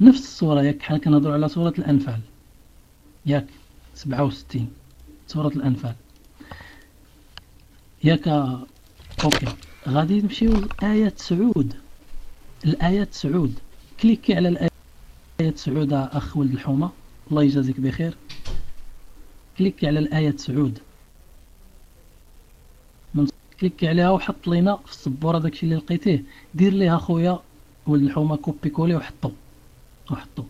نفس الصورة ياك حنا كنهضروا على سورة الأنفال؟ ياك 67 سورة الأنفال. ياك OK. غادي نمشيو لآية تسعود. الآية تسعود. كليكي على الآية تسعود أخ ولد الحومة. الله يجازيك بخير. كليكي على الآية تسعود. كليكي عليها وحط لينا في السبورة داكشي اللي لقيتيه. دير ليها خويا ولد الحومة copier-coller وحطو. وحطو.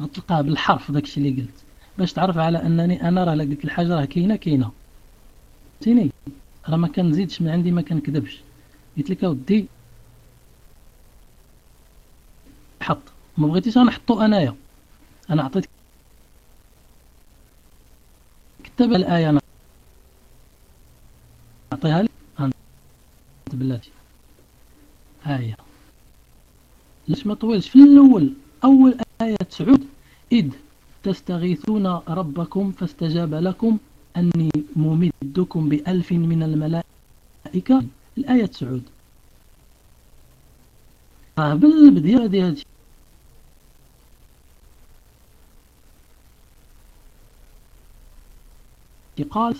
غتلقاه بالحرف داكشي اللي قلت. باش تعرف على أنني أنا راه قلت الحاجة راه كاينة كاينة. فهمتيني راه ما كنزيدش من عندي ما كنكذبش. قلت لك أودي. حط. ما بغيتيش غنحطو أنايا. أنا عطيتك كتب الآية أنا. نعطيها لك. بلاتي. ها هي ليش ما طولش في الأول أول آية سعود إذ تستغيثون ربكم فاستجاب لكم أني ممدكم بألف من الملائكة. الآية سعود آه بالبدية هذه هذه. قال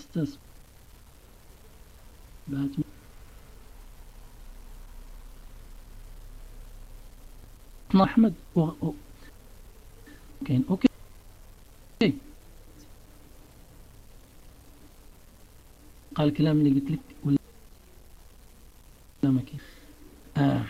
أستاذ أحمد. و... كاين أوكي قال الكلام اللي قلت لك ولا ما كيف؟ آه.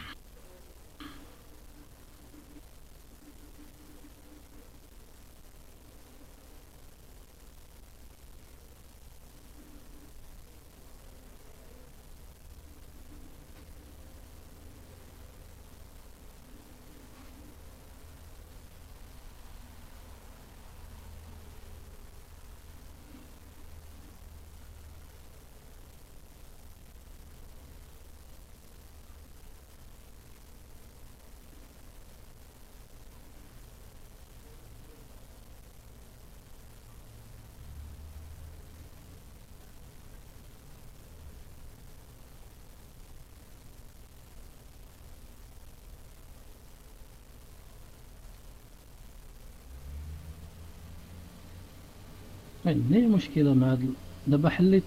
عندي مشكلة مع هاد دابا حليت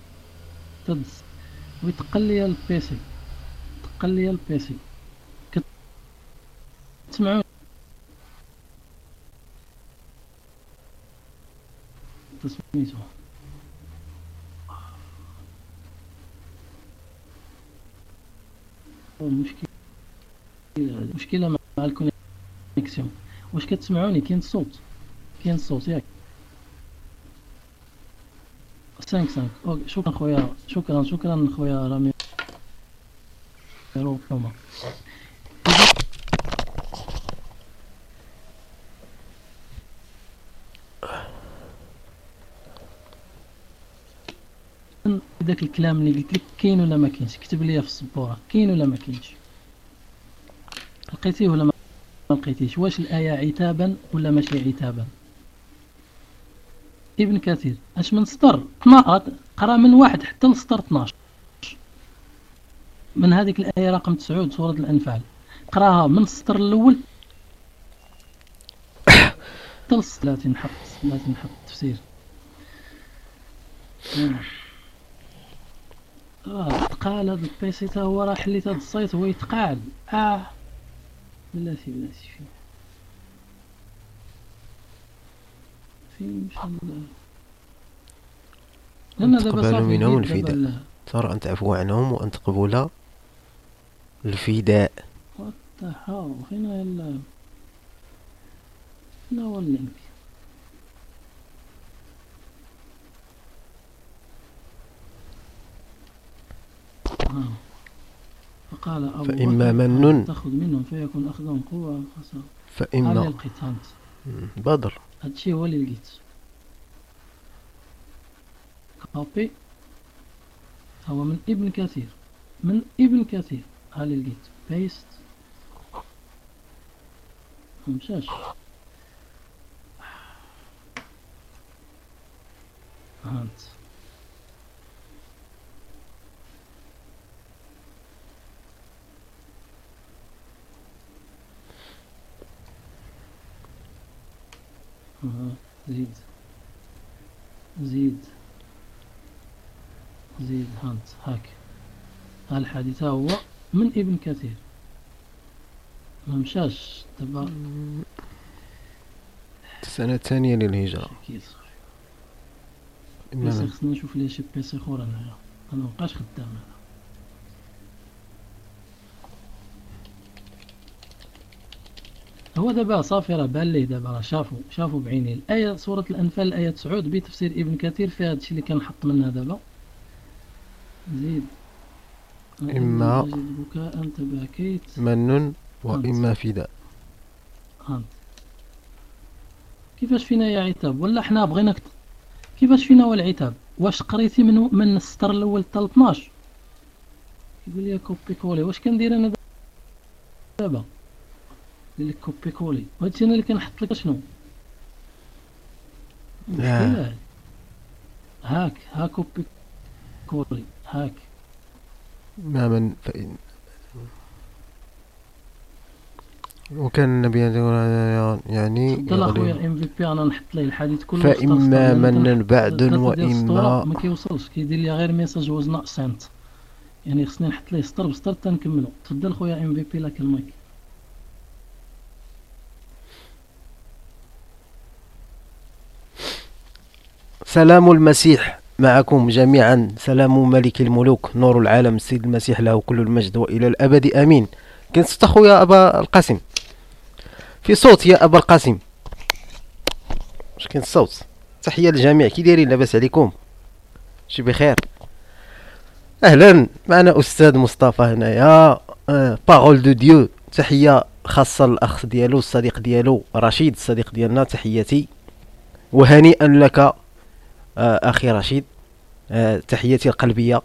تدس. ويتقل لي ال PC تقل لي ال PC كتسمعوني؟ تسميتو مشكلة مشكلة مع ال connexion. واش كتسمعوني؟ كاين الصوت كاين الصوت ياك. 5 5 شكرا خويا. شكرا شكرا خويا رامي. ربما داك الكلام اللي قلت لك كاين ولا ما كاينش؟ كتب لي في السبورة. كاين ولا ما كاينش؟ لقيتيه ولا ما لقيتيش؟ واش الآية عتابا ولا ماشي عتابا؟ ابن كثير. أش من سطر قرأ من واحد حتى لسطر 12 من هذيك الآية رقم 9 سورة الأنفال. قرأها من السطر الأول؟ حتى للسطر لازم نحط لازم نحط التفسير آه. تقال هذا ال PC تا هو راه حليت هذا ال site هو يتقال آه بلاتي بلاتي فيه أن تقبل منهم الفداء. ترى أن تعفو عنهم وأن تقبل الفداء. والتحاو هنا إلا. هنا هو ال link آه. فقال أبو فإما من تأخذ منهم فيكون أخذهم قوة؟ فإما. هذا القتال. بدر. هادشي هو اللي لقيت. copy هو من ابن كثير. من ابن كثير. ها اللي لقيت. paste ممشاش هانت زيد. زيد. زيد هانت. هاك. الحديث هو من ابن كثير. ما مشاش. دابا. السنة الثانية للهجرة. بس خصنا نشوف ليه شي بيسي اخر انايا أنا مبقاش خدام أنا هو دابا صافي راه بان ليه دابا راه شافوا شافوا بعينيه. الآية سورة الأنفال الآية 9 بتفسير ابن كثير في هذا الشيء اللي كنحط منها دابا. زيد. إما بكاء بكيت من وإما فداء هانت كيفاش فينا يا عتاب؟ ولا حنا بغيناك كيفاش فينا هو العتاب؟ واش قريتي من من السطر الأول حتى 12 يقول لي copier coller واش كندير أنا دابا؟ قال لك copier coller. وهادشي أنا اللي كنحط لك شنو؟ آه. هاك ها copier coller. هاك. ما من فإن وكان النبي يعني ام في بي أنا نحط ليه الحديث كله فإما من بعد وإما ما كيوصلش. كيدير لي غير message was not sent يعني خصني نحط ليه. سطر بسطر تنكملو. تفضل خويا ام في بي لك المايك. سلام المسيح معكم جميعا. سلام ملك الملوك نور العالم السيد المسيح له كل المجد وإلى الأبد آمين. كنت اخويا أبا القاسم. في صوت يا أبا القاسم. واش كاين الصوت؟ تحية للجميع. كي دايرين لاباس عليكم؟ شي بخير. أهلا معنا أستاذ مصطفى هنايا Parole de Dieu تحية خاصة للاخ ديالو الصديق ديالو رشيد الصديق ديالنا تحياتي. وهنيئا لك أه أخي رشيد. أه تحياتي القلبية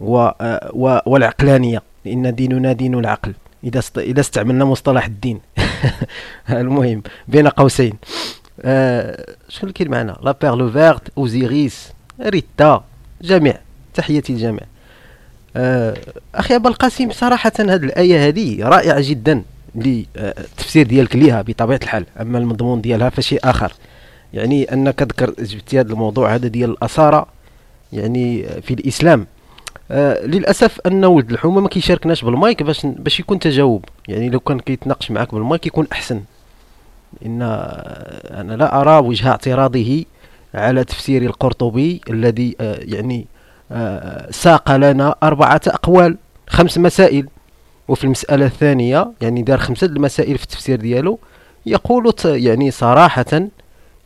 و أه والعقلانية لأن ديننا دين العقل. است... إذا استعملنا مصطلح الدين. المهم بين قوسين. آه شكون كاين معنا La Perle Verte اوزيريس ريتا. جميع. تحياتي للجميع. آه أخي ابا القاسم صراحة هذه الآية هذه رائعة جدا للتفسير ديالك ليها بطبيعة الحال. أما المضمون ديالها فشيء آخر. يعني أنك ذكر جبتي هذا الموضوع هذا ديال الأسارة يعني في الإسلام. آه للأسف أن ولد الحومة ما كيشاركناش بالمايك باش باش يكون تجاوب. يعني لو كان كيتناقش معك بالمايك يكون أحسن. إن أنا لا أرى وجه اعتراضه على تفسير القرطبي الذي آه يعني آه ساق لنا أربعة أقوال خمس مسائل. وفي المسألة الثانية يعني دار خمسة المسائل في التفسير ديالو يقول يعني صراحة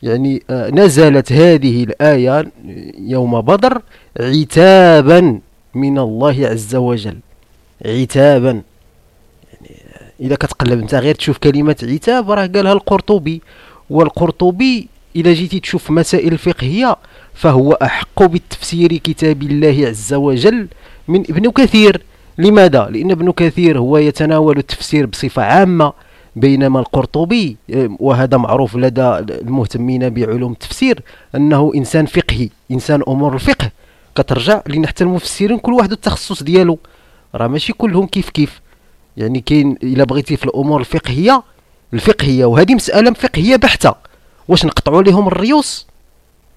يعني آه نزلت هذه الآية يوم بدر عتابا من الله عز وجل. عتابا. يعني إذا كتقلب أنت غير تشوف كلمة عتاب راه قالها القرطبي. والقرطبي اذا جيتي تشوف مسائل فقهية فهو أحق بالتفسير كتاب الله عز وجل من ابن كثير. لماذا؟ لأن ابن كثير هو يتناول التفسير بصفة عامة. بينما القرطبي وهذا معروف لدى المهتمين بعلوم التفسير أنه إنسان فقهي إنسان أمور الفقه. كترجع لأن حتى المفسرين كل واحد التخصص ديالو. راه ماشي كلهم كيف كيف. يعني كاين إلا بغيتي في الأمور الفقهية الفقهية وهذه مسألة فقهية بحتة. واش نقطعوا لهم الريوس؟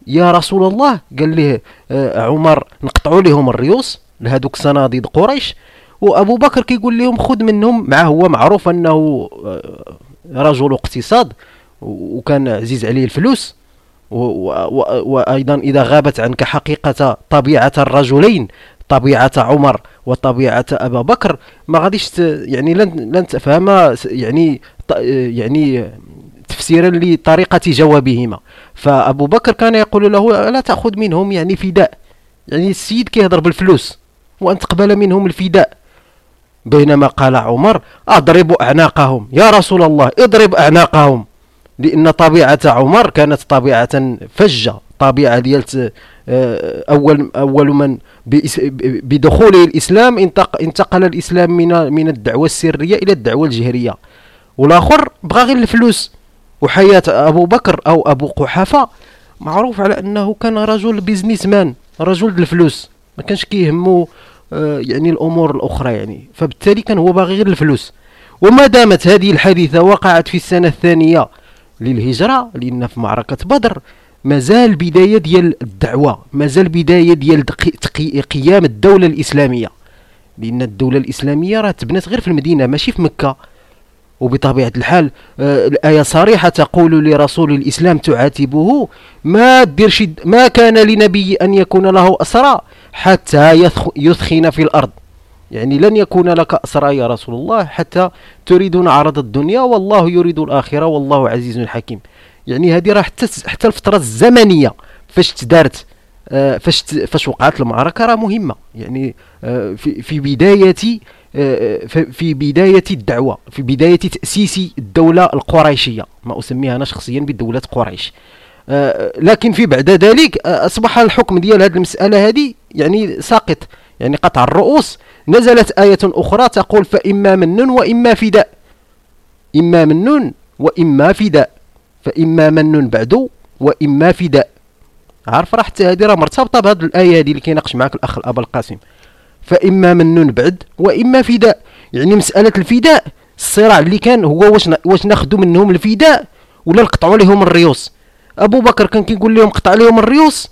يا رسول الله قال له آه عمر نقطعوا لهم الريوس لهذوك صناديد قريش. وأبو بكر كيقول لهم خذ منهم مع هو معروف أنه آه رجل اقتصاد وكان عزيز عليه الفلوس وأيضا إذا غابت عنك حقيقة طبيعة الرجلين طبيعة عمر وطبيعة أبا بكر ما غاديش يعني لن لن تفهم يعني يعني تفسيرا لطريقة جوابهما. فأبو بكر كان يقول له لا تأخذ منهم يعني فداء يعني السيد كيهضر بالفلوس وأن تقبل منهم الفداء. بينما قال عمر أضرب أعناقهم. يا رسول الله اضرب أعناقهم. لأن طبيعة عمر كانت طبيعة فجة. طبيعة ديال آه، أول أول من بدخوله الإسلام انتقل الإسلام من من الدعوة السرية إلى الدعوة الجهرية. والآخر بغى غير الفلوس. وحياة أبو بكر أو أبو قحافة معروف على أنه كان رجل بيزنس مان رجل الفلوس. ما كانش كيهمه آه، يعني الأمور الأخرى يعني. فبالتالي كان هو باغي غير الفلوس. وما دامت هذه الحادثة وقعت في السنة الثانية للهجرة لأن في معركة بدر مازال بداية ديال الدعوة مازال بداية ديال قيام الدولة الإسلامية. لأن الدولة الإسلامية راه تبنات غير في المدينة ماشي في مكة. وبطبيعة الحال آه الآية صريحة تقول لرسول الإسلام تعاتبه ما دير شد ما كان لنبي أن يكون له أسرى. حتى يثخن في الأرض. يعني لن يكون لك أسرى يا رسول الله حتى تريدون عرض الدنيا والله يريد الآخرة والله عزيز حكيم. يعني هذه راه حتى الفترة الزمنية فاش تدارت آه فاش فاش وقعت المعركة راه مهمة. يعني آه في في بداية آه، في بداية الدعوة في بداية تأسيس الدولة القريشية. ما أسميها أنا شخصيا بدولة قريش. لكن في بعد ذلك أصبح الحكم ديال هذه المسألة هذه يعني ساقط يعني قطع الرؤوس. نزلت آية أخرى تقول فإما من وإما فداء إما من وإما فداء فإما من بعد وإما فداء عارف راه حتى هذه راه مرتبطة بهذه الآية هذه اللي كيناقش معك الأخ الأب القاسم. فإما من بعد وإما فداء يعني مسألة الفداء الصراع اللي كان هو واش واش ناخذوا منهم الفداء ولا نقطعوا لهم الريوس. أبو بكر كان كيقول لهم قطع لهم الريوس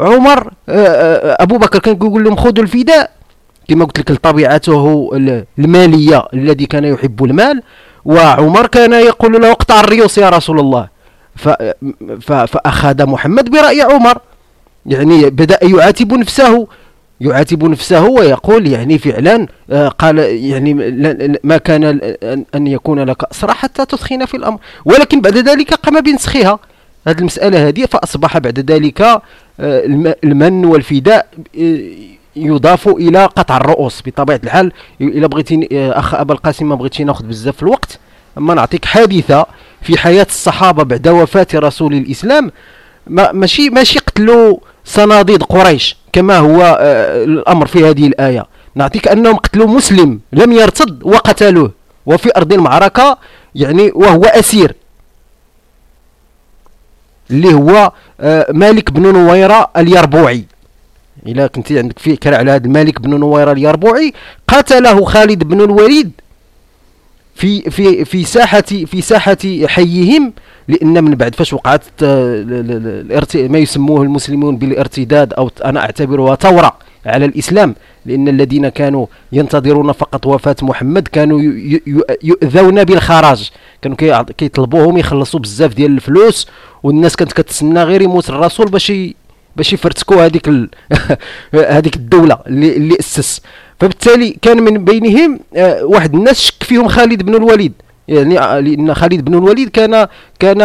عمر آه، آه، أبو بكر كان كيقول لهم خذوا الفداء. كما قلت لك لطبيعته المالية الذي كان يحب المال وعمر كان يقول له اقطع الريوس يا رسول الله. فأخذ محمد برأي عمر. يعني بدأ يعاتب نفسه يعاتب نفسه ويقول يعني فعلا آه، قال يعني ما كان أن يكون لك أسرى حتى تثخن في الأمر. ولكن بعد ذلك قام بنسخها. هذه المسألة هذه فأصبح بعد ذلك المن والفداء آه، يضاف إلى قطع الرؤوس بطبيعة الحال. إلا بغيتي أخ أبا القاسم ما بغيتش ناخذ بزاف الوقت أما نعطيك حادثة في حياة الصحابة بعد وفاة رسول الإسلام ما ماشي ماشي قتلوا صناديد قريش كما هو آه، الأمر في هذه الآية. نعطيك أنهم قتلوا مسلم لم يرتد وقتلوه. وفي أرض المعركة يعني وهو أسير. اللي هو آه، مالك بن نويرة اليربوعي. إلا كنت عندك فكرة على هذا المالك بن نويرة اليربوعي قتله خالد بن الوليد في في في ساحة في ساحة حيهم لأن من بعد فاش وقعت ما يسموه المسلمون بالارتداد أو أنا أعتبرها ثورة. على الإسلام لأن الذين كانوا ينتظرون فقط وفاة محمد كانوا يؤذون بالخراج. كانوا كيطلبوهم يخلصوا بزاف ديال الفلوس والناس كانت كتسنى غير يموت الرسول باش باش يفرتكوا هذيك هذيك الدولة اللي, اللي أسس. فبالتالي كان من بينهم آه، واحد الناس شك فيهم خالد بن الوليد. يعني لأن خالد بن الوليد كان كان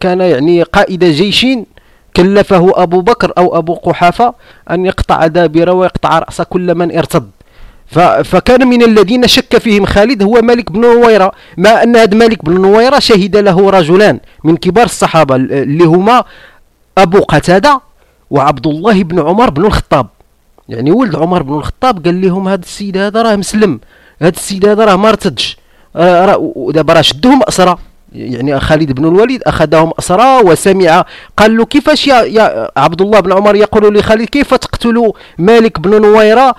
كان يعني قائد جيش كلفه أبو بكر أو أبو قحافة أن يقطع دابر ويقطع رأس كل من ارتد. فكان من الذين شك فيهم خالد هو مالك بن نويرة. ما أن هذا مالك بن نويرة شهد له رجلان من كبار الصحابة اللي هما أبو قتادة وعبد الله بن عمر بن الخطاب. يعني ولد عمر بن الخطاب قال لهم هذا السيد هذا راه مسلم هذا السيد هذا راه ما ارتدش. دابا راه شدهم اسرى يعني خالد بن الوليد أخذهم أسرى وسمع قال له كيفاش يا, يا عبد الله بن عمر يقول لخالد كيف تقتل مالك بن نويرة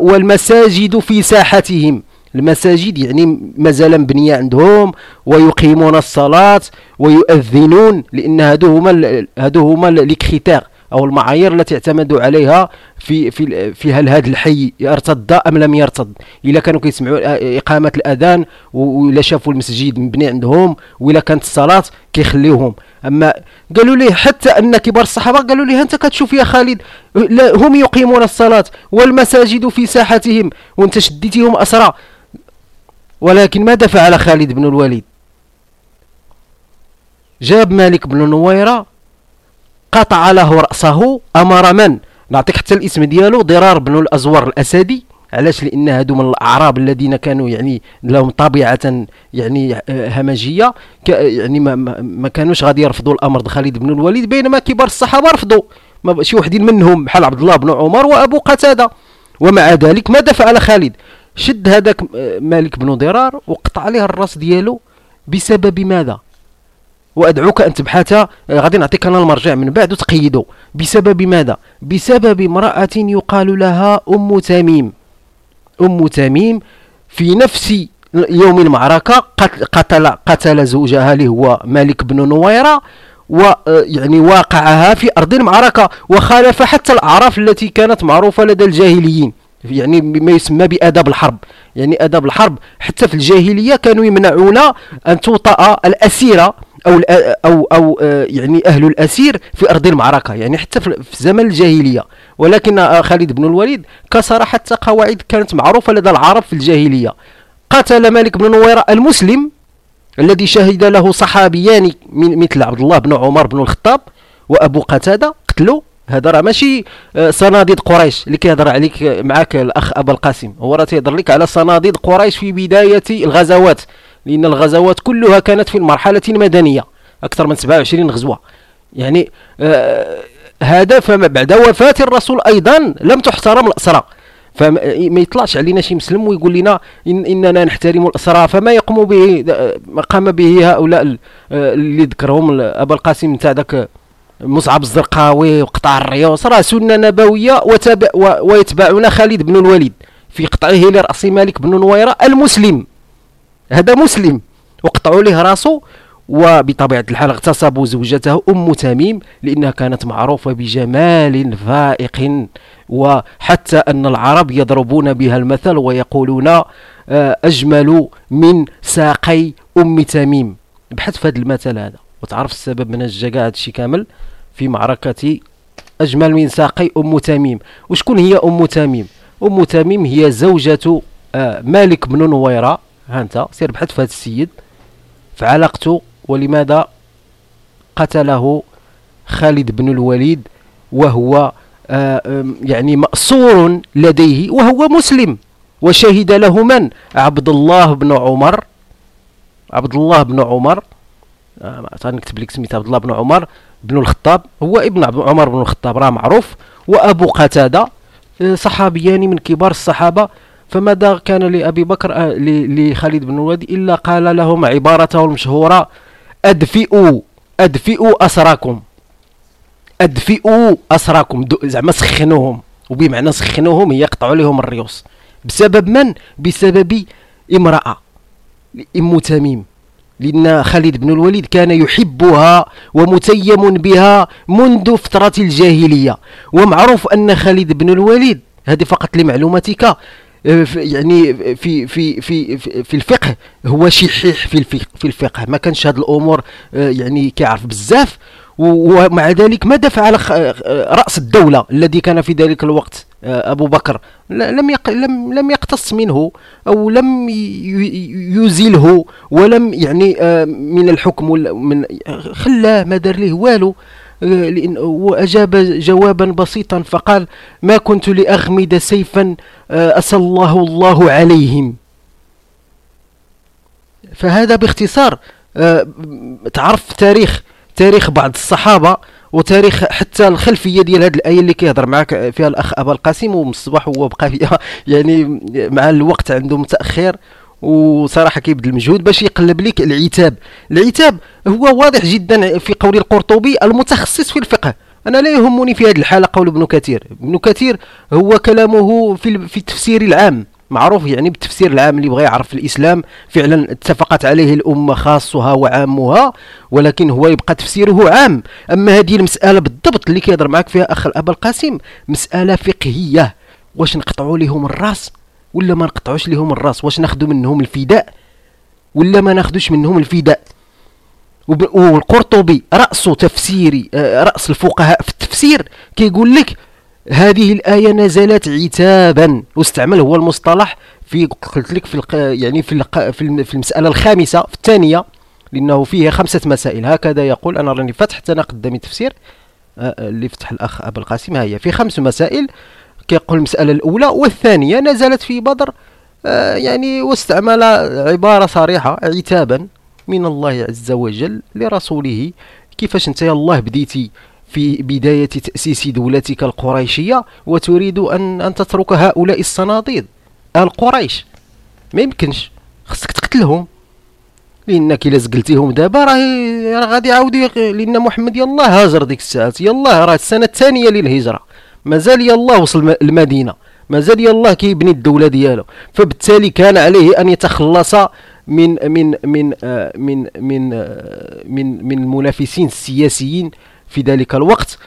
والمساجد في ساحتهم؟ المساجد يعني مازال مبنيه عندهم ويقيمون الصلاة ويؤذنون لأن هادو هما هادو هما لي كريتير أو المعايير التي اعتمدوا عليها في في في هل هذا الحي ارتد أم لم يرتد. إلا كانوا كيسمعوا إقامة الأذان ولا شافوا المسجد مبني عندهم ولا كانت الصلاة كيخليوهم أما قالوا لي حتى أن كبار الصحابة قالوا لي أنت كتشوف يا خالد هم يقيمون الصلاة والمساجد في ساحتهم وأنت شديتهم اسرى ولكن ماذا فعل خالد بن الوليد؟ جاب مالك بن نويرة قطع له رأسه أمر من؟ نعطيك حتى الاسم ديالو ضرار بن الأزور الأسدي. علاش؟ لأن هادو من الأعراب الذين كانوا يعني لهم طبيعة يعني آه، همجية. يعني ما, ما كانوش غادي يرفضوا الأمر خالد بن الوليد بينما كبار الصحابة رفضوا. شي وحدين منهم بحال عبد الله بن عمر وأبو قتادة. ومع ذلك ماذا فعل خالد شد هذاك آه، مالك بن ضرار وقطع عليه الرأس ديالو. بسبب ماذا؟ وأدعوك أن تبحث آه، غادي نعطيك أنا المرجع من بعد وتقيده بسبب ماذا؟ بسبب امرأة يقال لها أم تميم. أم تميم في نفس يوم المعركة قتل قتل زوجها اللي هو مالك بن نويرة ويعني واقعها في أرض المعركة وخالف حتى الأعراف التي كانت معروفة لدى الجاهليين. يعني ما يسمى بآداب الحرب. يعني آداب الحرب حتى في الجاهلية كانوا يمنعون أن توطأ الأسيرة. أو أو أو يعني أهل الأسير في أرض المعركة يعني حتى في زمن الجاهلية. ولكن خالد بن الوليد كسر حتى قواعد كانت معروفة لدى العرب في الجاهلية. قتل مالك بن نويرة المسلم الذي شهد له صحابيان مثل عبد الله بن عمر بن الخطاب وأبو قتادة. قتلوا. هذا راه ماشي آه، صناديد قريش. اللي كيهضر عليك آه، معاك الأخ ابا القاسم. هو راه تيهضر لك على صناديد قريش في بداية الغزوات. لأن الغزوات كلها كانت في المرحلة المدنية أكثر من 27 غزوة. يعني آه هذا فما بعد وفاة الرسول أيضا لم تحترم الأسرى. فما يطلعش علينا شي مسلم ويقول لنا إن إننا نحترم الأسرى فما يقوم به ما قام به هؤلاء آه، اللي ذكرهم ابا القاسم تاع ذاك مصعب الزرقاوي وقطع الريوس. راه سنة نبوية وتابع ويتبعون خالد بن الوليد. في قطعه لراس مالك بن نويرة المسلم. هذا مسلم. وقطعوا له راسه وبطبيعة الحال اغتصبوا زوجته أم تميم لأنها كانت معروفة بجمال فائق. وحتى أن العرب يضربون بها المثل ويقولون آه، أجمل من ساقي أم تميم. بحث في هذا المثل هذا. وتعرف السبب من الجا هذا الشيء كامل؟ في معركة أجمل من ساقي أم تميم. وشكون هي أم تميم؟ أم تميم هي زوجة آه، مالك بن نويرة. ها أنت سير بحث في هذا السيد. فعلاقته ولماذا قتله خالد بن الوليد وهو آه يعني مأسور لديه وهو مسلم. وشهد له من؟ عبد الله بن عمر. عبد الله بن عمر. آه نكتب لك سميت عبد الله بن عمر بن الخطاب. هو ابن عمر بن الخطاب راه معروف. وأبو قتادة آه، صحابيان من كبار الصحابة. فماذا كان لأبي بكر آه، لخالد بن الوليد؟ إلا قال لهم عبارته المشهورة أدفئوا أدفئوا أسراكم. أدفئوا أسراكم. زعما سخنوهم. وبمعنى سخنوهم هي قطعوا لهم الريوس. بسبب من؟ بسبب امرأة أم تميم. لأن خالد بن الوليد كان يحبها ومتيم بها منذ فترة الجاهلية. ومعروف أن خالد بن الوليد هذه فقط لمعلوماتك يعني في في في في الفقه هو شحيح في الفقه في الفقه. ما كانش هذه الأمور آه، يعني كيعرف بزاف. ومع ذلك ما دفع على آه، رأس الدولة الذي كان في ذلك الوقت أبو بكر. لم لم لم يقتص منه أو لم يزله ولم يعني من الحكم من خلاه ما دار له والو. وأجاب جوابا بسيطا فقال ما كنت لأغمد سيفا آه، أسله الله عليهم. فهذا باختصار آه، تعرف تاريخ تاريخ بعض الصحابة وتاريخ حتى الخلفية ديال هذه الآية اللي كيهضر معك فيها الأخ ابا القاسم ومصباح هو بقى فيها يعني مع الوقت عنده متأخر. وصراحة كيبذل مجهود باش يقلب لك العتاب. العتاب هو واضح جدا في قول القرطبي المتخصص في الفقه. أنا لا يهمني في هذه الحالة قول ابن كثير. ابن كثير هو كلامه في في التفسير العام. معروف يعني بالتفسير العام اللي بغى يعرف الإسلام. فعلا اتفقت عليه الأمة خاصها وعامها ولكن هو يبقى تفسيره عام. أما هذه المسألة بالضبط اللي كيهضر معك فيها أخ الأب القاسم مسألة فقهية. واش نقطعوا لهم الرأس؟ ولا ما نقطعوش لهم الراس؟ واش ناخذوا منهم الفداء ولا ما ناخذوش منهم الفداء؟ والقرطبي رأس تفسيري آه، رأس الفقهاء في التفسير كيقول لك هذه الآية نزلت عتابا. واستعمل هو المصطلح في قلت لك في يعني في في المسألة الخامسة في الثانية لأنه فيه خمسة مسائل. هكذا يقول أنا راني فتحت أنا قدامي تفسير آه، آه، اللي فتح الأخ أبو القاسم. هي في خمس مسائل. كيقول المسألة الأولى والثانية نزلت في بدر آه يعني واستعمل عبارة صريحة عتابا من الله عز وجل لرسوله كيفاش انت يا الله بديتي في بداية تأسيس دولتك القريشية وتريد أن, أن تترك هؤلاء الصناديد؟ القريش. ما يمكنش. خصك تقتلهم. لإنك إلا زقلتيهم دابا راه غادي يعاودوا لأن محمد يلاه هاجر ديك الساعات يلاه راه السنة الثانية للهجرة. مازال يلا وصل المدينة. مازال الله كيبني الدولة ديالو. فبالتالي كان عليه أن يتخلص من من من آه، من من آه، من من المنافسين السياسيين في ذلك الوقت.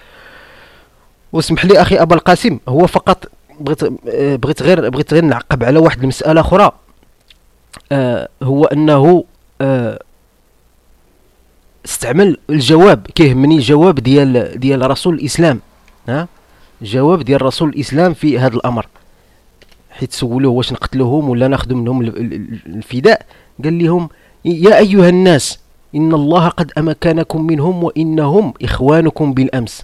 واسمح لي أخي ابا القاسم هو فقط بغيت آه، بغيت غير بغيت غير نعقب على واحد المسألة أخرى. هو أنه استعمل الجواب كيهمني الجواب ديال ديال رسول الإسلام. ها؟ جواب ديال رسول الإسلام في هذا الأمر. حيت سولوه واش نقتلوهم ولا ناخذ منهم الفداء قال لهم يا أيها الناس إن الله قد أمكنكم منهم وإنهم إخوانكم بالأمس.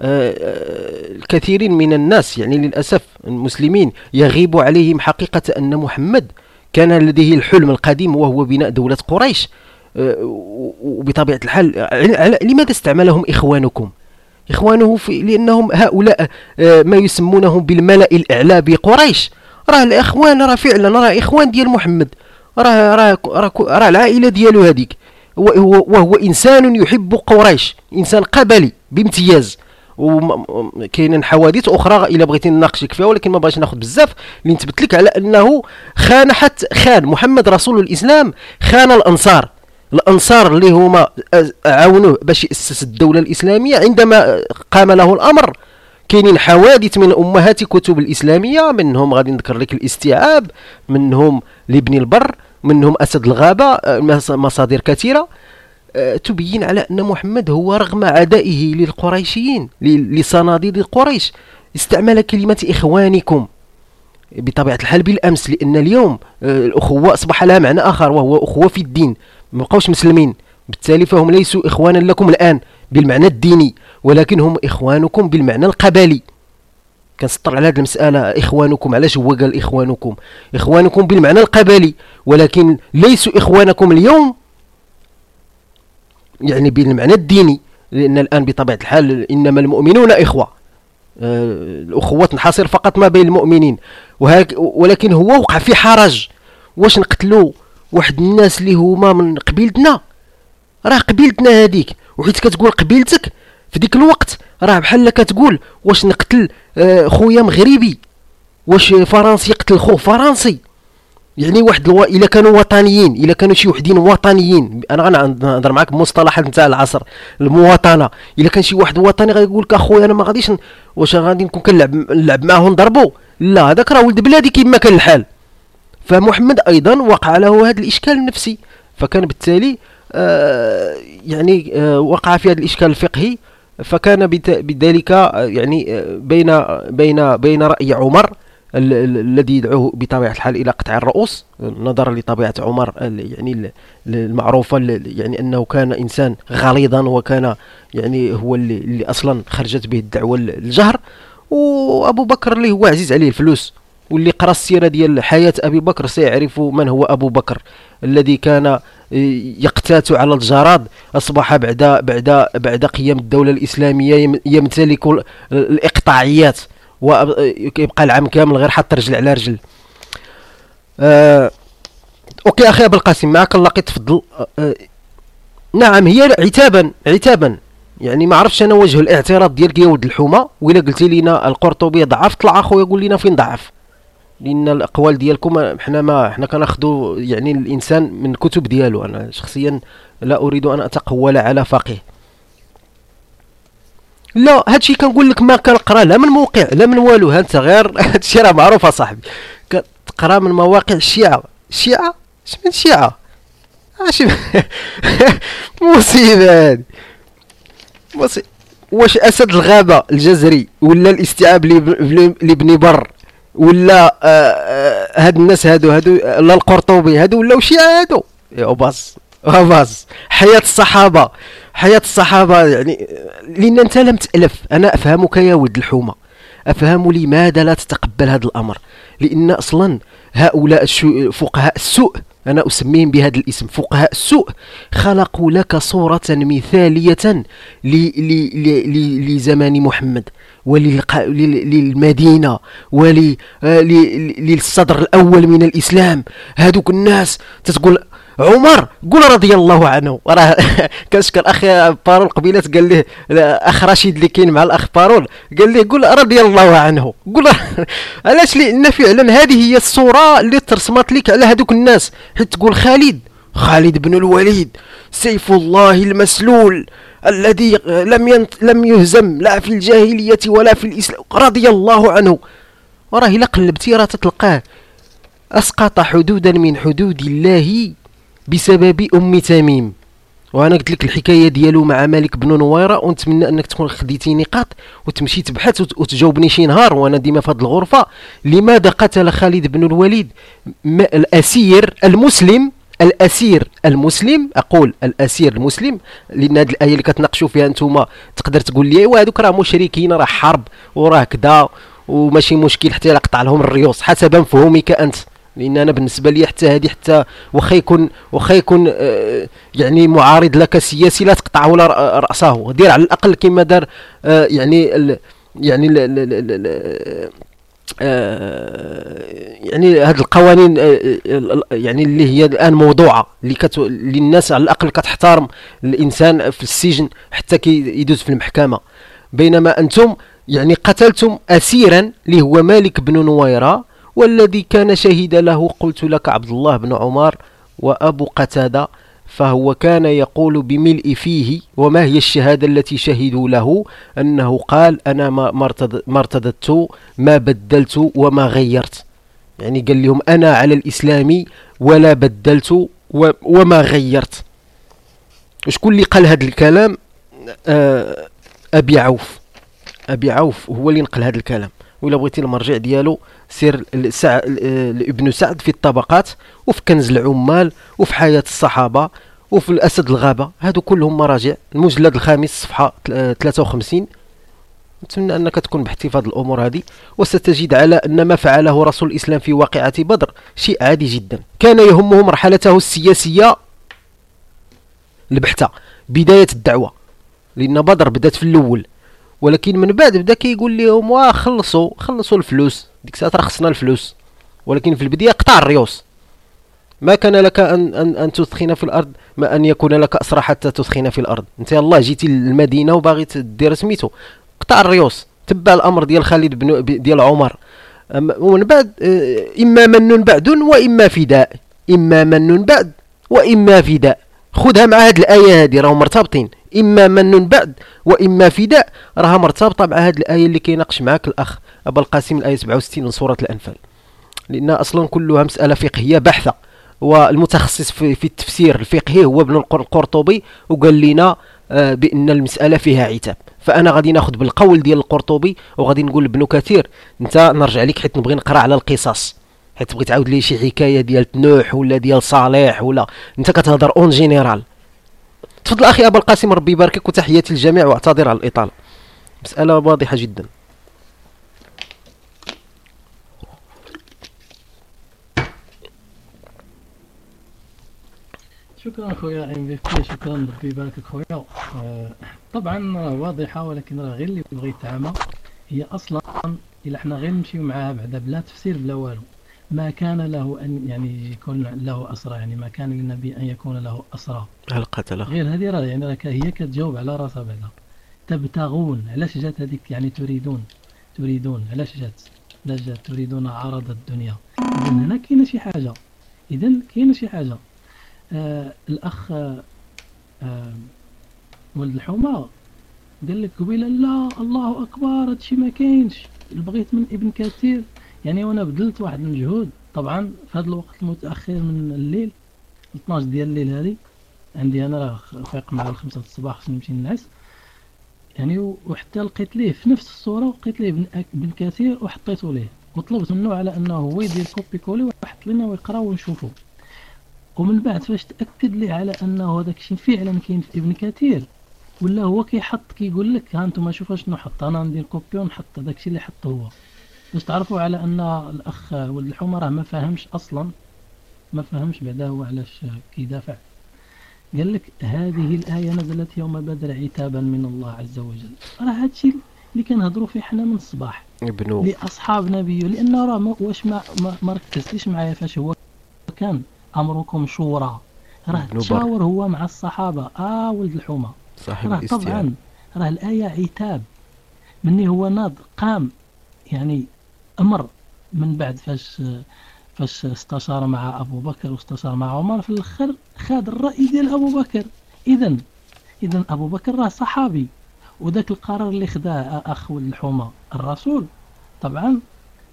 آه، آه، الكثيرين من الناس يعني للأسف المسلمين يغيب عليهم حقيقة أن محمد كان لديه الحلم القديم وهو بناء دولة قريش. آه، وبطبيعة الحال لماذا استعملهم إخوانكم؟ إخوانه في لأنهم هؤلاء آه، ما يسمونهم بالملأ الأعلى بقريش راه الإخوان راه فعلا راه إخوان ديال محمد. راه راه راه, راه العائلة ديالو هذيك وهو إنسان يحب قريش إنسان قبلي بامتياز. وكاينين حوادث أخرى إلا بغيتي نناقشك فيها ولكن ما بغيتش ناخذ بزاف. اللي نثبت لك على أنه خان حتى خان محمد رسول الإسلام خان الأنصار. الأنصار اللي هما عاونوه باش يأسس الدولة الإسلامية عندما قام له الأمر. كاينين حوادث من أمهات كتب الإسلامية منهم غادي نذكر لك الاستيعاب منهم لابن البر منهم أسد الغابة مصادر كثيرة. آه، تبين على أن محمد هو رغم عدائه للقريشيين لصناديد قريش استعمل كلمة إخوانكم بطبيعة الحال بالأمس لأن اليوم آه، الأخوة أصبح لها معنى آخر وهو أخوة في الدين. ما بقاوش مسلمين. بالتالي فهم ليسوا إخوانا لكم الآن بالمعنى الديني ولكن هم إخوانكم بالمعنى القبلي. كنسطر على هذه المسألة إخوانكم علاش هو قال إخوانكم؟ إخوانكم بالمعنى القبلي ولكن ليسوا إخوانكم اليوم يعني بالمعنى الديني. لأن الآن بطبيعة الحال إنما المؤمنون إخوة. آه، الأخوة تنحصر فقط ما بين المؤمنين. ولكن هو وقع في حرج. واش نقتلوا؟ واحد الناس اللي هما من قبيلتنا. راه قبيلتنا هذيك وحيت كتقول قبيلتك في ديك الوقت راه بحال كتقول واش نقتل آه خويا مغربي؟ واش فرنسي يقتل خوه فرنسي؟ يعني واحد ألو... إلا كانوا وطنيين إلا كانوا شي وحدين وطنيين. أنا غنهضر معاك بمصطلحات نتاع العصر المواطنة. إلا كان شي واحد وطني غيقول لك أخويا أنا ما غاديش واش غادي نكون كنلعب نلعب معاه ونضربو لا هذاك راه ولد بلادي كيما كان الحال. فمحمد أيضا وقع له هذا الإشكال النفسي فكان بالتالي آه يعني آه وقع في هذا الإشكال الفقهي فكان بذلك آه، يعني بين بين بين رأي عمر الذي يدعوه بطبيعة الحال إلى قطع الرؤوس نظرا لطبيعة عمر يعني المعروفة يعني أنه كان إنسان غليظا وكان يعني هو اللي, اللي أصلا خرجت به الدعوة الجهر وأبو بكر اللي هو عزيز عليه الفلوس. واللي قرأ السيرة ديال حياة أبي بكر سيعرف من هو أبو بكر الذي كان آه، يقتات على الجراد أصبح بعد بعد بعد قيام الدولة الإسلامية يمتلك الإقطاعيات ويبقى العام كامل غير حط رجل على رجل. آه أوكي أخي أبو القاسم معك الله تفضل. آه،, آه نعم هي عتابا عتابا. يعني ما عرفتش أنا وجه الاعتراض ديالك يا ولد الحومة وإلا قلتي لينا القرطبي ضعف طلع اخويا قول لنا فين ضعف. لأن الأقوال ديالكم حنا ما حنا كناخذوا يعني الإنسان من الكتب ديالو. أنا شخصيا لا أريد أن أتقول على فقيه. لا هادشي كنقول لك ما كنقرأ لا من موقع لا من والو. انت غير هادشي راه معروف اصاحبي كتقرأ من مواقع الشيعة. الشيعه اش من شيعة؟ اش مصيبة هادي. واش أسد الغابة الجزري ولا الاستيعاب لابن بر؟ ولا آه، آه، هاد الناس هادو هادو لا القرطبي هادو ولاو شيعة هادو. يا باص باص حياة الصحابة حياة الصحابة يعني لأن أنت لم تألف. أنا أفهمك يا ولد الحومة. أفهم لماذا لا تتقبل هذا الأمر. لأن أصلا هؤلاء فقهاء السوء أنا أسميهم بهذا الاسم فقهاء السوء خلقوا لك صورة مثالية لزمان محمد. وللمدينة وللصدر الأول من الإسلام. هذوك الناس تتقول عمر قول رضي الله عنه. راه كنشكر أخي بارول قبيلات قال ليه أخ رشيد اللي كاين مع الأخ بارول قال ليه قول رضي الله عنه. قول علاش لأن فعلا هذه هي الصورة اللي ترسمت لك على هذوك الناس. حيت تقول خالد خالد بن الوليد سيف الله المسلول. الذي لم ينت لم يهزم لا في الجاهلية ولا في الإسلام رضي الله عنه. وراه إلا قلبتي راه تلقاه أسقط حدودا من حدود الله بسبب أم تميم. وأنا قلت لك الحكاية ديالو مع مالك بن نويرة ونتمنى أنك تكون خديتي نقاط وتمشي تبحث وتجاوبني شي نهار وأنا ديما في هذه الغرفة. لماذا قتل خالد بن الوليد الأسير المسلم الأسير المسلم أقول الأسير المسلم لأن هذه الآية اللي كتناقشوا فيها أنتم تقدر تقول لي أيوا هذوك راه مشركين راه حرب وراه كذا وماشي مشكل حتى قطع لهم الريوس حسب مفهومك أنت. لأن أنا بالنسبة لي حتى هذه حتى واخا يكون واخا يكون آه يعني معارض لك سياسي لا تقطع ولا رأسه دير على الأقل كما دار آه يعني يعني يعني هذه القوانين آه يعني اللي هي الآن موضوعة اللي كت... اللي الناس على الأقل كتحترم الإنسان في السجن حتى كي يدوز في المحكمة. بينما أنتم يعني قتلتم اسيرا اللي هو مالك بن نويرة والذي كان شهد له قلت لك عبد الله بن عمر وأبو قتادة. فهو كان يقول بملء فيه وما هي الشهادة التي شهدوا له؟ أنه قال أنا ما ارتدت ما بدلت وما غيرت. يعني قال لهم أنا على الإسلام ولا بدلت وما غيرت. وشكون اللي قال هذا الكلام؟ آه، أبي عوف. أبي عوف هو اللي نقل هذا الكلام. ولا بغيتي المرجع ديالو سير سع... ابن سعد في الطبقات وفي كنز العمال وفي حياة الصحابة وفي الأسد الغابة. هادو كلهم مراجع. المجلد الخامس صفحة 53 نتمنى أنك تكون بحثي في هذه وستجد على أن ما فعله رسول الإسلام في واقعة بدر شيء عادي جدا. كان يهمه مرحلته السياسية البحتة بداية الدعوة لأن بدر بدأت في الأول. ولكن من بعد بدا كيقول لهم واه خلصوا خلصوا الفلوس. ديك الساعة خصنا الفلوس. ولكن في البداية قطع الريوس. ما كان لك أن أن أن تثخن في الأرض ما أن يكون لك أسرى حتى تثخن في الأرض. أنت الله جيتي للمدينة وباغي دير سميتو. قطع الريوس. تبع الأمر ديال خالد بن ديال عمر. ومن بعد آه، إما من بعد وإما فداء. إما من بعد وإما فداء. خذها مع هذه الآية هذه راهم مرتبطين. إما من بعد وإما فداء راها مرتبطة مع هذه الآية اللي كيناقش معاك الأخ ابا القاسم الآية 67 من سورة الأنفال. لأن أصلا كلها مسألة فقهية بحثة والمتخصص في, في التفسير الفقهي هو ابن القرطبي وقال لنا آه، بأن المسألة فيها عتاب. فأنا غادي ناخذ بالقول ديال القرطبي وغادي نقول لابن كثير. أنت نرجع لك حيت نبغي نقرأ على القصص. حيت تبغي تعاود لي شي حكاية ديال نوح ولا ديال صالح ولا. أنت كتهضر en général تفضل أخي أبو القاسم ربي يباركك وتحياتي للجميع وأعتذر على الاطاله مسألة واضحة جدا. شكرا خويا ام في بي شكرا ربي يبارك خويا آه طبعا واضحة ولكن راه غير اللي بغى يتعامى هي أصلا إلا حنا غير نمشيو معاها بعدا بلا تفسير بلا والو. ما كان له أن يعني يكون له أسرى يعني ما كان للنبي أن يكون له أسرى هل قتله غير هذه راه يعني هي كتجاوب على راسها بعدا تبتغون علاش جات هذيك؟ يعني تريدون تريدون علاش جات؟ علاش جات تريدون عرض الدنيا. إذا هنا كاينة شي حاجة. إذا كاينة شي حاجة. آه الأخ آه ولد الحومة قال لك قبيلة لا الله أكبر هادشي ما كاينش. بغيت من ابن كثير. يعني وأنا بذلت واحد المجهود. طبعا في هذا الوقت المتأخر من الليل 12 ديال الليل هذه عندي أنا راه فايق مع الخمسة الصباح خصني نمشي ننعس يعني وحتى لقيت ليه في نفس الصورة لقيت ليه بن كثير وحطيته ليه. وطلبت منه على أنه هو يدير كوبي كولي ويحط لنا ويقرأ ونشوفه. ومن بعد فاش تأكد لي على أنه هذاك الشيء فعلا كاين في ابن كثير؟ ولا هو كيحط كيقول لك ها أنتم شوفوا شنو حط أنا ندير كوبي ونحط هذاك الشيء اللي حطه هو. باش تعرفوا على أن الأخ ولد الحومه راه ما فاهمش أصلا ما فاهمش بعدا هو علاش كيدافع. قال لك هذه الآية نزلت يوم بدر عتابا من الله عز وجل. راه هادشي اللي كنهضروا فيه حنا من الصباح. ابنو. لأصحاب نبيه لأنه راه واش ما ما, ركزتيش معايا فاش هو كان أمركم شورى. راه. تشاور هو مع الصحابة. آه ولد الحومة. صاحب راه طبعا راه الآية عتاب. مني هو ناض قام. يعني أمر من بعد فاش فاش استشار مع أبو بكر واستشار مع عمر في الآخر خاد الرأي ديال أبو بكر. إذا إذا أبو بكر راه صحابي. وذاك القرار اللي خداه أخ ولد الحومة الرسول طبعا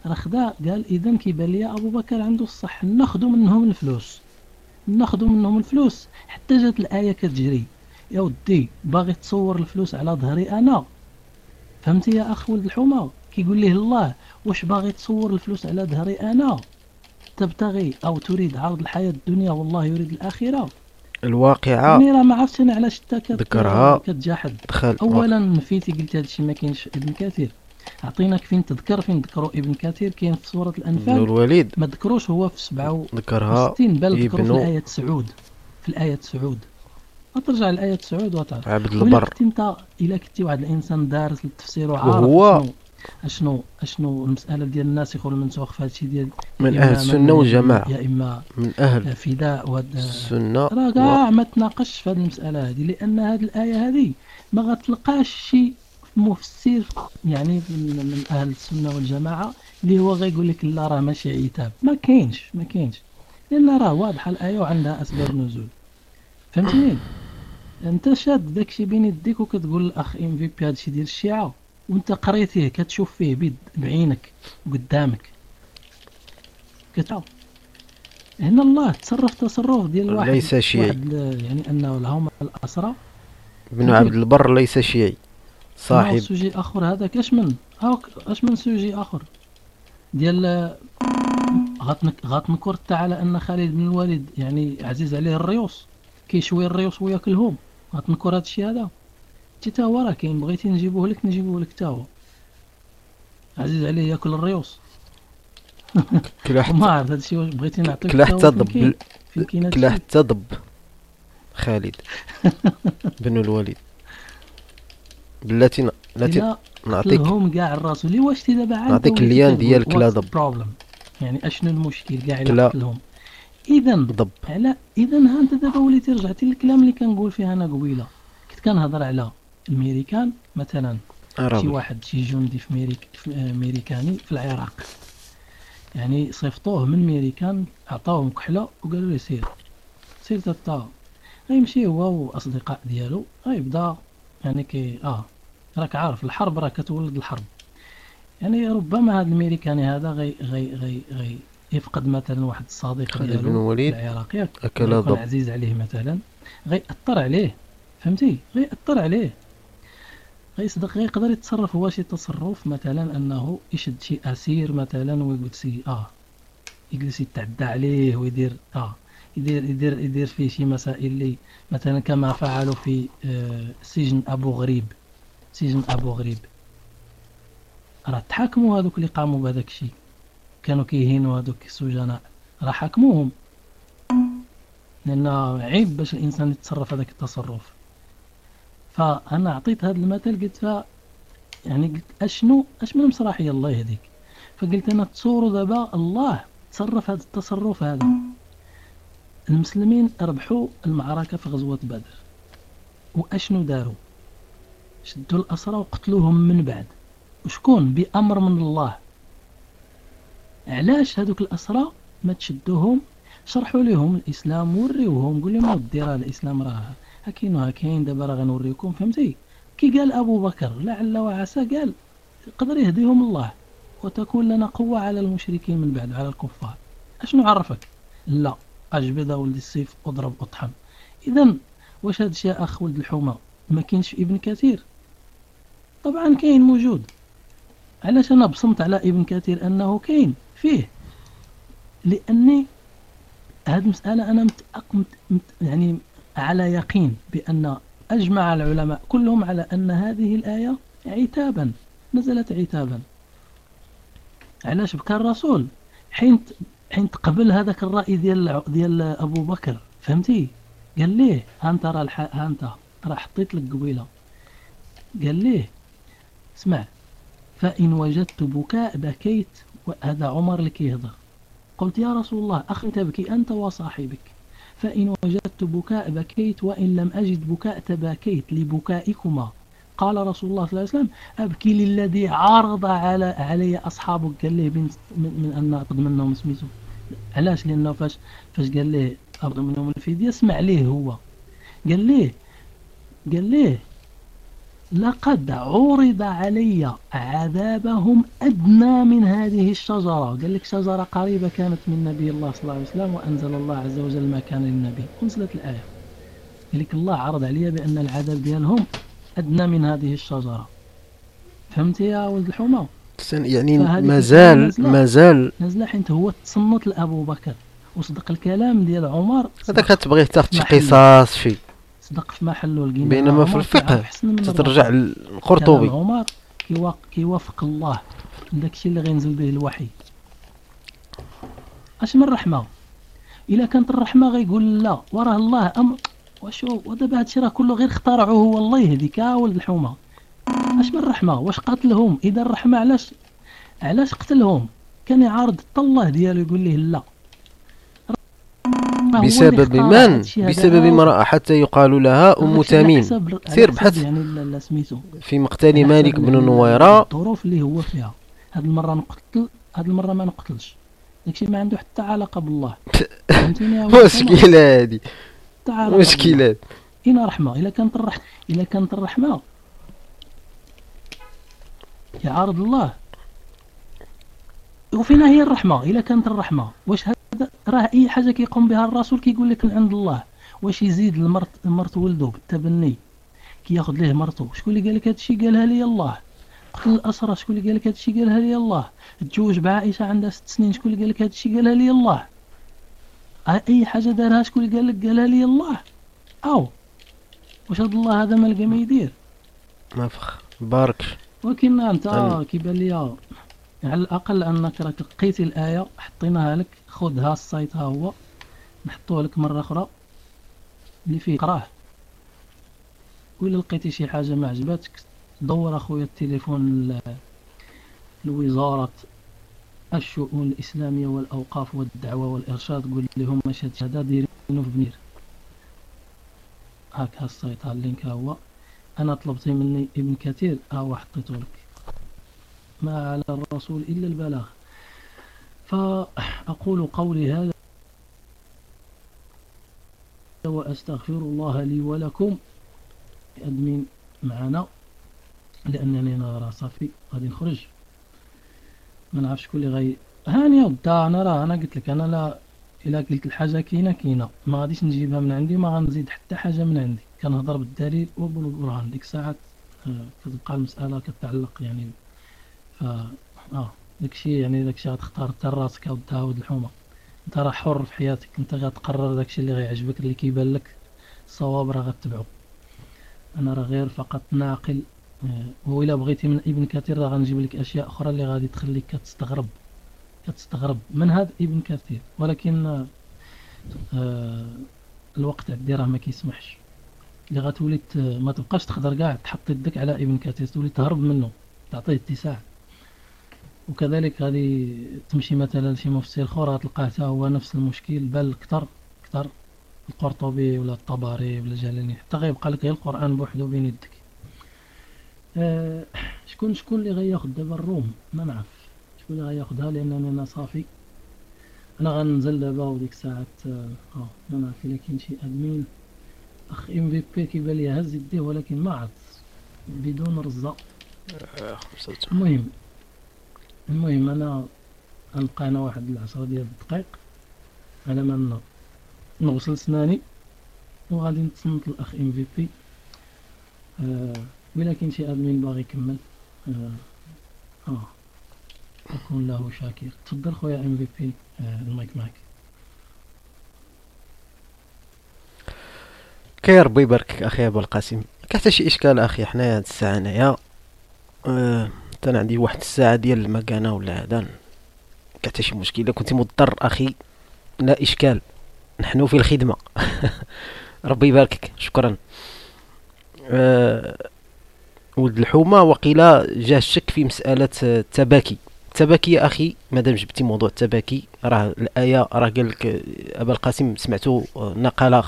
راه خداه قال إذا كيبان لي أبو بكر عنده الصح ناخذوا منهم الفلوس. ناخذوا منهم الفلوس حتى جات الآية كتجري. يا ودي باغي تصور الفلوس على ظهري أنا. فهمتي يا أخ ولد الحومة؟ كيقول ليه الله واش باغي تصور الفلوس على ظهري أنا؟ تبتغي أو تريد عرض الحياة الدنيا والله يريد الآخرة. الواقعة يعني راه ما عرفتش أنا علاش أنت كت- ذكرها. كتجاحد. اولا نفيتي قلت هذا الشيء ما كاينش ابن كثير. عطيناك فين تذكر فين ذكروا ابن كثير؟ كاين في سورة الأنفال. الوليد. ما ذكروش هو في 67 ذكرها بل ذكروا في الآية سعود في الآية سعود ترجع لآية سعود وتعرف. عبد البر. كنت أنت الا كنتي واحد الإنسان دارس للتفسير وعارف وهو- اشنو أشنو المسألة ديال الناسخ والمنسوخ في هذا الشيء ديال من السنة من- والجماعة. يا إما من أهل فداء وهاد السنة راه كاع ما تناقش في هذه المسألة هذه لأن هذه الآية هذه ما غتلقاش شي مفسر يعني من, من أهل السنة والجماعة اللي هو غيقول لك لا راه ماشي عتاب. ما كاينش ما كاينش. لأن راه واضحة الآية وعندها أسباب نزول. فهمتني؟ أنت شاد داكشي بين يديك وكتقول الأخ ام في بي هادشي ديال الشيعة. وانت قريتيه كتشوف فيه بيد بعينك قدامك. كتعرف هنا الله تصرف تصرف ديال واحد ليس شيعي. يعني أنه لهم الأسرى. ابن عبد البر ليس شيعي. صاحب sujet آخر هذاك اش من هاك أش من sujet آخر؟ ديال غاتنك غاتنكر حتى على أن خالد بن الوليد يعني عزيز عليه الريوس. كيشوي الريوس وياكلهم. غاتنكر هذا الشيء هذا. انت تا هو راه كاين بغيتي نجيبوه لك نجيبوه لك تا هو. عزيز عليه ياكل الريوس. كلا حتى ما عرفت هذا الشيء واش بغيتي نعطيك كلا حتى ضب. كلا حتى ضب. خالد. بن الوليد. بلاتي بلاتي نعطيك قتلهم كاع الرسول واش تي دابا نعطيك ال lien ديال كلا ضب. يعني أشنو المشكل كاع الا قتلهم اذا ضب. على اذا ها أنت دابا وليتي رجعتي للكلام اللي كنقول فيه أنا قبيلة. كنت كنهضر على الميريكان مثلا. شي عربي واحد شي جندي في ميريك في ميريكاني في العراق. يعني صيفطوه من ميريكان عطاوه مكحله وقالوا له سير. سير تتا غيمشي هو وأصدقاء ديالو. غيبدا يعني كي آه راك عارف الحرب راه كتولد الحرب. يعني ربما هذا الميريكاني هذا غي غي غي غي يفقد مثلا واحد الصديق ديالو بن في الوليد العراق ياك أكل غيكون ضب. عزيز عليه مثلا. غيأثر عليه فهمتي؟ غيأثر عليه. غيصدق غيقدر يتصرف هو شي تصرف مثلا أنه يشد شي أسير مثلا ويقول سي آه يجلس يتعدى عليه ويدير آه يدير يدير يدير فيه شي مسائل اللي مثلا كما فعلوا في آه سجن أبو غريب. سجن أبو غريب. راه تحاكموا هذوك اللي قاموا بهذاك الشيء كانوا كيهينوا هذوك السجناء. راه حاكموهم. لأن عيب باش الإنسان يتصرف هذاك التصرف. فأنا عطيت هذا المثل قلت ف يعني قلت أشنو؟ اش من مسرحيه الله يهديك؟ فقلت أنا تصوروا دابا الله تصرف هذا التصرف هذا. المسلمين ربحوا المعركة في غزوة بدر. وأشنو داروا؟ شدوا الأسرى وقتلوهم من بعد. وشكون؟ بأمر من الله. علاش هذوك الأسرى ما تشدوهم؟ شرحوا لهم الإسلام وريوهم قول لهم راه الإسلام راه وها كاين دابا راه غنوريكم فهمتي؟ كي قال أبو بكر لعل وعسى قال قدر يهديهم الله وتكون لنا قوة على المشركين من بعد على الكفار. أشنو عرفك؟ لا اجبد ولد السيف اضرب اطحن اذا واش هذا الشيء أخ ولد الحومة؟ ما كاينش في ابن كثير. طبعا كاين موجود. علاش أنا بصمت على ابن كثير أنه كاين؟ فيه. لأني هذه المسألة أنا متأق مت مت يعني على يقين بأن أجمع العلماء كلهم على أن هذه الآية عتابا نزلت عتابا. علاش؟ بكى الرسول حين حين تقبل هذاك الرأي ديال ديال أبو بكر فهمتي؟ قال ليه؟ ها أنت راه. ها أنت راه حطيت لك قبيلة. قال ليه؟ اسمع. فإن وجدت بكاء بكيت وهذا عمر اللي كيهضر قلت يا رسول الله أخي تبكي أنت وصاحبك. فإن وجدت بكاء بكيت وإن لم أجد بكاء تباكيت لبكائكما. قال رسول الله صلى الله عليه وسلم أبكي للذي عارض على علي أصحابك قال له من, من أن أطلب منهم سميتو علاش؟ لأنه فاش فاش قال له أرض منهم الفدية اسمع ليه هو. قال ليه؟ قال ليه؟ لقد عرض علي عذابهم أدنى من هذه الشجرة. قال لك شجرة قريبة كانت من نبي الله صلى الله عليه وسلم وأنزل الله عز وجل ما كان للنبي. أنزلت الآية. قال لك الله عرض علي بأن العذاب ديالهم أدنى من هذه الشجرة. فهمت يا ولد الحومة يعني مازال مازال نزل حيت هو تصنت لأبو بكر. وصدق الكلام ديال عمر. هذاك تبغي تاخذ شي قصاص شي صدق في محله لقينا بينما في الفقه تترجع للقرطبي. عمر كيوافق الله. داك الشيء اللي غينزل به الوحي؟ أش من رحمة؟ إلا كانت الرحمة غيقول لا وراه الله أمر. وشو؟ ودابا هادشي راه كله غير اخترعوه هو الله يهديك ولد الحومة. أش من رحمة؟ واش قتلهم؟ إذا الرحمة علاش علاش قتلهم؟ كان يعارض الله ديالو يقول ليه لا. بسبب من؟ بسبب امرأة حتى يقال لها أم تميم. سير بحث. يعني في مقتل مالك بن نويرة. الظروف اللي هو فيها. هاد المرة نقتل هاد المرة ما نقتلش. داكشي ما عنده حتى علاقة بالله. مشكلة هادي. مشكلة. إنا رحمة. إلا كانت الرحمة إلا كانت الرحمة. يعارض الله. وفينا هي الرحمة. إلا كانت الرحمة. واش هذا راه أي حاجة كيقوم بها الرسول كيقول لك من عند الله. واش يزيد المرت مرت ولده بالتبني؟ كياخذ ليه مرته؟ شكون اللي قال لك هادشي؟ قالها لي الله. قتل الأسرى شكون اللي قال لك هادشي؟ قالها لي الله. تزوج بعائشة عندها ست سنين شكون اللي قال لك هادشي؟ قالها لي الله. أي حاجة دارها شكون اللي قال لك قالها لي الله. أو واش هاد الله هذا ما لقى ما يدير؟ نفخ. بارك. ولكن انت كيبان لي على الأقل أنك راك لقيتي الآية حطيناها لك. خذها السايت ها هو. نحطوه لك مرة أخرى. اللي فيه قراه وإلا لقيتي شي حاجة ما عجباتك دور أخويا التليفون لوزارة الشؤون الإسلامية والأوقاف والدعوة والإرشاد. قول لهم مشهد هذا ديرينه في banner هاك ها ال site ها ال link هو. أنا طلبتي مني ابن كثير ها حطيته لك. ما على الرسول إلا البلاغ. فأقول قولي هذا وأستغفر الله لي ولكم. أدمين معنا لأنني أنا صافي غادي نخرج. ما نعرفش شكون غي هاني ودا أنا راه أنا قلت لك أنا لا إلا قلت الحاجة كاينة كاينة ما غاديش نجيبها من عندي ما غنزيد حتى حاجة من عندي. كنهضر بالدليل وبالبرهان ديك الساعات آه، كتبقى المسألة كتعلق يعني. آه. داكشي يعني داكشي غتختار انت راسك أو داود الحومة. انت راه حر في حياتك انت غتقرر داكشي اللي غيعجبك اللي كيبان لك الصواب راه غتبعو. أنا راه غير فقط ناقل آه، وإلا بغيتي من ابن كثير راه غنجيب لك أشياء أخرى اللي غادي تخليك كتستغرب. كتستغرب. من هذا ابن كثير؟ ولكن آه الوقت عندي راه ما كيسمحش. اللي غتولي ما تبقاش تقدر كاع تحط يدك على ابن كثير تولي تهرب منه تعطيه اتساع. وكذلك غادي تمشي مثلا شي مفسر أخر غتلقاه حتى هو نفس المشكل بل أكثر أكثر القرطبي ولا الطبري ولا الجلالي حتى غيبقى لك غير القرآن بوحدو بين يدك. أه شكون شكون اللي غياخذ دابا الروم؟ ما نعرف. شكون اللي غياخذها لأنني أنا صافي. أنا غنزل دابا وديك الساعات آه ما نعرف إلا كاين شي أدمين. أخ إم في بي كيبان لي هز يديه ولكن ما عرفت بدون رزه آه، المهم المهم أنا غنبقى أنا واحد العشرة ديال الدقائق على ما نغسل سناني وغادي نتصنت الأخ ام في بي آه ولا كاين شي آدمين باغي يكمل آه, آه اكون له شاكر. تفضل خويا ام في بي آه المايك معك. كي ربي يباركك أخي أبو القاسم. كحتى شي إشكال أخي حنايا هاد الساعة هنايا أه أنا عندي واحد الساعة ديال المكانة ولا هذا. حتى شي مشكل كنت مضطر أخي لا إشكال. نحن في الخدمة. ربي يباركك. شكرا. أه ولد الحومة وقيلا جا الشك في مسألة التباكي. التباكي يا أخي مادام جبتي موضوع التباكي راه الآية راه قال لك أبا القاسم سمعته نقل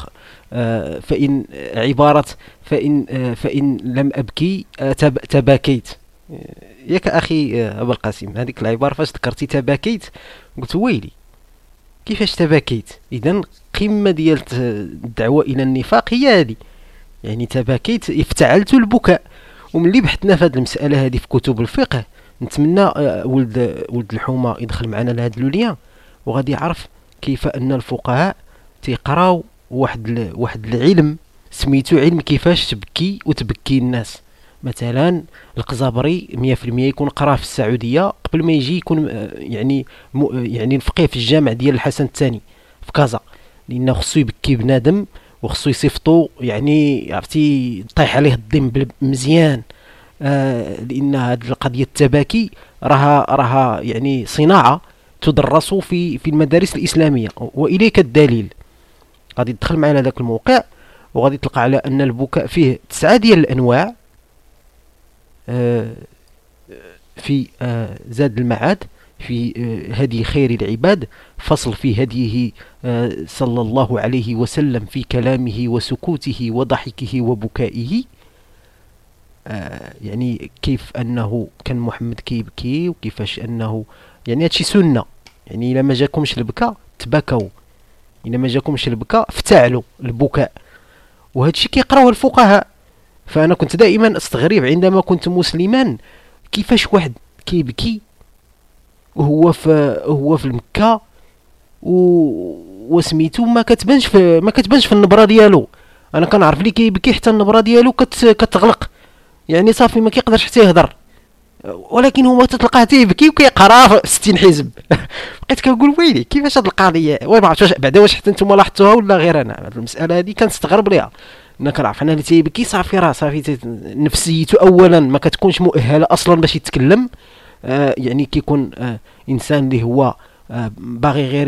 آه، فإن عبارة فإن آه، فإن لم أبكي آه، تباكيت. ياك أخي ابا القاسم هذيك العبارة فاش ذكرتي تباكيت قلت ويلي كيفاش تباكيت؟ إذا قمه ديال الدعوة إلى النفاق هي هذه. يعني تباكيت افتعلت البكاء. وملي بحثنا في هذه المسألة هذه في كتب الفقه نتمنى آه، ولد ولد الحومة يدخل معنا لهذا لوليان وغادي يعرف كيف أن الفقهاء تيقراو واحد واحد العلم سميتو علم كيفاش تبكي وتبكي الناس. مثلا القزابري 100% يكون قرا في السعودية قبل ما يجي يكون آه، يعني يعني الفقيه في الجامع ديال الحسن الثاني في كازا لأنه خصو يبكي بنادم وخصو يصيفطو يعني عرفتي طيح عليه الضم مزيان آه لأن هذه القضية التباكي راها راها يعني صناعة تدرس في في المدارس الإسلامية وإليك الدليل. غادي تدخل معنا هذاك الموقع وغادي تلقى على أن البكاء فيه تسعة ديال الأنواع. آه في آه زاد المعاد في آه، هدي خير العباد فصل في هديه آه، صلى الله عليه وسلم في كلامه وسكوته وضحكه وبكائه. آه، يعني كيف أنه كان محمد كيبكي وكيفاش أنه يعني هادشي سنة. يعني إلا ما جاكمش البكاء تبكوا إلا ما جاكمش البكاء افتعلوا البكاء. وهادشي كيقراوه الفقهاء. فأنا كنت دائما أستغرب عندما كنت مسلما. كيفاش واحد كيبكي؟ وهو في هو في مكة و وسميتو ما كتبانش في ما كتبانش في النبرة ديالو. أنا كنعرف لي كيبكي حتى النبرة ديالو كت كتغلق. يعني صافي ما كيقدرش حتى يهضر. ولكن هو تتلقاه تيبكي وكيقرا 60 حزب. بقيت كنقول ويلي كيفاش هاد القضية؟ وما عرفتش بعدا واش حتى نتوما لاحظتوها ولا غير أنا؟ هاد المسألة هادي كنستغرب ليها. أنا كنعرف أنا اللي تيبكي صافي راه صافي نفسيته اولا ما كتكونش مؤهلة أصلا باش يتكلم. آه يعني كيكون آه إنسان اللي هو آه باغي غير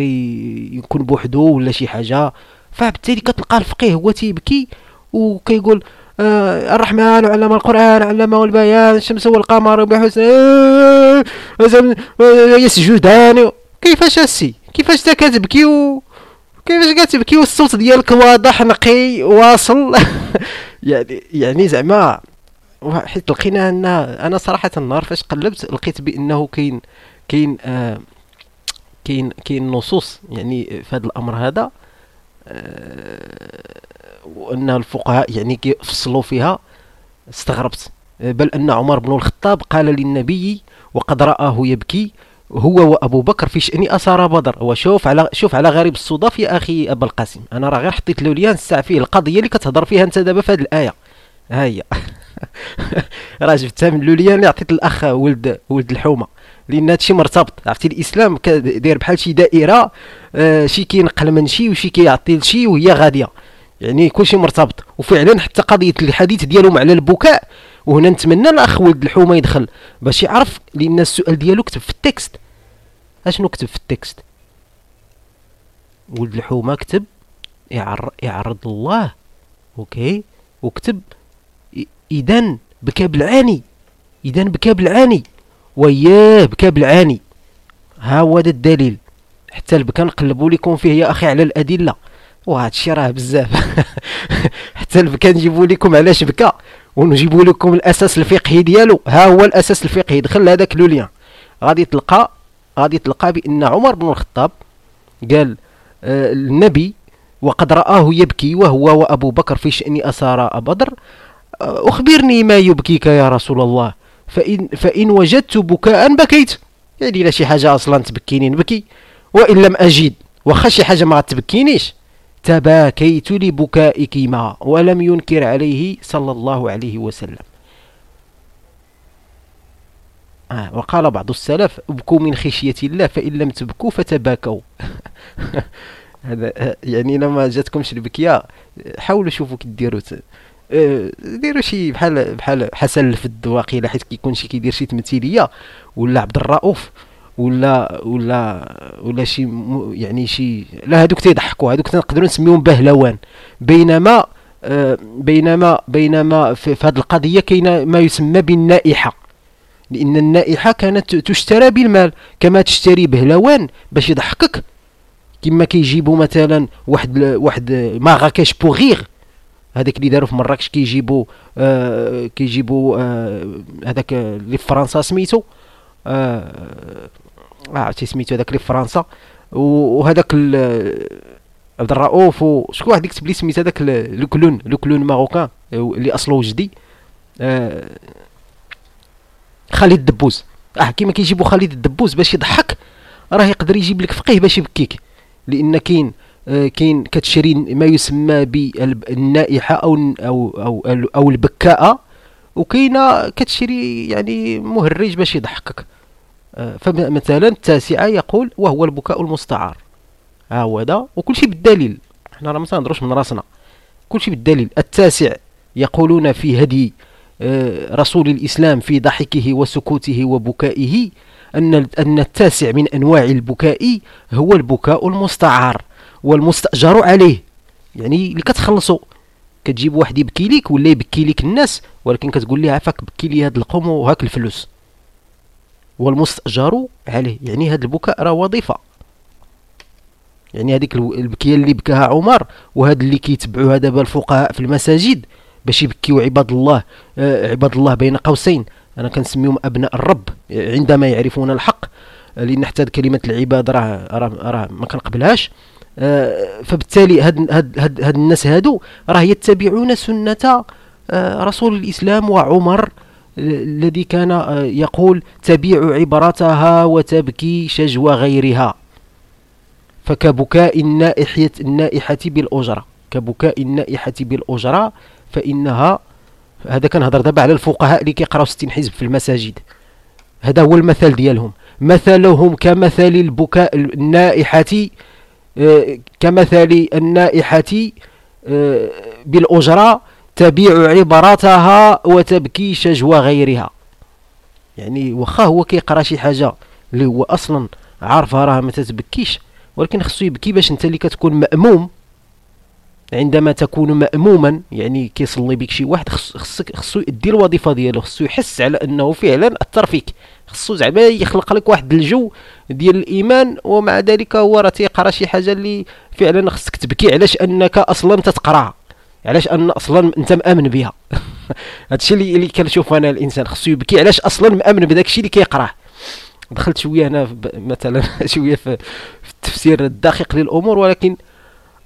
يكون بوحدو ولا شي حاجة. فبالتالي كتلقى الفقيه هو تيبكي وكيقول آه الرحمن علم القرآن علمه البيان الشمس والقمر بحسن آه يسجدان. كيفاش السي كيفاش انت كتبكي كيفاش كتبكي والصوت ديالك واضح نقي واصل؟ يعني يعني زعما حيت لقينا ان أنا صراحة النهار فاش قلبت لقيت بأنه كاين كاين آه كاين كاين نصوص. يعني في هذا الأمر هذا آه وأن الفقهاء يعني كيفصلوا فيها. استغربت. بل أن عمر بن الخطاب قال للنبي وقد رآه يبكي هو وأبو بكر في شان اثار بدر. وشوف على شوف على غريب الصدف يا أخي ابا القاسم. أنا راه غير حطيت له ليان الساعة فيه القضية اللي كتهضر فيها أنت دابا في هذه الآية. ها هي راه جبتها من le lien اللي عطيت الأخ ولد ولد الحومة. لأن هادشي مرتبط. عرفتي الإسلام داير بحال شي دائرة آه شي كينقل من شي وشي كيعطي لشي وهي غادية. يعني كلشي مرتبط. وفعلا حتى قضية الحديث ديالهم على البكاء وهنا نتمنى الأخ ولد الحومة يدخل باش يعرف لأن السؤال ديالو كتب في ال text. أشنو كتب في ال text؟ ولد الحومة كتب يعرض الله. أوكي؟ وكتب اذا بكى بالعاني اذا بكى بالعاني وياه بكى بالعاني ها هو هذا الدليل. حتى البكا نقلبوا لكم فيه يا أخي على الأدلة. وهذا الشيء راه بزاف. حتى البكا نجيبوا لكم علاش بكى ونجيبوا لكم الأساس الفقهي ديالو. ها هو الأساس الفقهي. دخل هذاك لوليان غادي تلقى غادي تلقى بأن عمر بن الخطاب قال آه النبي وقد رآه يبكي وهو وأبو بكر في شأن أسارى بدر آه أخبرني ما يبكيك يا رسول الله. فإن, فإن وجدت بكاء بكيت. يعني لا شي حاجة أصلا تبكيني نبكي. وإن لم أجد وخا شي حاجة ما تبكينيش. تباكيت لبكائكما ولم ينكر عليه صلى الله عليه وسلم. آه وقال بعض السلف ابكوا من خشية الله فإن لم تبكوا فتباكوا. هذا يعني لما جاتكمش البكية حاولوا شوفوا كي ديروا آه، ديروا شي بحال بحال حسن الفد واقيلا حيت كيكون شي كيدير شي تمثيلية ولا عبد الرؤوف. ولا ولا ولا شي يعني شي لا هذوك تيضحكوا هذوك نقدروا نسميهم بهلوان. بينما آه بينما بينما في هذه القضية كاين ما يسمى بالنائحة. لأن النائحة كانت تشترى بالمال. كما تشتري بهلوان باش يضحكك. كما كيجيبوا مثلا واحد واحد Marrakech du rire. هذاك اللي داروا في مراكش كيجيبوا آه كيجيبوا آه هذاك اللي في فرنسا سميتو. آه عرفتي سميتو هذاك اللي في فرنسا. وهذاك عبد الرؤوف وشكون واحد يكتب لي سميت هذاك le clown le clown marocain اللي اصله وجدي آه خالد الدبوز. آه كيما كيجيبوا خالد الدبوز باش يضحك راه يقدر يجيب لك فقيه باش يبكيك. لأن كاين آه كاين كتشري ما يسمى بالنائحة أو أو أو أو البكاءه وكاينة كتشري يعني مهرج باش يضحكك. آه فمثلا التاسعة يقول وهو البكاء المستعار. ها هو هذا. وكل شيء بالدليل. إحنا راه ما تنهضروش من راسنا. كل شيء بالدليل. التاسع يقولون في هدي آه، رسول الإسلام في ضحكه وسكوته وبكائه أن أن التاسع من أنواع البكاء هو البكاء المستعار والمستأجر عليه. يعني اللي كتخلصوا كتجيب واحد يبكي لك ولا يبكي لك الناس ولكن كتقول ليه عفاك بكي لي هاد القوم وهاك الفلوس. والمستأجر عليه. يعني هاد البكاء راه وظيفة. يعني هذيك البكية اللي بكاها عمر وهاد اللي كيتبعوها دابا الفقهاء في المساجد باش يبكيو عباد الله آه عباد الله بين قوسين. أنا كنسميهم أبناء الرب عندما يعرفون الحق. لأن حتى كلمة العباد راه راه راه ما كنقبلهاش. آه فبالتالي هاد هاد هاد, هاد الناس هادو راه يتبعون سنة آه رسول الإسلام وعمر الذي كان آه، يقول تبيع عبرتها وتبكي شجو غيرها. فكبكاء النائحة, النائحة بالأجرة. كبكاء النائحة بالأجرة فإنها هذا كنهضر دابا على الفقهاء اللي كيقراو 60 حزب في المساجد. هذا هو المثل ديالهم. مثلهم كمثل البكاء النائحة آه، كمثل النائحة آه، بالأجرة تبيع عبراتها وتبكي شجو غيرها. يعني واخا هو كيقرأ شي حاجة اللي هو أصلا عارفها راه ما تتبكيش ولكن خصو يبكي باش أنت اللي كتكون مأموم. عندما تكون مأموما يعني كيصلي بك شي واحد خصك خصو يدي الوظيفة ديالو خصو يحس على أنه فعلا أثر فيك. خصو زعما يخلق لك واحد الجو ديال الإيمان ومع ذلك هو راه تيقرأ شي حاجة اللي فعلا خصك تبكي علاش أنك أصلا تتقرأها. علاش أن أصلا أنت مآمن بها؟ هادشي اللي اللي كنشوف أنا الإنسان خصو يبكي. علاش أصلا مآمن بداك الشيء اللي كيقرأه؟ دخلت شوية هنا مثلا شوية في التفسير الدقيق للأمور ولكن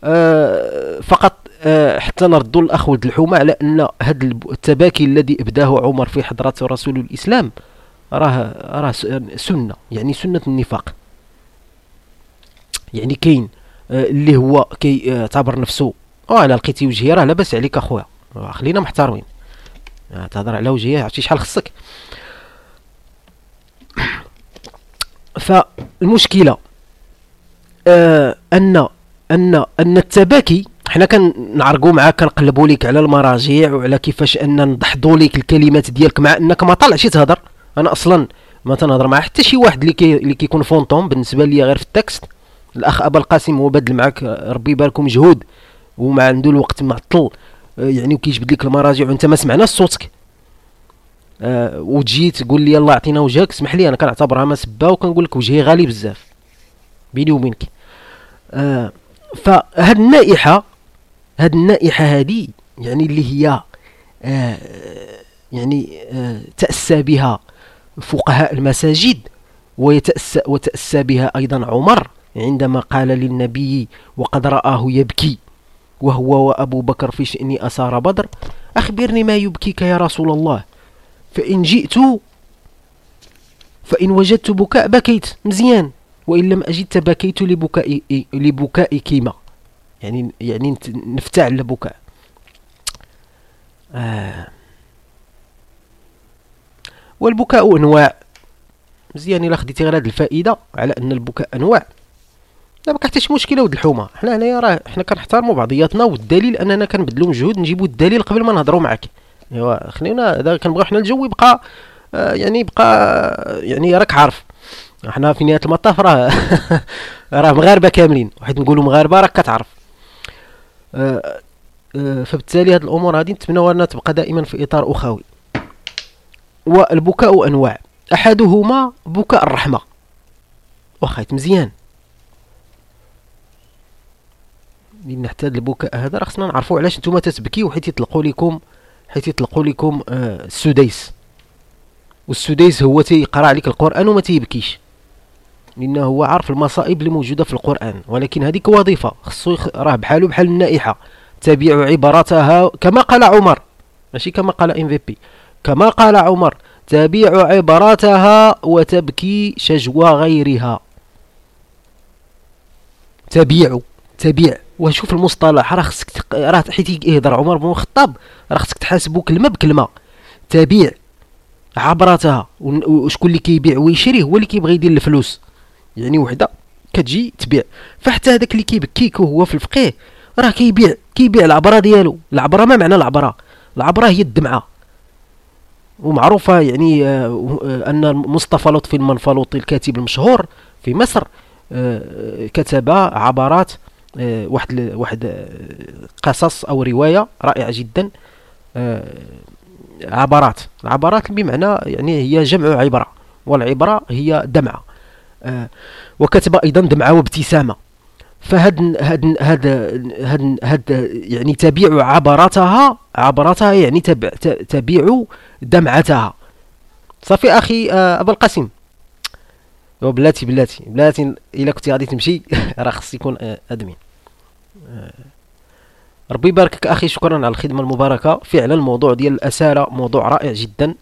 آه فقط آه حتى نردوا الأخ ولد الحومة على أن هذا التباكي الذي أبداه عمر في حضرة رسول الإسلام راه راه سنة يعني سنة النفاق. يعني كاين آه اللي هو كيعتبر آه نفسه آه أنا لقيتي وجهي راه لاباس عليك أخويا. خلينا محترمين. آه، تهضر على وجهي عرفتي شحال خصك. فالمشكلة آه أن أن أن التباكي حنا كنعرقوا معاك كنقلبوا لك على المراجع وعلى كيفاش أن نضحضوا لك الكلمات ديالك مع أنك ما طلعتش تهضر. أنا أصلا ما تنهضر مع حتى شي واحد اللي كي اللي كيكون fantôme بالنسبة ليا غير في ال text الأخ ابا القاسم هو بادل معاك ربي يبارك مجهود وما عنده الوقت معطل. آه، يعني وكيجبد لك المراجع وانت ما سمعناش صوتك. آه وتجي تقول لي يلا عطينا وجهك اسمح لي أنا كنعتبرها ما سبه وكنقول لك وجهي غالي بزاف. بيني وبينك. آه فهاد النائحة هاد النائحة هذه يعني اللي هي آه يعني آه تأسى بها فقهاء المساجد ويتأسى وتأسى بها أيضا عمر عندما قال للنبي وقد رآه يبكي. وهو وأبو بكر في شأن أسار بدر أخبرني ما يبكيك يا رسول الله. فإن جئت فإن وجدت بكاء بكيت مزيان وإن لم أجد تبكيت لبكاء لبكاء كيما يعني يعني نفتعل لبكاء آه. والبكاء أنواع. مزيان إلا خديتي غير هاد الفائدة على أن البكاء أنواع. حتى شي مشكلة ود الحومة. حنا هنايا راه حنا كنحترموا بعضياتنا والدليل أننا كنبذلوا مجهود نجيبوا الدليل قبل ما نهضروا معاك. أيوا خلينا هذا كنبغيو حنا الجو يبقى آه يعني يبقى يعني راك عارف. إحنا في نهاية المطاف راه راه مغاربة كاملين. واحد نقولوا مغاربة راك كتعرف. آه آه فبالتالي هذه الأمور هذه نتمنى أنها تبقى دائما في إطار أخوي. والبكاء أنواع. أحدهما بكاء الرحمة. واخا مزيان. هذا البكاء هذا. راه خصنا نعرفوا علاش نتوما تتبكيو حيت يطلقوا لكم حيت يطلقوا لكم آه السديس. والسديس هو تيقرأ عليك القرآن وما تيبكيش. لأنه هو عارف المصائب اللي موجودة في القرآن. ولكن هذيك وظيفة. خصو يخ... راه بحالو بحال النائحة. تبيع عبارتها كما قال عمر. ماشي كما قال ام في بي. كما قال عمر. تبيع عباراتها وتبكي شجوى غيرها. تبيع تبيع. وشوف المصطلح. راه خصك. راه حيت يهضر عمر بن الخطاب راه خصك تحاسبو كلمه بكلمه تبيع عبراتها وشكون اللي كيبيع ويشري هو اللي كيبغي يدير الفلوس. يعني وحده كتجي تبيع. فحتى هذاك اللي كيبكيك وهو في الفقيه راه كيبيع كيبيع العبرة ديالو. العبرة ما معنى العبرة؟ العبرة هي الدمعة. ومعروفة يعني آه، آه، أن مصطفى لطفي المنفلوطي الكاتب المشهور في مصر آه، كتب عبارات واحد واحد قصص أو رواية رائعة جدا عبارات. العبارات بمعنى يعني هي جمع عبرة والعبرة هي دمعة وكتب أيضا دمعة وابتسامة. فهاد هاد هاد هاد هاد يعني تبيع عبراتها عبراتها يعني تبع تبيع دمعتها. صافي أخي آه، أبو القاسم. بلاتي بلاتي بلاتي الا كنتي غادي تمشي. راه خص يكون آه، ادمين آه، ربي يباركك أخي شكرا على الخدمة المباركة. فعلا الموضوع ديال الاساره موضوع رائع جدا.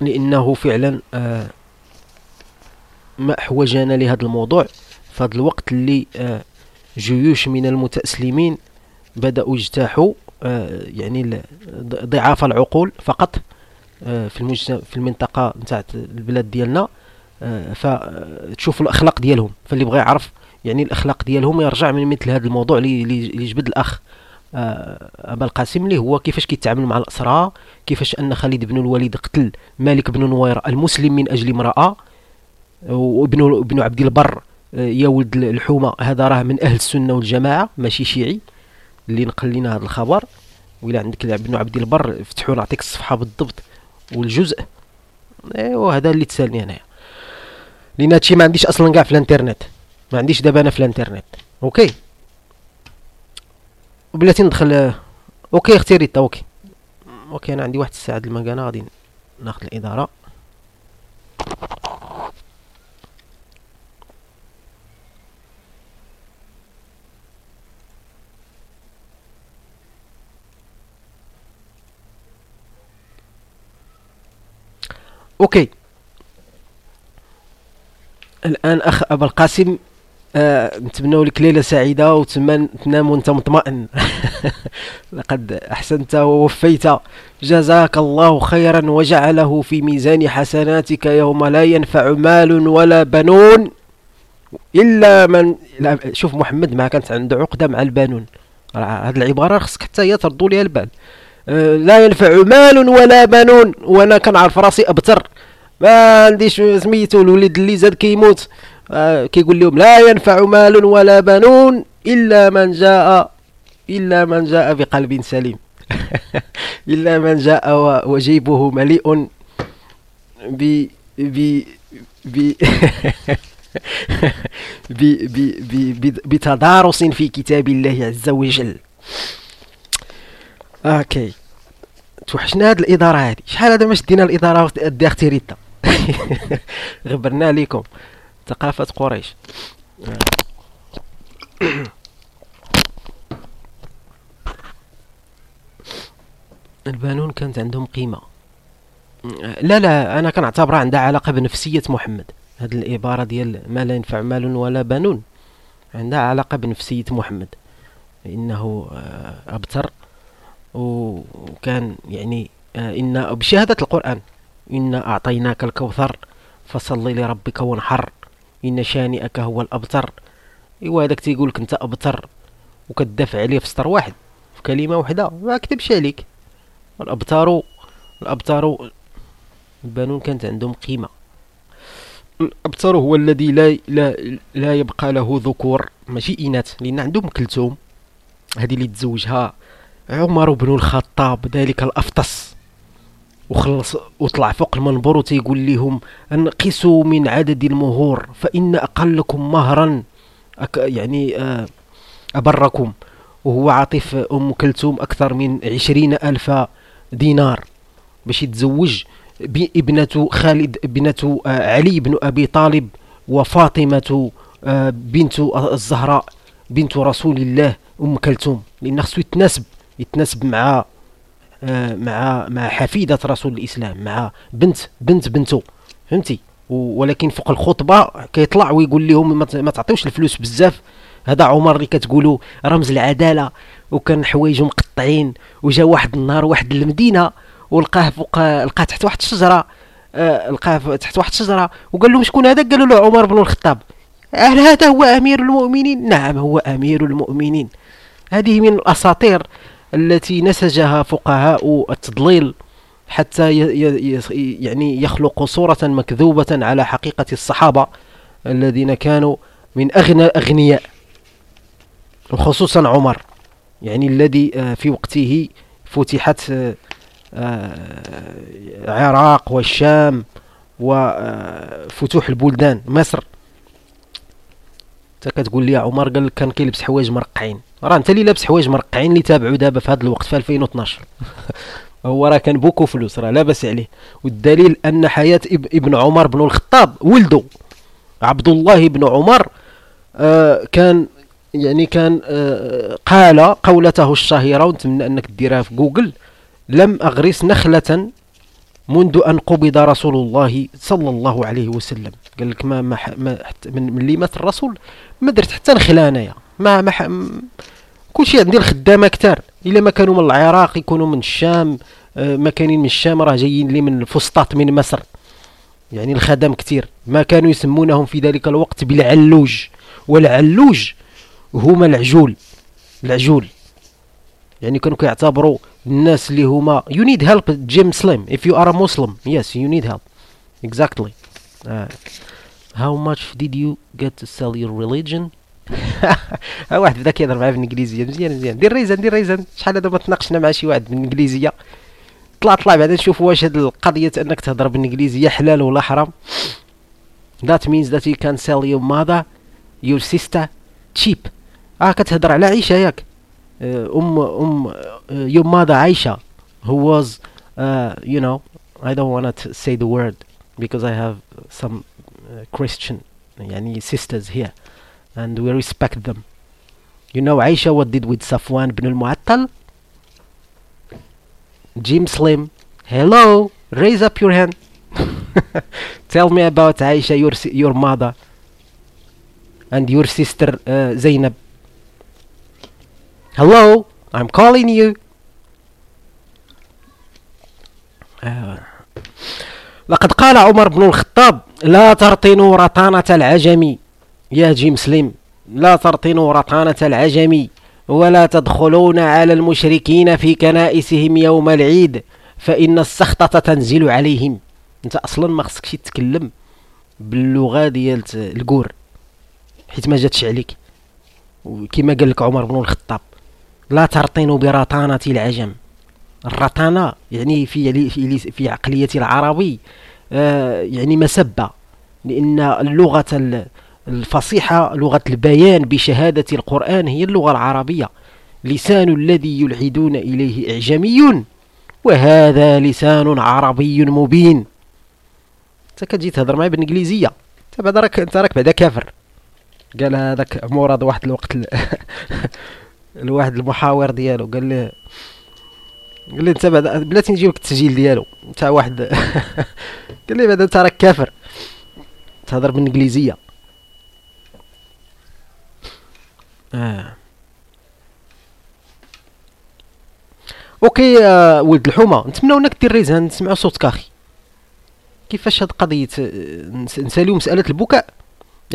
لإنه فعلا ما احوجنا لهذا الموضوع. في هذا الوقت اللي آه، جيوش من المتأسلمين بدأوا يجتاحوا آه، يعني ضعاف العقول فقط آه، في في المنطقة نتاع البلاد ديالنا. فتشوفوا الأخلاق ديالهم. فاللي بغى يعرف يعني الأخلاق ديالهم يرجع من مثل هذا الموضوع اللي جبد الأخ أبا القاسم اللي هو كيفاش كيتعامل مع الأسرى كيفاش أن خالد بن الوليد قتل مالك بن نوير المسلم من أجل امرأة وابن ابن عبد البر آه، يا ولد الحومة هذا راه من أهل السنة والجماعة ماشي شيعي اللي نقل لنا هذا الخبر. ولا عندك ابن عبد البر فتحوا نعطيك الصفحة بالضبط والجزء. إيوا هذا اللي تسألني أنايا. لأن هادشي ما عنديش أصلا كاع في الانترنت. ما عنديش دابا أنا في الانترنت. OK. وبلاتي ندخل OK أختي ريتا OK. OK أنا عندي واحد الساعة المكانه غادي ناخذ الإدارة. OK. الآن أخ ابا القاسم آه نتمنى لك ليلة سعيدة وتمن تنام وأنت مطمئن. لقد أحسنت ووفيت. جزاك الله خيرا وجعله في ميزان حسناتك يوم لا ينفع مال ولا بنون إلا من لا شوف محمد ما كانت عنده عقدة مع البنون. هذه العبارة خصك حتى هي تردوا ليها البال. آه، لا ينفع مال ولا بنون. وأنا كنعرف راسي أبتر. ما عنديش سميتو الوليد اللي زاد كيموت. آه كيقول لهم لا ينفع مال ولا بنون إلا من جاء إلا من جاء بقلب سليم. إلا من جاء وجيبه مليء ب ب ب بتدارس في كتاب الله عز وجل. OK. توحشنا هاد الإدارة هادي. شحال هذا ما شدينا الإدارة دي أختي ريتا؟ غبرنا عليكم. ثقافة قريش. البنون كانت عندهم قيمة. لا لا أنا كنعتبرها عندها علاقة بنفسية محمد. هاد العباره ديال ما لا ينفع مال ولا بنون عندها علاقة بنفسية محمد. إنه آه، أبتر. وكان يعني آه، إن بشهادة القرآن. إنا أعطيناك الكوثر فصلي لربك وانحر. إن شانئك هو الأبتر. إيوا هذاك تيقول لك أنت أبتر وكتدافع عليه في سطر واحد في كلمة واحدة ما كتبش عليك. الأبتار الأبتار البنون كانت عندهم قيمة. الأبتر هو الذي لا لا لا يبقى له ذكور ماشي إناث لأن عندهم كلثوم. هذه اللي تزوجها عمر بن الخطاب ذلك الأفطس. وخلص وطلع فوق المنبر وتيقول لهم انقصوا من عدد المهور فإن اقلكم مهرا أك يعني آه أبركم وهو عاطف أم كلثوم أكثر من عشرين ألف دينار. باش يتزوج بابنة خالد ابنة آه علي بن أبي طالب وفاطمة آه بنت الزهراء بنت رسول الله أم كلثوم. لأن خصو يتناسب يتناسب مع مع مع حفيدة رسول الإسلام مع بنت بنت بنته فهمتي؟ ولكن فوق الخطبة كيطلع ويقول لهم ما تعطيوش الفلوس بزاف. هذا عمر اللي كتقولوا رمز العدالة وكان حوايجه مقطعين وجا واحد النهار واحد المدينة ولقاه فوق لقاه تحت واحد الشجرة آه، لقاه تحت واحد الشجرة وقال لهم شكون هذا؟ قالوا له عمر بن الخطاب. هل هذا هو أمير المؤمنين؟ نعم هو أمير المؤمنين. هذه من الأساطير التي نسجها فقهاء التضليل حتى يعني يخلقوا صورة مكذوبة على حقيقة الصحابة الذين كانوا من أغنى أغنياء وخصوصا عمر. يعني الذي آه، في وقته فتحت العراق آه، والشام وفتوح البلدان مصر. انت كتقول لي عمر قال كان كيلبس حوايج مرقعين. راه انت اللي لابس حوايج مرقعين اللي تابعوا دابا في هذا الوقت في 2012 هو راه كان beaucoup فلوس راه لاباس عليه. والدليل أن حياة ابن عمر بن الخطاب ولده عبد الله بن عمر آه كان يعني كان آه قال قولته الشهيرة ونتمنى أنك ديرها في جوجل لم أغرس نخلة منذ أن قبض رسول الله صلى الله عليه وسلم. قال لك ما, ما, ما من ملي مات الرسول؟ ما درت حتى نخلة أنايا. ما ما كلشي عندي الخدامه كتار إلا ما كانوا من العراق يكونوا من الشام آه، ما كاينين من الشام راه جايين لي من الفسطاط من مصر. يعني الخدم كتير. ما كانوا يسمونهم في ذلك الوقت بالعلوج. والعلوج هما العجول. العجول. يعني كانوا كيعتبروا الناس اللي هما help Jim Slim. If you are a Muslim. Yes you need help. Exactly. uh, how much did you get to sell your religion? ها واحد بدا كيهضر معاه بالإنجليزية مزيان مزيان. دير ريزان دير ريزان شحال هذا ما تناقشنا مع شي واحد بالإنجليزية؟ طلع طلع بعدا نشوف واش هاد القضية أنك تهضر بالإنجليزية حلال ولا حرام. That means that you can sell your mother your sister cheap. آه كتهضر على عيشة ياك. أم أم your mother عايشة who was uh, you know I don't want to say the word because I have some Christian يعني sisters here. And we respect them. You know Aisha what did with Safwan bin al-Mu'attal? Jim Slim, hello, raise up your hand. Tell me about Aisha, your, your mother, and your sister uh, Zainab. Hello, I'm calling you. Uh, لقد قال عمر بن الخطاب لا ترطنوا رطانة العجم يا جيم سليم لا ترطنوا رطانة العجم ولا تدخلون على المشركين في كنائسهم يوم العيد فإن السخطة تنزل عليهم. أنت أصلا ما خصكش تتكلم باللغة ديال الكور حيت ما جاتش عليك. وكما قال لك عمر بن الخطاب لا ترطنوا برطانة العجم. الرطانة يعني في في في عقلية العربي آه يعني مسبة لأن اللغة الفصيحة لغة البيان بشهادة القرآن هي اللغة العربية. لسان الذي يلحدون إليه إعجمي وهذا لسان عربي مبين. انت كتجي تهضر معايا بالإنجليزية. انت بعدا راك أنت راك بعدا كافر. قال هذاك مراد واحد الوقت ل... الواحد المحاور ديالو. قال له قال لي انت بعدا بلاتي نجيب لك التسجيل ديالو. انت واحد قال لي بعدا أنت راك كافر. تهضر بالإنجليزية. آه. OK آه ولد الحومة. نتمنى أنك دير raise hand نسمعوا صوت كاخي كيفاش هاد قضية آه، نسأليو مسألة البكاء؟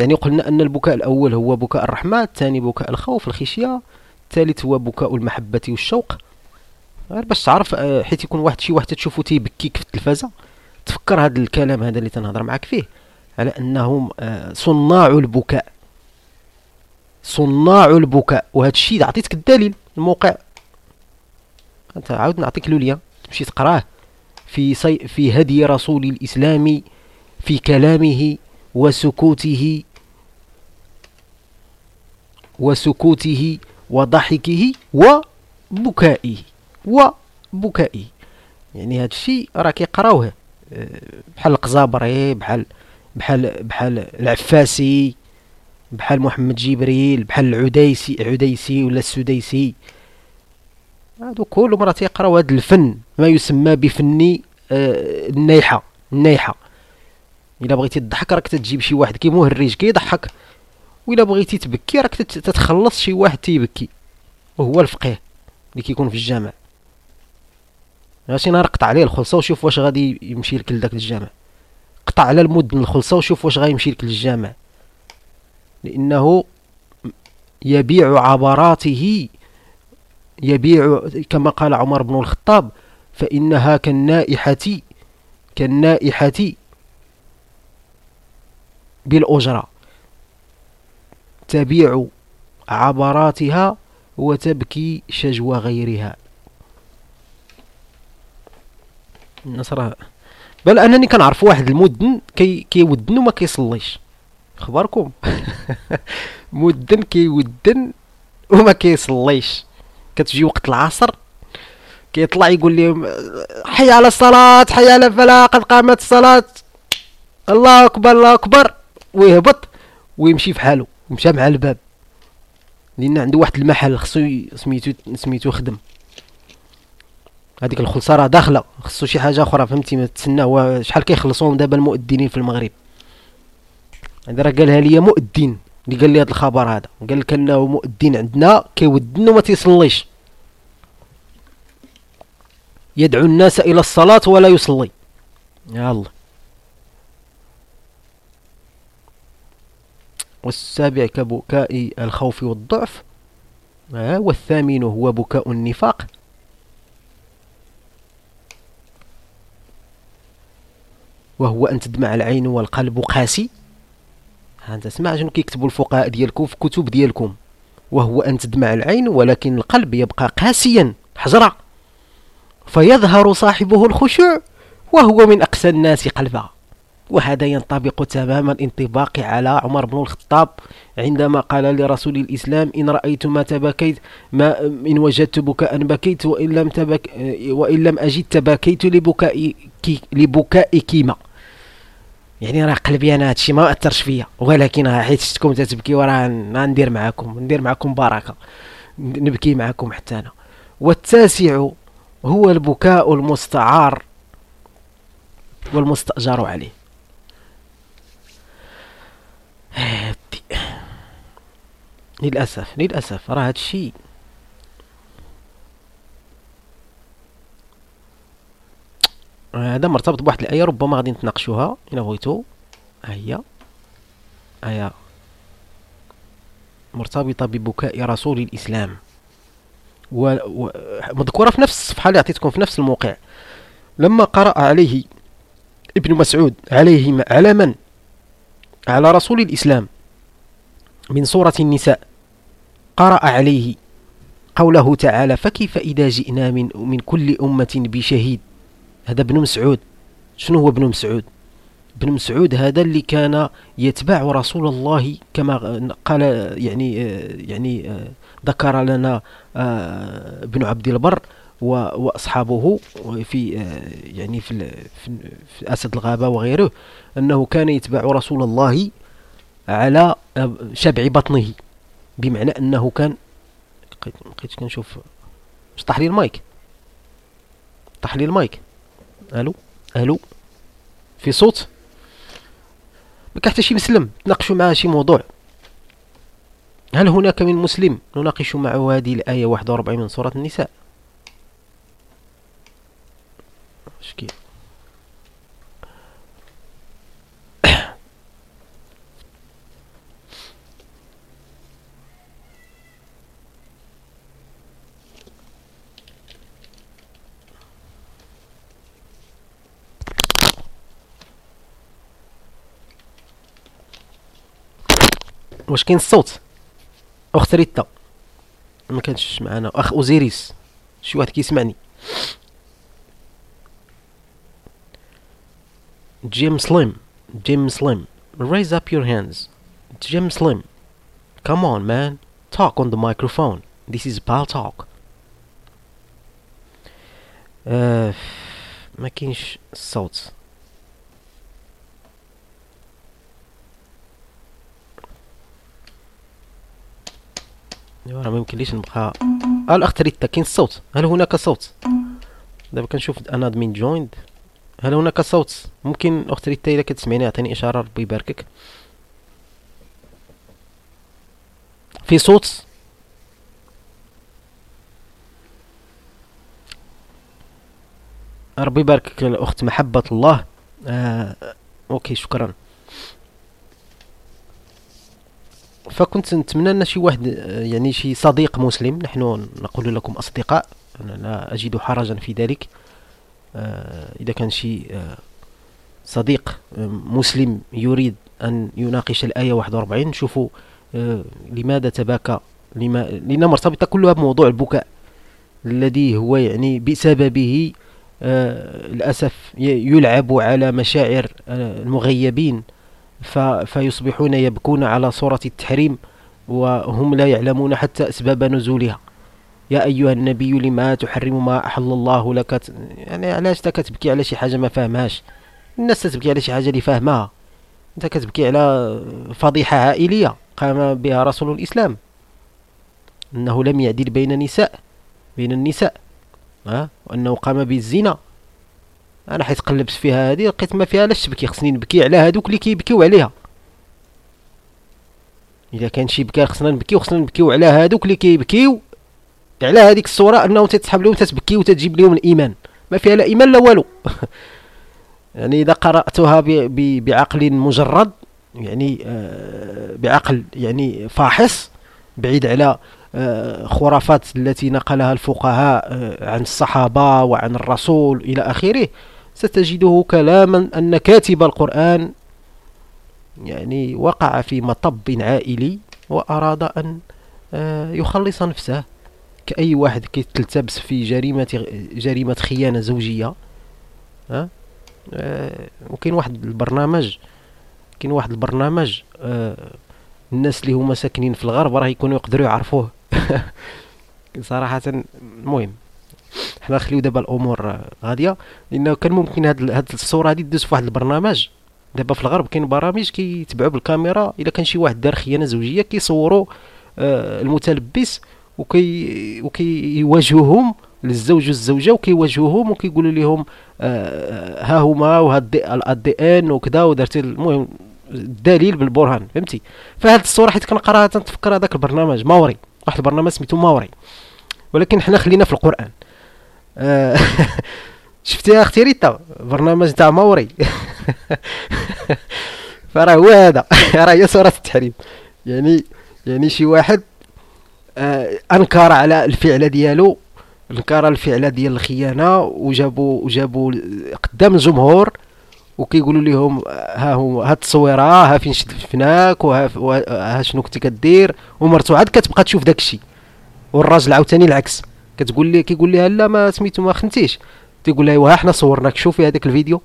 يعني قلنا أن البكاء الأول هو بكاء الرحمة الثاني بكاء الخوف الخشية الثالث هو بكاء المحبة والشوق. غير باش تعرف آه، حيت يكون واحد شي واحد تشوفو تيبكيك في التلفازة تفكر هذا الكلام هذا اللي تنهضر معاك فيه. على أنهم آه، صناع البكاء. صناع البكاء. وهذا الشيء عطيتك الدليل الموقع أنت عاود نعطيك لوليا تمشي تقراه في صي... في هدي رسول الإسلام في كلامه وسكوته وسكوته وضحكه وبكائه وبكائه. يعني هذا الشيء راه كيقراوه آه، بحال القزابري بحال بحال بحال العفاسي. بحال محمد جبريل بحال العديسي عديسي ولا السديسي. هادو كلهم راه تيقراو هذا الفن ما يسمى بفن آه النيحه النيحه إلا بغيتي تضحك راك تجيب شي واحد كيمهرج كيضحك. وإلا بغيتي تبكي راك تتخلص شي واحد تيبكي. وهو الفقيه اللي كيكون في الجامع. ماشي نهار قطع عليه الخلصة وشوف واش غادي يمشي لك لذاك الجامع. قطع على المدن الخلصة وشوف واش غيمشي لك للجامع. لأنه يبيع عبراته يبيع كما قال عمر بن الخطاب فإنها كالنائحة كالنائحة بالأجرة. تبيع عبراتها وتبكي شجو غيرها. الناس راه بل أنني كنعرف واحد المدن كي كيودن وما كيصليش. اخباركم مدن كيودن وما كيصليش. كتجي وقت العصر كيطلع يقول لهم حي على الصلاة حي على الفلاح قد قامت الصلاة. الله أكبر الله أكبر. ويهبط ويمشي في حاله مشى مع الباب. لأن عنده واحد المحل خصو سميتو سميتو خدم هذيك الخلصة راه داخلة خصو شي حاجة أخرى فهمتي؟ ما تسنى هو شحال كيخلصوهم دابا المؤذنين في المغرب. هذا راه قالها ليا مؤذن اللي قال لي هذا الخبر هذا. قال لك أنه مؤذن عندنا كيودن وما تيصليش. يدعو الناس إلى الصلاة ولا يصلي. الله والسابع كبكاء الخوف والضعف. والثامن هو بكاء النفاق. وهو أن تدمع العين والقلب قاسي. أنت سمع شنو كيكتبوا الفقهاء ديالكم في كتب ديالكم. وهو أن تدمع العين ولكن القلب يبقى قاسيا حجرة فيظهر صاحبه الخشوع وهو من أقسى الناس قلبا. وهذا ينطبق تماما انطباق على عمر بن الخطاب عندما قال لرسول الإسلام إن رأيت ما تبكيت ما إن وجدت بكاء بكيت وإن لم تبك وإن لم أجد تبكيت لبكائك لبكائكما يعني راه قلبي أنا هادشي ما أثرش فيا ولكن راه حيت شفتكم تتبكي وراه ندير معاكم ندير معاكم بركة نبكي معاكم حتى أنا. والتاسع هو البكاء المستعار والمستأجر عليه. للأسف للأسف راه هادشي هذا مرتبط بواحد الآية ربما غادي نتناقشوها. إلا بغيتو. هي. آية مرتبطة ببكاء رسول الإسلام. ومذكورة في نفس الصفحة اللي عطيتكم في نفس الموقع. لما قرأ عليه ابن مسعود عليه على من؟ على رسول الإسلام. من سورة النساء. قرأ عليه قوله تعالى فكيف إذا جئنا من, من كل أمة بشهيد؟ هذا ابن مسعود. شنو هو ابن مسعود؟ ابن مسعود هذا اللي كان يتبع رسول الله كما قال يعني يعني ذكر لنا آه، ابن عبد البر وأصحابه في يعني في في أسد الغابة وغيره أنه كان يتبع رسول الله على شبع بطنه بمعنى أنه كان بقيت كنشوف لي المايك طاح لي المايك ألو؟ ألو؟ في صوت؟ ما كان حتى شي مسلم تناقشوا معاه شي موضوع. هل هناك من مسلم نناقش معه هذه الآية 41 من سورة النساء؟ شكي واش كاين الصوت؟ اخت ريتا ما كانش معنا. أخ أوزيريس. شي واحد كيسمعني. جيم سليم. جيم سليم. Raise up your hands. جيم سليم. Come man. Talk on the microphone. This is Paltalk. آه ما كاينش الصوت ايوا راه ما يمكنليش نبقى. آه الأخت ريتا كاين الصوت. هل هناك صوت؟ دابا كنشوف أنا admin joined هل هناك صوت؟ ممكن اخت ريتا اذا كتسمعيني اعطيني إشارة ربي يباركك. في صوت؟ ربي يباركك الاخت محبة الله. آه OK شكرا. فكنت نتمنى أن شي واحد يعني شي صديق مسلم نحن نقول لكم أصدقاء. أنا لا أجد حرجا في ذلك. آه، إذا كان شي آه، صديق آه، مسلم يريد أن يناقش الآية 41 نشوفوا لماذا تباكى؟ لما لأن مرتبطة كلها بموضوع البكاء الذي هو يعني بسببه للأسف يلعب على مشاعر المغيبين. فيصبحون يبكون على صورة التحريم وهم لا يعلمون حتى أسباب نزولها. يا أيها النبي لما تحرم ما أحل الله لك؟ يعني علاش انت كتبكي على شي حاجة ما فاهمهاش الناس تبكي على شي حاجة اللي فاهمها. انت كتبكي على فضيحة عائلية قام بها رسول الإسلام. أنه لم يعدل بين النساء بين النساء ها؟ وأنه قام بالزنا. أنا حيت قلبت فيها هذه لقيت ما فيها لاش تبكي خصني نبكي على هذوك اللي كيبكيو عليها. إذا كان شي بكا خصنا نبكيو خصنا نبكيو على هذوك اللي كيبكيو. على هذيك الصورة أنه تتسحب لهم تتبكي وتجيب لهم الإيمان. ما فيها لا إيمان لا والو. يعني إذا قرأتها بعقل مجرد يعني آه بعقل يعني فاحص بعيد على آه خرافات التي نقلها الفقهاء آه عن الصحابة وعن الرسول إلى آخره. ستجده كلاما أن كاتب القرآن يعني وقع في مطب عائلي وأراد أن آه، يخلص نفسه كأي واحد كيتلتبس في جريمة جريمة خيانة زوجية. ها؟ آه، وكاين واحد البرنامج كاين واحد البرنامج آه، الناس اللي هما ساكنين في الغرب راه يكونوا يقدروا يعرفوه. صراحة المهم. حنا نخليو دابا الأمور غاديه لأنه كان ممكن هاد هاد الصورة هادي دوز في واحد البرنامج. دابا في الغرب كاين برامج كيتبعوا بالكاميرا إلا كان شي واحد دار خيانة زوجية كيصوروا آه المتلبس وكي وكيواجهوهم للزوج والزوجة وكيواجهوهم وكيقولوا لهم آه ها هما وهاد ال ADN وكذا ودرتي المهم الدليل بالبرهان فهمتي؟ فهاد الصورة حيت كنقراها تنتفكر هذاك البرنامج Maury واحد البرنامج سميتو ماوري. ولكن حنا خلينا في القرآن. آه، شفتيها أختي؟ ريتا برنامج تاع موري فراه هو هذا. راه هي صورة التحريم. يعني يعني شي واحد آه أنكر على الفعله ديالو أنكر الفعله ديال الخيانة وجابوا وجابوا قدام الجمهور وكيقولوا لهم ها هو ها التصويرة ها فين شفناك وها ها شنو كنتي كدير ومرتو عاد كتبقى تشوف داك الشيء والراجل عاوتاني العكس. كتقول لي كيقول لها لا ما سميتو ما خنتيش. تيقول لها ايوا حنا صورناك شوفي هذاك الفيديو.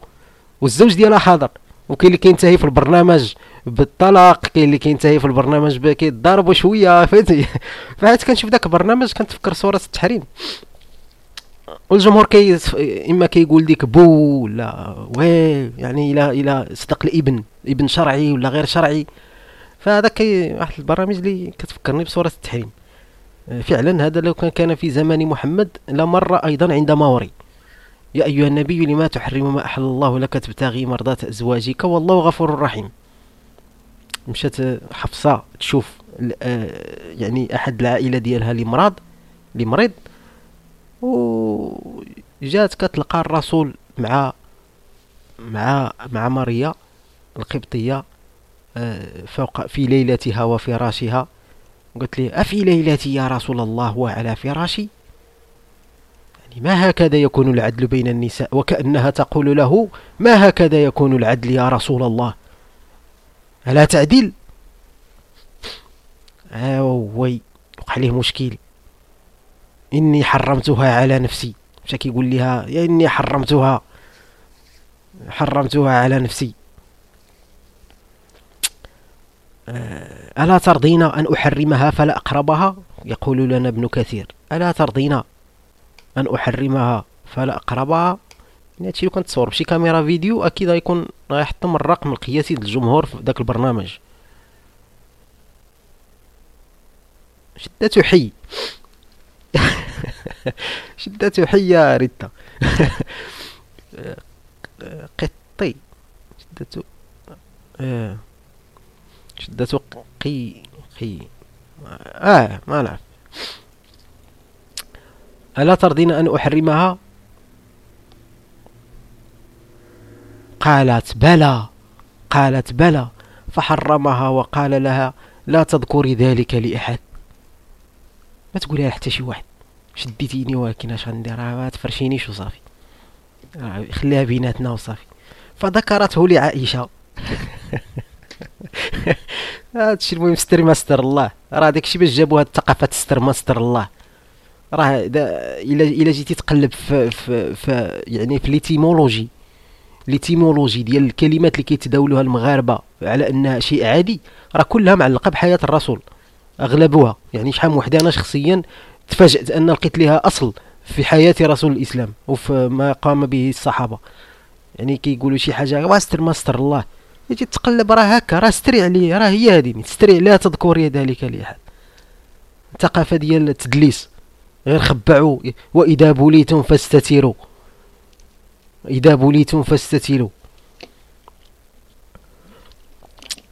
والزوج ديالها حاضر. وكاين اللي كينتهي في البرنامج بالطلاق كاين اللي كينتهي في البرنامج كيتضاربوا شوية فهمتي؟ فعاد كنشوف داك البرنامج كنتفكر صورة التحريم والجمهور كي إما كيقول ديك boo ولا oui يعني إلى إلى صدق الإبن إبن شرعي ولا غير شرعي. فهذا واحد البرامج اللي كتفكرني بصورة التحريم فعلا هذا لو كان كان في زمان محمد لمر أيضا عند ماوري. يا أيها النبي لما تحرم ما أحل الله لك تبتغي مرضات أزواجك والله غفور رحيم. مشات حفصة تشوف آه، يعني أحد العائلة ديالها اللي مرض اللي مريض وجات كتلقى الرسول مع مع مع ماريا القبطية آه، فوق في ليلتها وفراشها. قلت لي أفي ليلتي يا رسول الله وعلى فراشي؟ يعني ما هكذا يكون العدل بين النساء وكأنها تقول له ما هكذا يكون العدل يا رسول الله؟ ألا تعدل؟ وي وقع ليه مشكل. إني حرمتها على نفسي. مشى كيقول لها يا إني حرمتها حرمتها على نفسي آه، ألا ترضين أن أحرمها فلا أقربها؟ يقول لنا ابن كثير. ألا ترضين أن أحرمها فلا أقربها؟ يعني هادشي لو تصور بشي كاميرا فيديو أكيد غيكون غيحطم الرقم القياسي للجمهور في ذاك البرنامج. شدة حي شدة حي يا ريتا. قطي. شدة آه. شدة قي قي. آه ما نعرف. ألا ترضين أن أحرمها؟ قالت بلى قالت بلى. فحرمها وقال لها لا تذكري ذلك لأحد. ما تقوليها حتى شي واحد. شديتيني ولكن أش غندير؟ ما تفرشينيش وصافي. خليها بيناتنا وصافي. فذكرته لعائشة. هادشي المهم ستر ما ستر الله. راه داكشي باش جابوا هاد الثقافه ستر الله. راه إلا إلا جيتي تقلب في, في, يعني في l'étymologie l'étymologie ديال الكلمات اللي كيتداولوها المغاربة على أنها شيء عادي راه كلها معلقة بحياة الرسول. اغلبها يعني شحال من وحدة أنا شخصيا تفاجأت أن لقيت لها أصل في حياة رسول الإسلام وفي ما قام به الصحابة. يعني كيقولوا شي حاجة واستر ماستر الله. يجي تقلب راه هكا راه ستري عليه راه هي هذه ستري لا تذكري ذلك لأحد. الثقافة ديال التدليس غير خبعوا وإذا بوليتم فاستتروا إذا بوليتم فاستتروا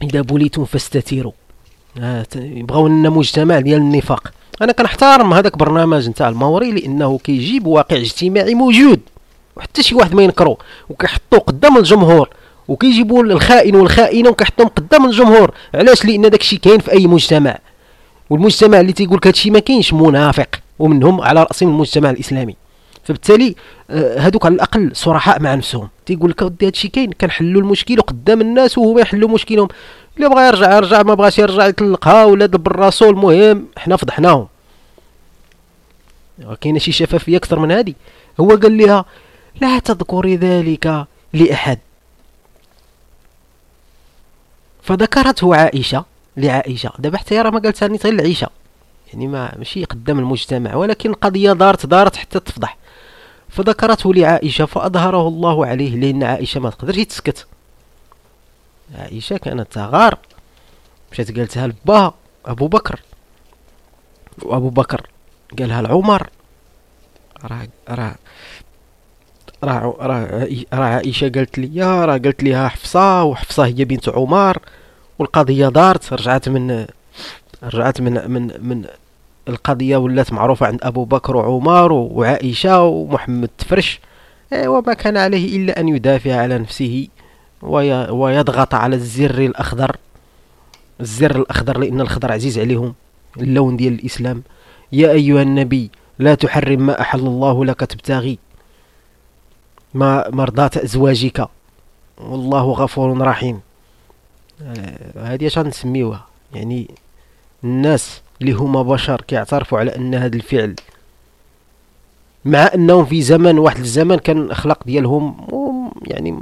إذا بوليتم فاستتروا آه يبغاو لنا مجتمع ديال النفاق. أنا كنحترم هذاك برنامج نتاع الماوري لأنه كيجيب واقع اجتماعي موجود. وحتى شي واحد ما ينكرو وكيحطو قدام الجمهور. وكيجيبوا الخائن والخائنة وكيحطوهم قدام الجمهور. علاش؟ لأن داك الشيء كاين في أي مجتمع. والمجتمع اللي تيقول لك هادشي ما كاينش منافق ومنهم على رأسهم المجتمع الإسلامي. فبالتالي آه، هادوك على الأقل صرحاء مع نفسهم. تيقول لك ودي هادشي كاين. كنحلوا المشكل قدام الناس وهما يحلوا مشكلهم. اللي بغى يرجع يرجع ما بغاش يرجع يطلقها ولا دبر راسو المهم حنا فضحناهم. كاينة شي شفافية أكثر من هذه هو قال لها لا تذكري ذلك لأحد. فذكرته عائشة لعائشة. دابا حتى راه ما قالتها نيت غير العيشة يعني ما ماشي قدام المجتمع ولكن القضية دارت دارت حتى تفضح. فذكرته لعائشة فأظهره الله عليه لأن عائشة ما تقدرش تسكت. عائشة كانت تغار مشات قالتها لباها أبو بكر. وأبو بكر قالها لعمر. راه راه راه راه راه عائشة قالت لي راه قالت ليها حفصة وحفصة هي بنت عمر والقضية دارت رجعت من رجعت من من من القضية ولات معروفة عند أبو بكر وعمر وعائشة ومحمد تفرش وما كان عليه إلا أن يدافع على نفسه ويضغط على الزر الأخضر. الزر الأخضر لأن الخضر عزيز عليهم اللون ديال الإسلام. يا أيها النبي لا تحرم ما أحل الله لك تبتغي ما مرضات أزواجك. والله غفور رحيم. آه، هذه اش غنسميوها يعني الناس اللي هما بشر كيعترفوا على أن هذا الفعل مع أنهم في زمن واحد الزمن كان الأخلاق ديالهم يعني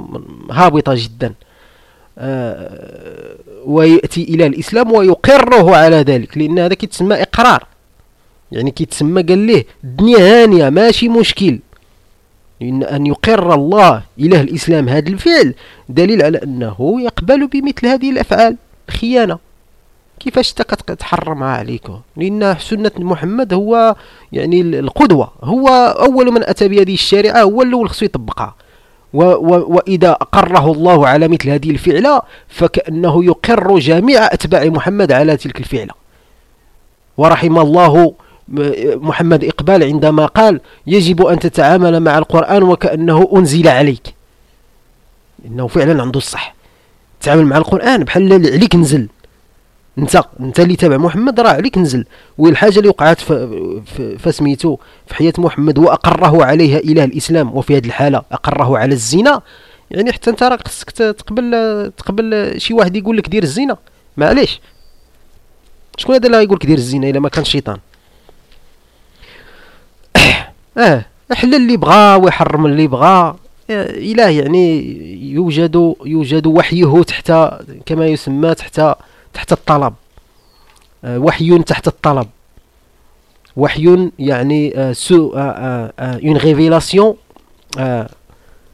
هابطة جدا. آه ويأتي إلى الإسلام ويقره على ذلك لأن هذا كيتسمى إقرار. يعني كيتسمى قال ليه الدنيا هانية ماشي مشكل. لأن أن يقر الله إله الإسلام هذا الفعل دليل على أنه يقبل بمثل هذه الأفعال الخيانة كيفاش انت كتحرمها عليك لأن سنة محمد هو يعني القدوة هو أول من أتى بهذه الشريعة هو الأول خصو يطبقها. و و وإذا أقره الله على مثل هذه الفعلة فكأنه يقر جميع أتباع محمد على تلك الفعلة. ورحم الله محمد إقبال عندما قال يجب أن تتعامل مع القرآن وكأنه أنزل عليك. إنه فعلا عنده الصح. تعامل مع القرآن بحال عليك نزل. انت أنت اللي تابع محمد راه عليك نزل. والحاجة اللي وقعت فسميتو في حياة محمد وأقره عليها إله الإسلام وفي هذه الحالة أقره على الزنا يعني حتى أنت راه خصك تقبل تقبل شي واحد يقول لك دير الزنا. معليش. شكون هذا اللي يقول لك دير الزنا إلا ما كان شيطان؟ آه حل اللي بغى ويحرم اللي بغى إله يعني يوجد يوجد وحيه تحت كما يسمى تحت تحت الطلب. آه، وحي تحت الطلب. وحي يعني sous une révélation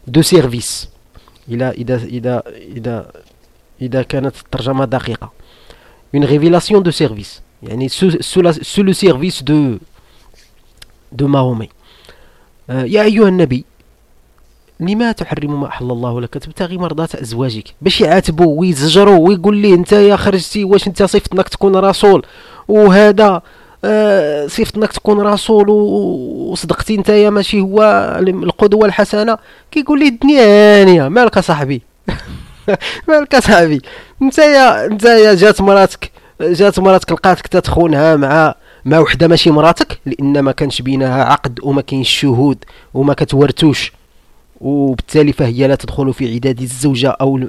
de service إلى إذا إذا إذا إذا كانت الترجمة دقيقة. une révélation de service يعني sous sous le service de de Mahomet يا أيها النبي لما تحرم ما أحل الله لك؟ تبتغي مرضات أزواجك. باش يعاتبوا ويزجروا ويقول لي أنت يا خرجتي واش أنت صفت انك تكون رسول؟ وهذا آه صفت انك تكون رسول وصدقتي أنت يا ماشي هو القدوة الحسنة؟ كيقول لي الدنيا هانيه مالك صاحبي؟ مالك صاحبي؟ أنت يا أنت يا جات مراتك جات مراتك لقاتك تتخونها مع مع وحدة ماشي مراتك؟ لإن ما كانش بينها عقد وما كاينش شهود وما كتورتوش وبالتالي فهي لا تدخل في عداد الزوجة أو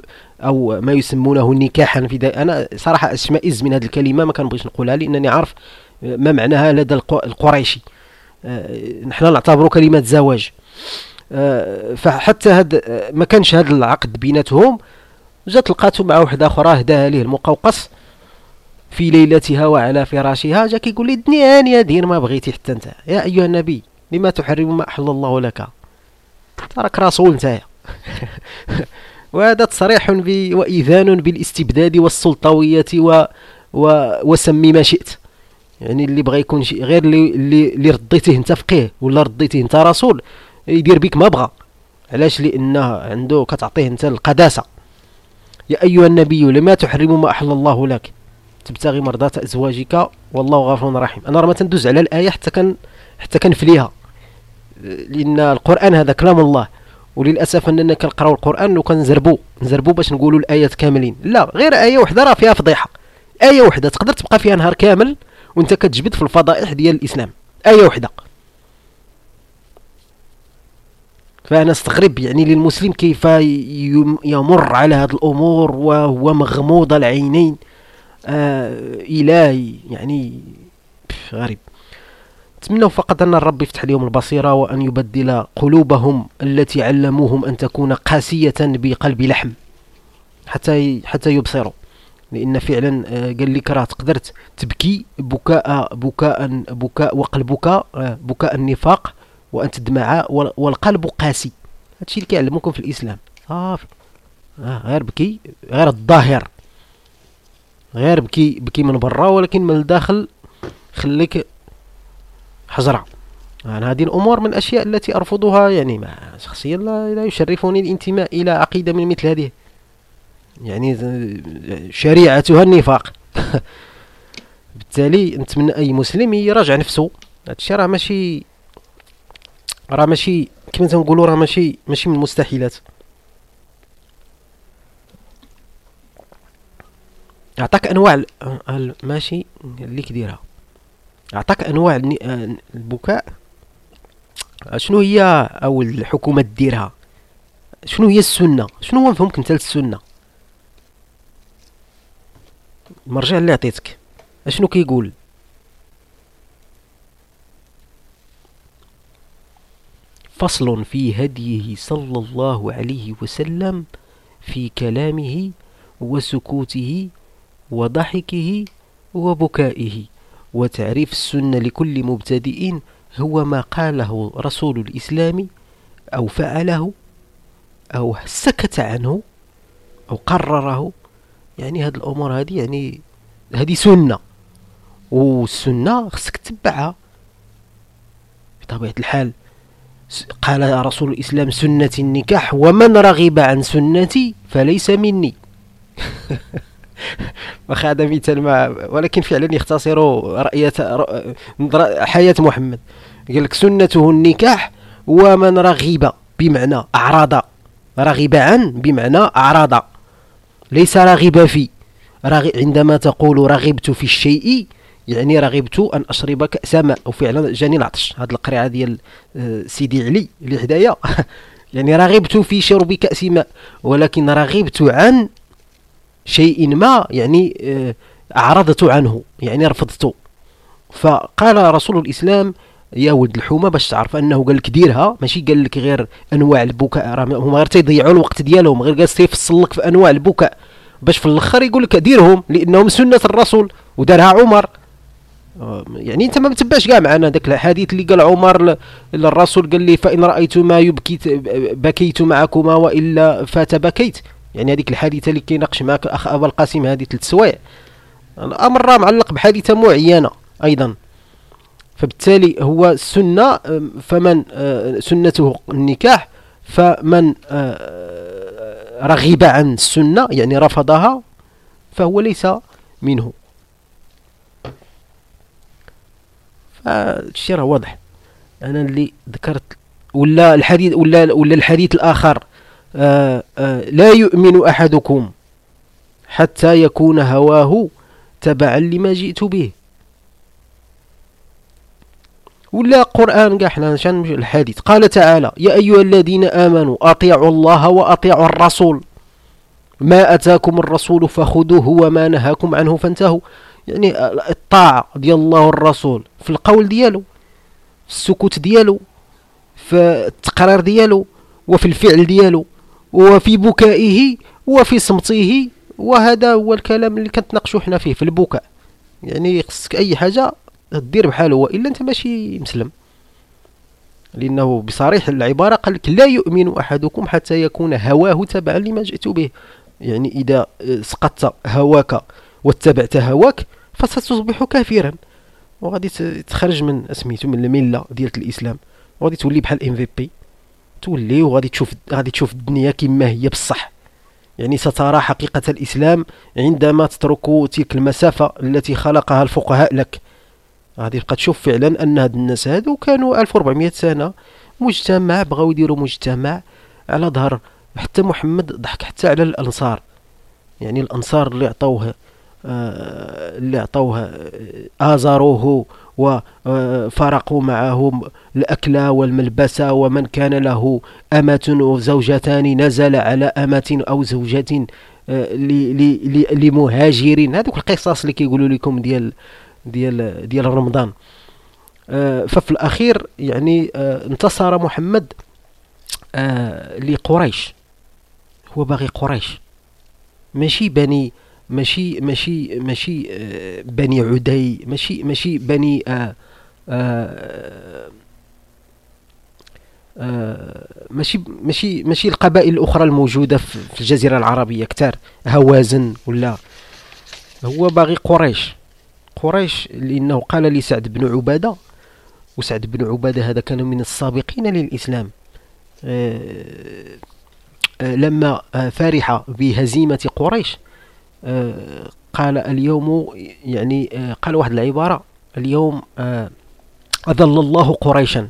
أو ما يسمونه نكاحا في أنا صراحة أشمئز من هذه الكلمة ما كنبغيش نقولها لأنني عارف ما معناها لدى القريشي. آه، نحن نعتبره كلمة زواج. آه، فحتى هاد ما كانش هذا العقد بيناتهم جات لقاتو مع وحدة أخرى هداها ليه المقوقص في ليلتها وعلى فراشها. جا كيقول لي الدنيا هانيه دير ما بغيتي حتى انت. يا أيها النبي لما تحرم ما أحل الله لك؟ راك رسول نتايا وهذا تصريح ب... وإذان بالاستبداد والسلطوية و... و... وسمي ما شئت. يعني اللي بغى يكون شيء غير اللي اللي رديتيه انت فقيه ولا رديتيه انت رسول يدير بك ما بغى. علاش؟ لأنه عنده كتعطيه انت القداسة. يا أيها النبي لما تحرم ما أحل الله لك؟ تبتغي مرضات ازواجك والله غفور رحيم. أنا راه ما تندوز على الآية حتى كان حتى كنفليها. لأن القرآن هذا كلام الله. وللأسف أننا كنقراو القرآن وكنزربو. نزربو باش نقولوا الآيات كاملين. لا غير آية وحدة راه فيها فضيحة. آية وحدة تقدر تبقى فيها نهار كامل وأنت كتجبد في الفضائح ديال الإسلام. آية وحدة. فأنا استغرب يعني للمسلم كيف يمر على هذه الأمور وهو مغموض العينين. آه إلهي يعني غريب. نتمنى فقط أن الرب يفتح لهم البصيرة وأن يبدل قلوبهم التي علموهم أن تكون قاسية بقلب لحم حتى حتى يبصروا. لأن فعلا آه، قال لك راه تقدرت تبكي بكاء بكاء بكاء وقلبك آه، بكاء النفاق وأن تدمع والقلب قاسي. هادشي اللي كيعلموكم في الإسلام. صافي. آه غير بكي غير الظاهر. غير بكي بكي من برا ولكن من الداخل خليك حجرة يعني هذه الأمور من الأشياء التي أرفضها يعني ما شخصيا لا, لا يشرفني الانتماء إلى عقيدة من مثل هذه. يعني شريعتها النفاق. بالتالي نتمنى أي مسلم يراجع نفسه. هذا الشيء راه ماشي راه ماشي كما تنقولوا راه ماشي ماشي من المستحيلات. أعطاك أنواع ماشي اللي كديرها أعطاك أنواع البكاء. شنو هي أو الحكومة ديرها شنو هي السنة؟ شنو هو مفهومك انت السنة؟ المرجع اللي عطيتك أشنو كيقول؟ فصل في هديه صلى الله عليه وسلم في كلامه وسكوته وضحكه وبكائه. وتعريف السنة لكل مبتدئ هو ما قاله رسول الإسلام أو فعله أو سكت عنه أو قرره. يعني هذه الأمور هذه يعني هذه سنة. والسنة خصك تتبعها بطبيعة الحال. قال رسول الإسلام سنة النكاح ومن رغب عن سنتي فليس مني. واخا هذا مثال ما ولكن فعلا يختصر رأية حياة محمد. قال لك سنته النكاح ومن رغب بمعنى أعرض رغب عن بمعنى أعرض ليس رغب في. رغ... عندما تقول رغبت في الشيء يعني رغبت أن أشرب كأس ماء. وفعلا جاني العطش. هذه القرعة ديال آه، سيدي علي اللي حدايا يعني رغبت في شرب كأس ماء. ولكن رغبت عن شيء ما يعني آه، أعرضت عنه يعني رفضته. فقال رسول الإسلام يا ولد الحومة باش تعرف أنه قال لك ديرها. ماشي قال لك غير أنواع البكاء هما غير تيضيعوا الوقت ديالهم غير جالس تيفصل لك في أنواع البكاء. باش في الأخر يقول لك ديرهم لأنهم سنة الرسول ودارها عمر. آه، يعني أنت ما متبعش كاع معنا داك الحديث اللي قال عمر للرسول قال لي فإن رايتما يبكيت بكيت معكما وإلا فات بكيت. يعني هذيك الحادثة اللي كيناقش معك أخ ابا القاسم هذه ثلاث سوايع. الامر راه معلق بحادثة معينة أيضا. فبالتالي هو السنة فمن آه، سنته النكاح فمن آه، رغب عن السنة يعني رفضها فهو ليس منه. فالشيء راه واضح. أنا اللي ذكرت ولا الحديث ولا ولا الحديث الآخر لا يؤمن أحدكم حتى يكون هواه تبعا لما جئت به. ولا قرآن كاع حنا الحديث. قال تعالى يا أيها الذين آمنوا أطيعوا الله وأطيعوا الرسول. ما أتاكم الرسول فخذوه وما نهاكم عنه فانتهوا. يعني الطاعة ديال الله والرسول في القول ديالو في السكوت ديالو في التقرار ديالو وفي الفعل ديالو. وفي بكائه وفي صمته وهذا هو الكلام اللي كنتناقشوا حنا فيه في البكاء. يعني خصك أي حاجة دير بحاله والا أنت ماشي مسلم. لأنه بصريح العبارة قال لك لا يؤمن أحدكم حتى يكون هواه تبعا لما جئت به. يعني إذا سقطت هواك واتبعت هواك فستصبح كافرا. وغادي تخرج من سميتو من الملة ديال الإسلام. وغادي تولي بحال ام في بي تولي وغادي تشوف غادي تشوف الدنيا كما هي بصح. يعني سترى حقيقة الإسلام عندما تترك تلك المسافة التي خلقها الفقهاء لك. غادي تبقى تشوف فعلا أن هاد الناس هادو كانوا 1400 سنة مجتمع بغاو يديروا مجتمع على ظهر حتى محمد ضحك حتى على الأنصار. يعني الأنصار اللي عطوه آه، اللي عطوه آه، آزروه وفرقوا معه الأكل والملبس ومن كان له أمة وزوجتان نزل على أمة أو زوجة آه، لمهاجرين. هذوك القصص اللي كيقولوا لكم ديال ديال ديال رمضان. ففي الأخير يعني انتصر محمد لقريش. هو باغي قريش. ماشي بني ماشي ماشي ماشي آه، بني عدي ماشي ماشي بني آه آه آه ماشي ماشي ماشي القبائل الأخرى الموجودة في الجزيرة العربية كتار هوازن ولا؟ هو باغي قريش. قريش لأنه قال لسعد بن عبادة وسعد بن عبادة هذا كان من السابقين للإسلام. آه آه لما فرح بهزيمة قريش قال اليوم يعني آه، قال واحد العبارة اليوم آه، أذل الله قريشا.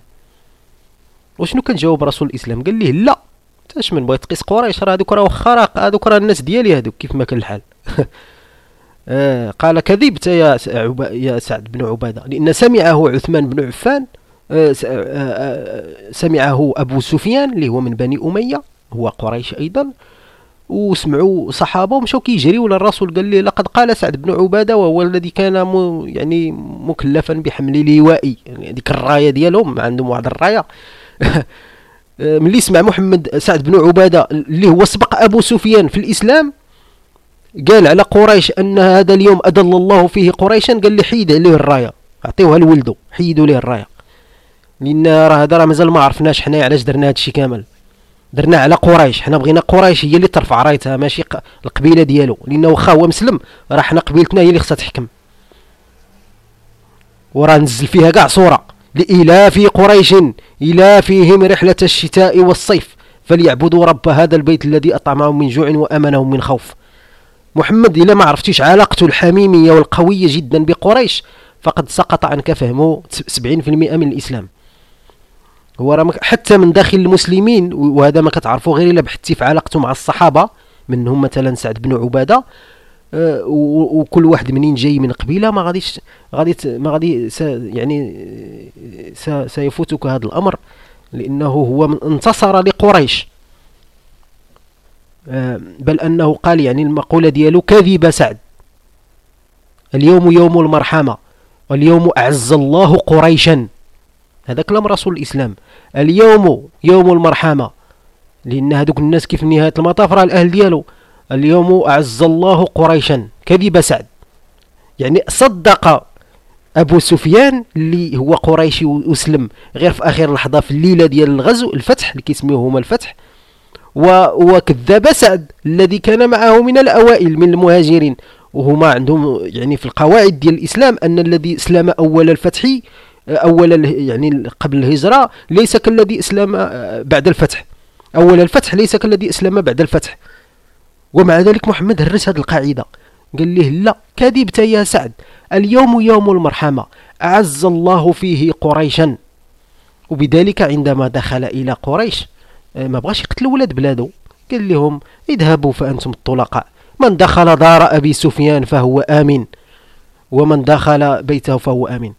وشنو كان جاوب رسول الإسلام؟ قال ليه لا. اش من بغيت تقيس قريش؟ راه هذوك راه واخا هذوك راه الناس ديالي هذوك كيف ما كان الحال؟ قال كذبت يا يا سعد بن عبادة. لأن سمعه عثمان بن عفان سمعه أبو سفيان اللي هو من بني أمية هو قريش أيضا. وسمعوا صحابة ومشاو كيجريوا للرسول قال لي لقد قال سعد بن عبادة وهو الذي كان م يعني مكلفا بحمل لوائي يعني ديك الراية ديالهم عندهم واحد الراية. ملي سمع محمد سعد بن عبادة اللي هو سبق أبو سفيان في الإسلام قال على قريش أن هذا اليوم اذل الله فيه قريشا قال لي حيد عليه الراية. أعطيوها لولده حيدوا ليه الراية. لأن راه هذا راه مازال ما عرفناش حنايا علاش درنا هذا الشيء كامل. درنا على قريش. حنا بغينا قريش هي اللي ترفع رايتها ماشي القبيلة ديالو. لأنه واخا هو مسلم راه حنا قبيلتنا هي اللي خصها تحكم. وراه نزل فيها كاع صورة. لإلاف قريش إلافهم رحلة الشتاء والصيف. فليعبدوا رب هذا البيت الذي أطعمهم من جوع وأمنهم من خوف. محمد إلا ما عرفتيش علاقته الحميمية والقوية جدا بقريش فقد سقط عنك فهمه 70% من الإسلام. هو راه حتى من داخل المسلمين وهذا ما كتعرفوا غير إلا بحثتي في علاقته مع الصحابة منهم مثلا سعد بن عبادة أه وكل واحد منين جاي من قبيلة ما غاديش غادي ما غادي يعني سيفوتك هذا الأمر لأنه هو انتصر لقريش. أه بل أنه قال يعني المقولة ديالو كذب سعد. اليوم يوم المرحمة واليوم أعز الله قريشا. هذا كلام رسول الإسلام. اليوم يوم المرحمة. لأن هذوك الناس كيف نهاية المطاف راه الأهل ديالو. اليوم أعز الله قريشا. كذب سعد. يعني صدق أبو سفيان اللي هو قريشي وأسلم. غير في آخر لحظة في الليلة ديال الغزو الفتح اللي كيسميوه هما الفتح. وكذب سعد الذي كان معه من الأوائل من المهاجرين. وهما عندهم يعني في القواعد ديال الإسلام أن الذي أسلم أول الفتح اول يعني قبل الهجرة ليس كالذي أسلم بعد الفتح. اول الفتح ليس كالذي أسلم بعد الفتح. ومع ذلك محمد هرس هذه القاعدة. قال له لا كذبت يا سعد. اليوم يوم المرحمة. أعز الله فيه قريشا. وبذلك عندما دخل إلى قريش آه، ما بغاش يقتل ولاد بلادو قال لهم اذهبوا فأنتم الطلقاء. من دخل دار أبي سفيان فهو آمن. ومن دخل بيته فهو آمن. آه،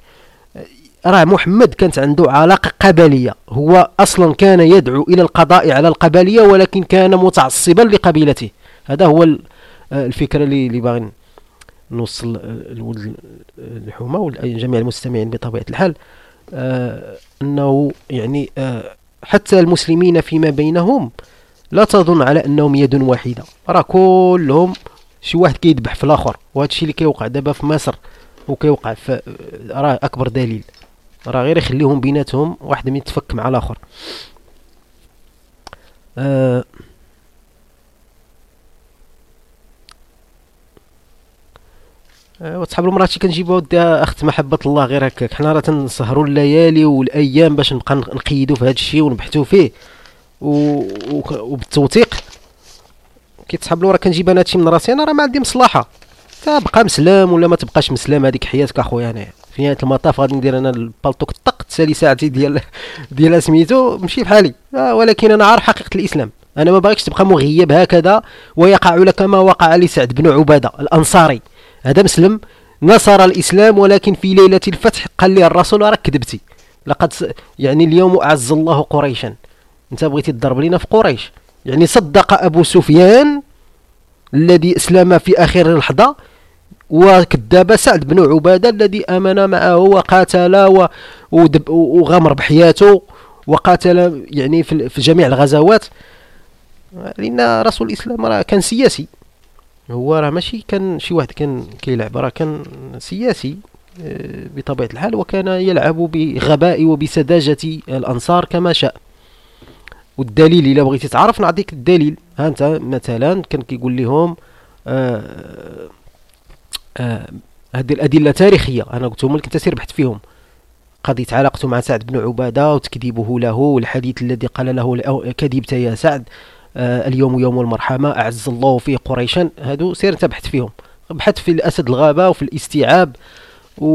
راه محمد كانت عنده علاقة قبلية. هو أصلا كان يدعو إلى القضاء على القبلية ولكن كان متعصبا لقبيلته. هذا هو آه، الفكرة اللي باغي نوصل الحومة وجميع المستمعين بطبيعة الحال. آه أنه يعني آه حتى المسلمين فيما بينهم لا تظن على أنهم يد واحدة. راه كلهم شي واحد كيذبح في الآخر وهذا الشيء اللي كيوقع دابا في مصر وكيوقع في راه أكبر دليل. راه غير يخليهم بيناتهم واحد من يتفك مع الآخر. آه وصحاب المرات كنجيبو أخت محبة الله غير هكاك. حنا راه تنسهروا الليالي والأيام باش نبقى نقيدوا في هذا الشيء ونبحثوا فيه. و... وبالتوثيق كيتسحب له راه كنجيب أنا هادشي من راسي أنا راه ما عندي مصلحة. تبقى مسلم ولا ما تبقاش مسلم هذيك حياتك أخويا أنايا. في نهاية المطاف غادي ندير أنا البالطوك طق تسالي ساعتي ديال ديال سميتو نمشي بحالي. آه ولكن أنا عارف حقيقة الإسلام. أنا ما باغيكش تبقى مغيب هكذا ويقع لك ما وقع لسعد بن عبادة الأنصاري. هذا مسلم. نصر الإسلام ولكن في ليلة الفتح قال لي الرسول راك كذبتي. لقد يعني اليوم أعز الله قريشا. أنت بغيتي تضرب لنا في قريش. يعني صدق أبو سفيان الذي أسلم في آخر لحظة. وكذب سعد بن عبادة الذي آمن معه وقاتل وغامر بحياته وقاتل يعني في جميع الغزوات. لأن رسول الإسلام راه كان سياسي. هو راه ماشي كان شي واحد كان كيلعب راه كان سياسي آه، بطبيعة الحال وكان يلعب بغباء وبسذاجة الأنصار كما شاء. والدليل إلا بغيتي تعرف نعطيك الدليل. ها أنت مثلا كان كيقول لهم آه هذه الأدلة تاريخية. أنا قلت لهم كنت سير بحث فيهم. قضية علاقته مع سعد بن عبادة وتكذيبه له والحديث الذي قال له كذبت يا سعد آه اليوم يوم المرحمة أعز الله فيه قريشا. هادو سير تبحث فيهم. بحث في الأسد الغابة وفي الاستيعاب و...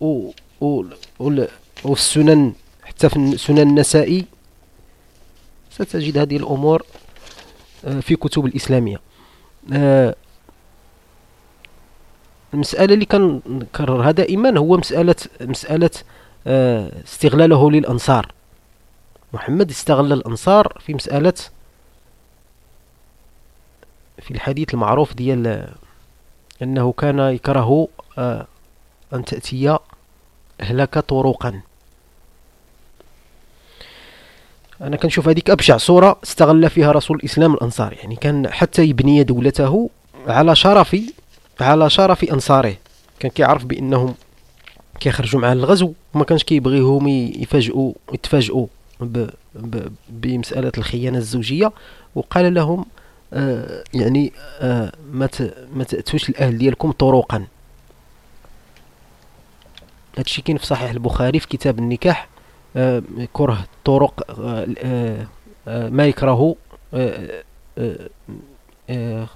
و... و... و... والسنن حتى في سنن النسائي. ستجد هذه الأمور آه في كتب الإسلامية. المسألة اللي كنكررها دائما هو مسألة مسألة آه استغلاله للأنصار. محمد استغل الأنصار في مسألة في الحديث المعروف ديال أنه كان يكره آه، أن تأتي أهلك طرقا. أنا كنشوف هذيك أبشع صورة استغل فيها رسول الإسلام الأنصار. يعني كان حتى يبني دولته على شرف على شرف أنصاره كان كيعرف بأنهم كيخرجوا مع الغزو وما كانش كيبغيهم يفاجئوا يتفاجئوا بمسألة الخيانة الزوجية. وقال لهم آه، يعني آه ما ما تأتوش الأهل ديالكم طرقا. هادشي كاين في صحيح البخاري في كتاب النكاح. آه كره طرق آه آه, آه، ما يكره آه آه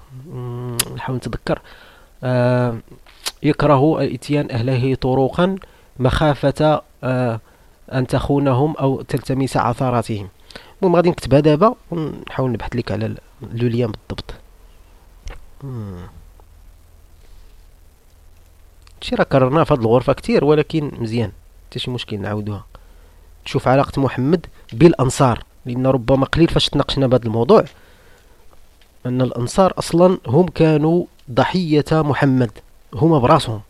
نحاول نتذكر. يكره إتيان أهله طرقا مخافة أن تخونهم أو تلتمس عثراتهم المهم غادي نكتبها دابا ونحاول نبحث لك على لو ليان بالضبط. شي راه كررناها في هاد الغرفة كتير ولكن مزيان. حتى شي مشكل نعاودوها. تشوف علاقة محمد بالأنصار لأن ربما قليل فاش تناقشنا بهذا الموضوع. أن الأنصار أصلا هم كانوا ضحية محمد. هما براسهم.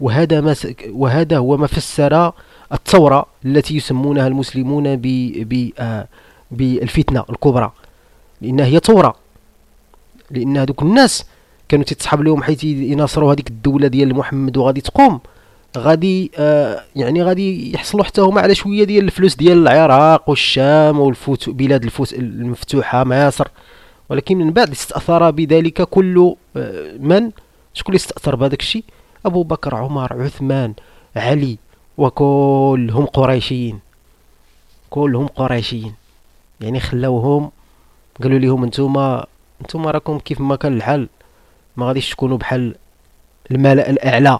وهذا ما. وهذا هو ما فسر الثورة التي يسمونها المسلمون ب... ب... بالفتنة الكبرى. لأنها هي ثورة. لأن هذوك الناس كانوا تتصحاب لهم حيث يناصروا هذيك الدولة ديال محمد وغادي تقوم. غادي آه يعني غادي يحصلوا حتى هما على شوية ديال الفلوس ديال العراق والشام والفوت بلاد الفوت المفتوحة مصر. ولكن من بعد استأثر بذلك كل آه من؟ شكون اللي استأثر بهذاك الشيء؟ أبو بكر عمر عثمان علي وكلهم قريشيين. كلهم قريشيين. يعني خلاوهم قالوا لهم انتوما انتوما راكم كيف ما كان الحال ما غاديش تكونوا بحال الملأ الأعلى.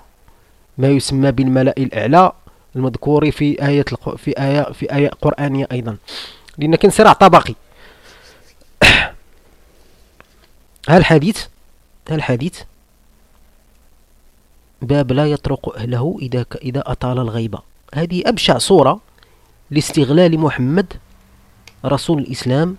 ما يسمى بالملأ الأعلى المذكور في آية في آية في آية قرآنية أيضا. لأن كان صراع طبقي. الحديث الحديث باب لا يطرق أهله إذا إذا أطال الغيبة. هذه أبشع صورة لاستغلال محمد رسول الإسلام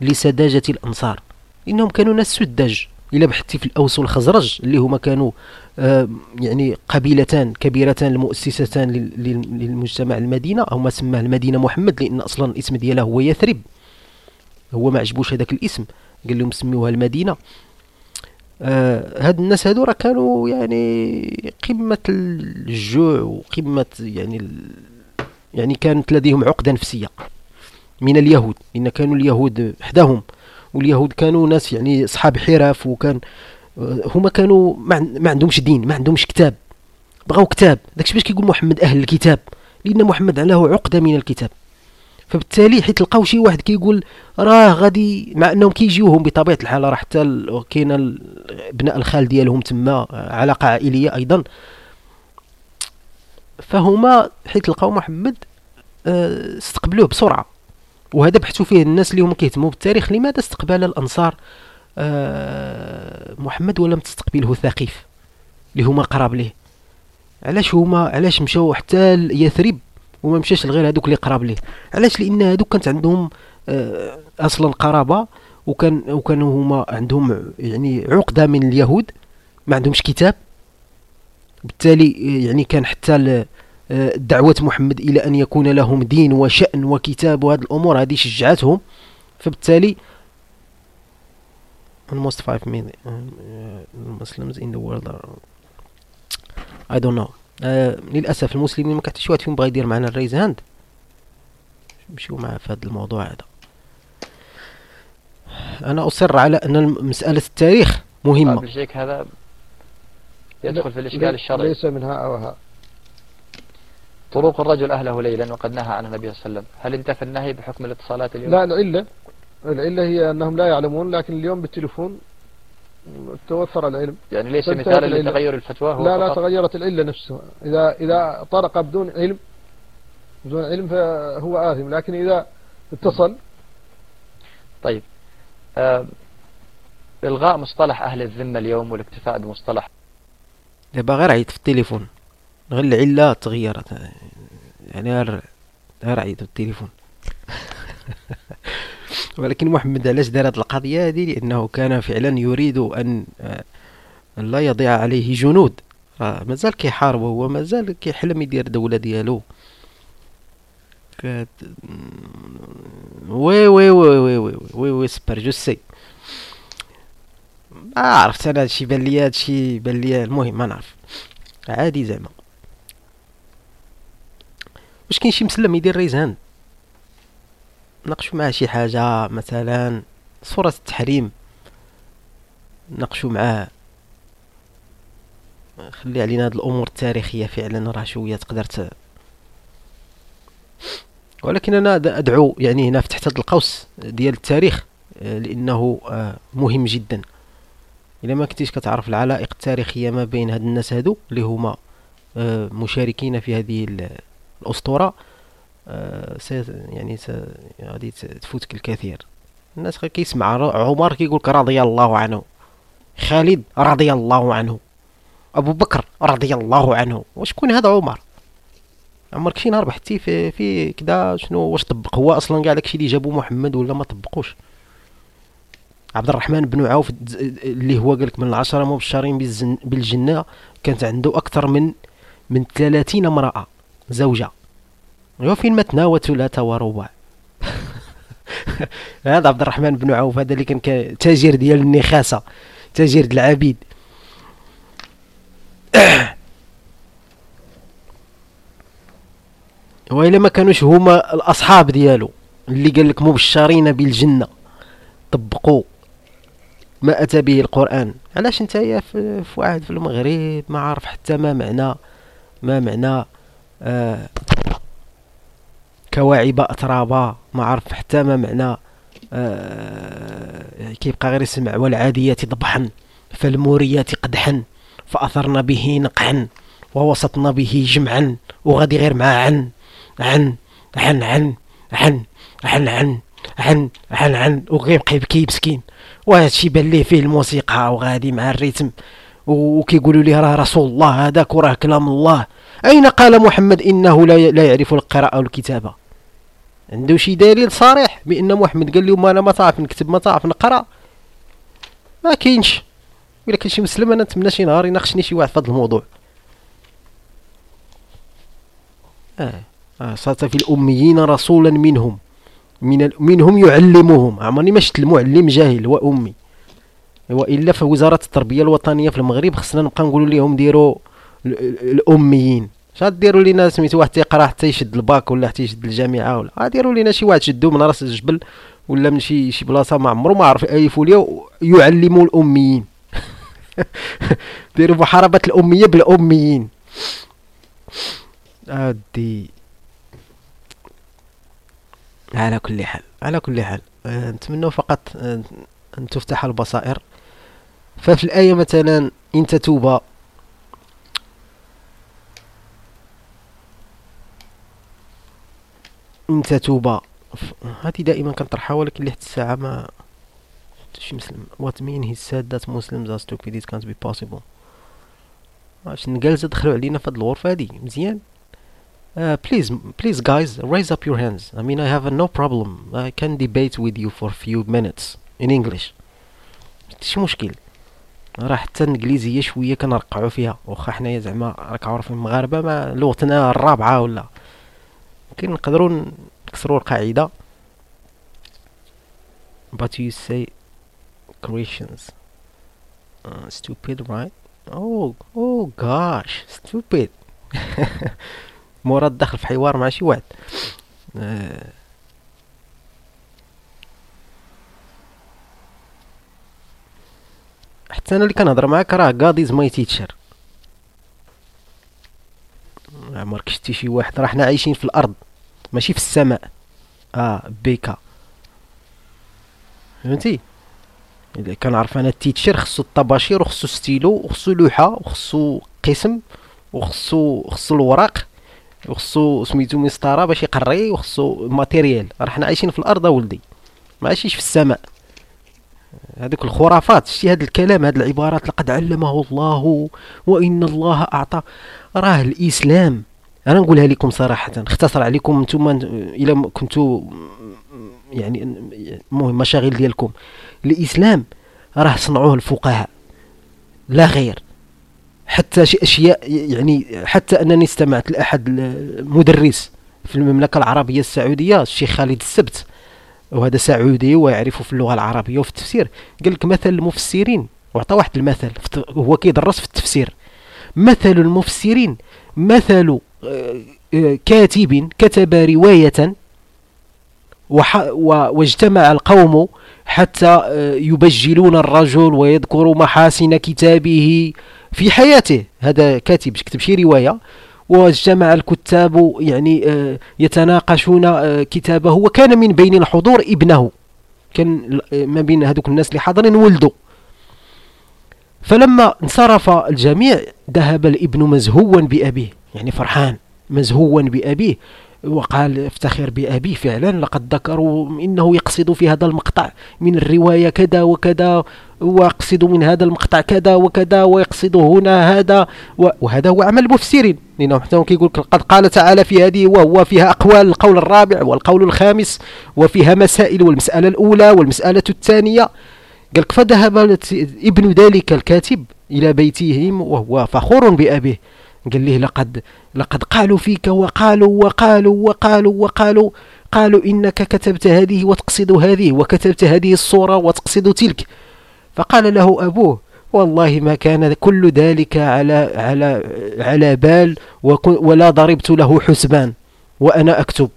لسذاجة الأنصار. إنهم كانوا ناس سداج إلا بحثتي في الأوس والخزرج اللي هما كانوا آه يعني قبيلتان كبيرتان المؤسستان للمجتمع المدينة. أو ما سماه المدينة محمد لأن أصلا الاسم ديالها هو يثرب. هو ما عجبوش هذاك الاسم. قال لهم سميوها المدينة. آه هاد الناس هادو راه كانوا يعني قمة الجوع وقمة يعني يعني كانت لديهم عقدة نفسية من اليهود. إن كانوا اليهود حداهم واليهود كانوا ناس يعني أصحاب حرف وكان هما كانوا ما عندهمش دين ما عندهمش كتاب بغاو كتاب. داكشي باش كيقول محمد أهل الكتاب لأن محمد له عقدة من الكتاب. فبالتالي حيت لقاو شي واحد كيقول راه غادي مع أنهم كيجيوهم بطبيعة الحال. راه حتى كاين أبناء الخال ديالهم تما علاقة عائلية أيضا. فهما حيت لقاو محمد آه، استقبلوه بسرعة. وهذا بحثوا فيه الناس اللي هما كيهتموا بالتاريخ. لماذا استقبل الأنصار آه محمد ولم تستقبله ثقيف اللي هما قراب ليه؟ علاش هما علاش مشاو حتى يثرب وما مشاش لغير هذوك اللي قراب ليه. علاش؟ لأن هذوك كانت عندهم آه أصلا قرابه وكان وكانوا هما عندهم يعني عقدة من اليهود ما عندهمش كتاب. بالتالي يعني كان حتى دعوة محمد إلى أن يكون لهم دين وشأن وكتاب وهذه الأمور هذه شجعتهم. فبالتالي almost 5 million Muslims in the world are I don't know. آه للأسف المسلمين ما شي واحد فيهم بغا يدير معنا ال raise hand. نمشيو معاه في هذا الموضوع هذا. أنا أصر على أن مسألة التاريخ مهمة. هذا؟ يدخل في الإشكال الشرعي. ليس منها أو ها. طرق الرجل أهله ليلا وقد نهى عن النبي صلى الله عليه وسلم. هل انتفى النهي بحكم الاتصالات اليوم؟ لا العلة. العلة هي أنهم لا يعلمون لكن اليوم بالتليفون توفر العلم. يعني ليس مثالا لتغير الفتوى هو لا لا تغيرت العلة نفسها. إذا إذا طرق بدون علم بدون علم فهو آثم. لكن إذا اتصل طيب. آه إلغاء مصطلح أهل الذمة اليوم والاكتفاء بمصطلح. دابا غير عيط في التليفون غير العلة تغيرت. يعني غير غير عيط في التليفون. ولكن محمد علاش دار هذه القضية هذه لأنه كان فعلا يريد أن لا يضيع عليه جنود. مازال كيحارب هو مازال كيحلم يدير دولة ديالو. كات oui oui oui oui oui oui oui super je sais ما عرفت أنا هادشي بان ليا هادشي بان ليا المهم ما نعرف. عادي زعما. واش كاين شي مسلم يدير raise hand ناقشوا معاه شي حاجة مثلا صورة التحريم ناقشوا معاه. خلي علينا هاد الأمور التاريخية فعلا راه شوية تقدر ت... ولكن أنا أدعو يعني هنا فتحت هذا القوس ديال التاريخ آه، لأنه آه، مهم جدا. إلا ما كنتيش كتعرف العلائق التاريخية ما بين هاد الناس هادو اللي هما آه، مشاركين في هذه الأسطورة. آه يعني غادي تفوتك الكثير. الناس كيسمع عمر كيقولك رضي الله عنه. خالد رضي الله عنه. أبو بكر رضي الله عنه. وشكون هذا عمر؟ عمرك شي نهار بحثتي في في كذا شنو واش طبق. هو أصلا كاع داكشي اللي جابو محمد ولا ما طبقوش. عبد الرحمن بن عوف اللي هو قال لك من العشرة مبشرين بالجنة كانت عنده أكثر من من 30 امرأة زوجة. وفين ما تناوى ثلاثة ورباع هذا عبد الرحمن بن عوف هذا اللي كان تاجر ديال النخاسة تاجر العبيد. وإلا ما كانوش هما الأصحاب ديالو اللي قال لك مبشرين بالجنة طبقوا ما أتى به القرآن. علاش أنت في, في واحد في المغرب ما عارف حتى ما معنى ما معنى آه كواعب أترابا ما عارف حتى ما معنى آه كيبقى غير يسمع والعاديات ضبحا فالموريات قدحا فأثرنا به نقعا ووسطنا به جمعا وغادي غير مع عن عن عن عن عن عن عن عن عن عن وغيبقى يبكي مسكين وهادشي بان ليه فيه الموسيقى وغادي مع الريتم وكيقولوا لي راه رسول الله هذاك وراه كلام الله أين قال محمد إنه لا يعرف القراءة والكتابة؟ عنده شي دليل صريح بأن محمد قال لهم أنا ما تعرف نكتب ما تعرف نقرأ. ما كاينش. إلا كان شي مسلم أنا نتمنى شي نهار يناقشني شي واحد في هذا الموضوع. آه. آه في الأميين رسولا منهم. من منهم يعلمهم. عمرني ما شفت المعلم جاهل هو أمي. وإلا فوزاره التربية الوطنية في المغرب خصنا نبقى نقولوا لهم ديروا الأميين. اش غديروا لينا سميتو واحد تيقرا حتى يشد الباك ولا حتى يشد الجامعة ولا غاديروا لينا شي واحد شدو من رأس الجبل ولا من شي شي بلاصة ما عمرو ما عرف يالفوا ليا يعلموا الأميين. ديروا محاربة الأمية بالأميين. أدي. على كل حال على كل حال أه نتمنى فقط أه أن تفتح البصائر. ففي الآية مثلا إن تتوبا إن تتوبا هذه دائما كنطرحها ولكن لحد الساعة ما شي مسلم. mean he said that Muslims are stupid it can't be possible. واش نقالزة دخلوا علينا في هاد الغرفة هادي. مزيان. please, guys, raise up your hands. I mean, I have no problem. I can debate with you for a few minutes in English. ماشي مشكل. راه حتى الإنجليزية شوية كنرقعوا فيها. واخا حنايا زعما راك عارفين المغاربة ما لغتنا الرابعة ولا. يمكن نقدروا نكسروا القاعدة. But you say Christians uh, stupid right? Oh oh gosh stupid. مراد دخل في حوار مع شي واحد. Uh, حتى أنا اللي كنهضر معاك راه God is my teacher. عمرك شتي شي واحد؟ راه حنا عايشين في الأرض. ماشي في السماء. آه بيكا فهمتي؟ اذا كنعرف أنا ال teacher خصو الطباشير وخصو ستيلو وخصو لوحة وخصو قسم وخصو خصو الوراق وخصو سميتو مسطرة باش يقري وخصو matériel راه حنا عايشين في الأرض ولدي. ماشيش في السماء. هذوك الخرافات شتي هذا الكلام هذه العبارات لقد علمه الله وإن الله أعطى. راه الإسلام أنا نقولها لكم صراحة اختصر عليكم أنتم إلى كنتوا يعني المهم مشاغل ديالكم. الإسلام راه صنعوه الفقهاء لا غير. حتى شي أشياء يعني حتى أنني استمعت لأحد المدرس في المملكة العربية السعودية الشيخ خالد السبت وهذا سعودي ويعرف في اللغة العربية وفي التفسير. قال لك مثل المفسرين وعطى واحد المثل هو كيدرس في التفسير. مثل المفسرين مثل كاتب كتب رواية واجتمع القوم حتى آه، يبجلون الرجل ويذكروا محاسن كتابه في حياته. هذا كاتب كتب شي رواية. واجتمع الكتاب يعني آه، يتناقشون آه، كتابه. وكان من بين الحضور ابنه. كان ما بين هذوك الناس اللي حاضرين ولده فلما انصرف الجميع ذهب الابن مزهوا بأبيه. يعني فرحان مزهوا بأبيه وقال أفتخر بأبي فعلا لقد ذكروا إنه يقصد في هذا المقطع من الرواية كذا وكذا ويقصد من هذا المقطع كذا وكذا ويقصد هنا هذا وهذا هو عمل المفسرين لأنه حتى كيقول قد قال تعالى في هذه وهو فيها أقوال القول الرابع والقول الخامس وفيها مسائل والمسألة الأولى والمسألة الثانية. قال فذهب ابن ذلك الكاتب إلى بيتهم وهو فخور بأبيه. قال له لقد لقد قالوا فيك وقالوا وقالوا وقالوا وقالوا قالوا إنك كتبت هذه وتقصد هذه وكتبت هذه الصورة وتقصد تلك. فقال له أبوه والله ما كان كل ذلك على على على بال ولا ضربت له حسبان وأنا أكتب.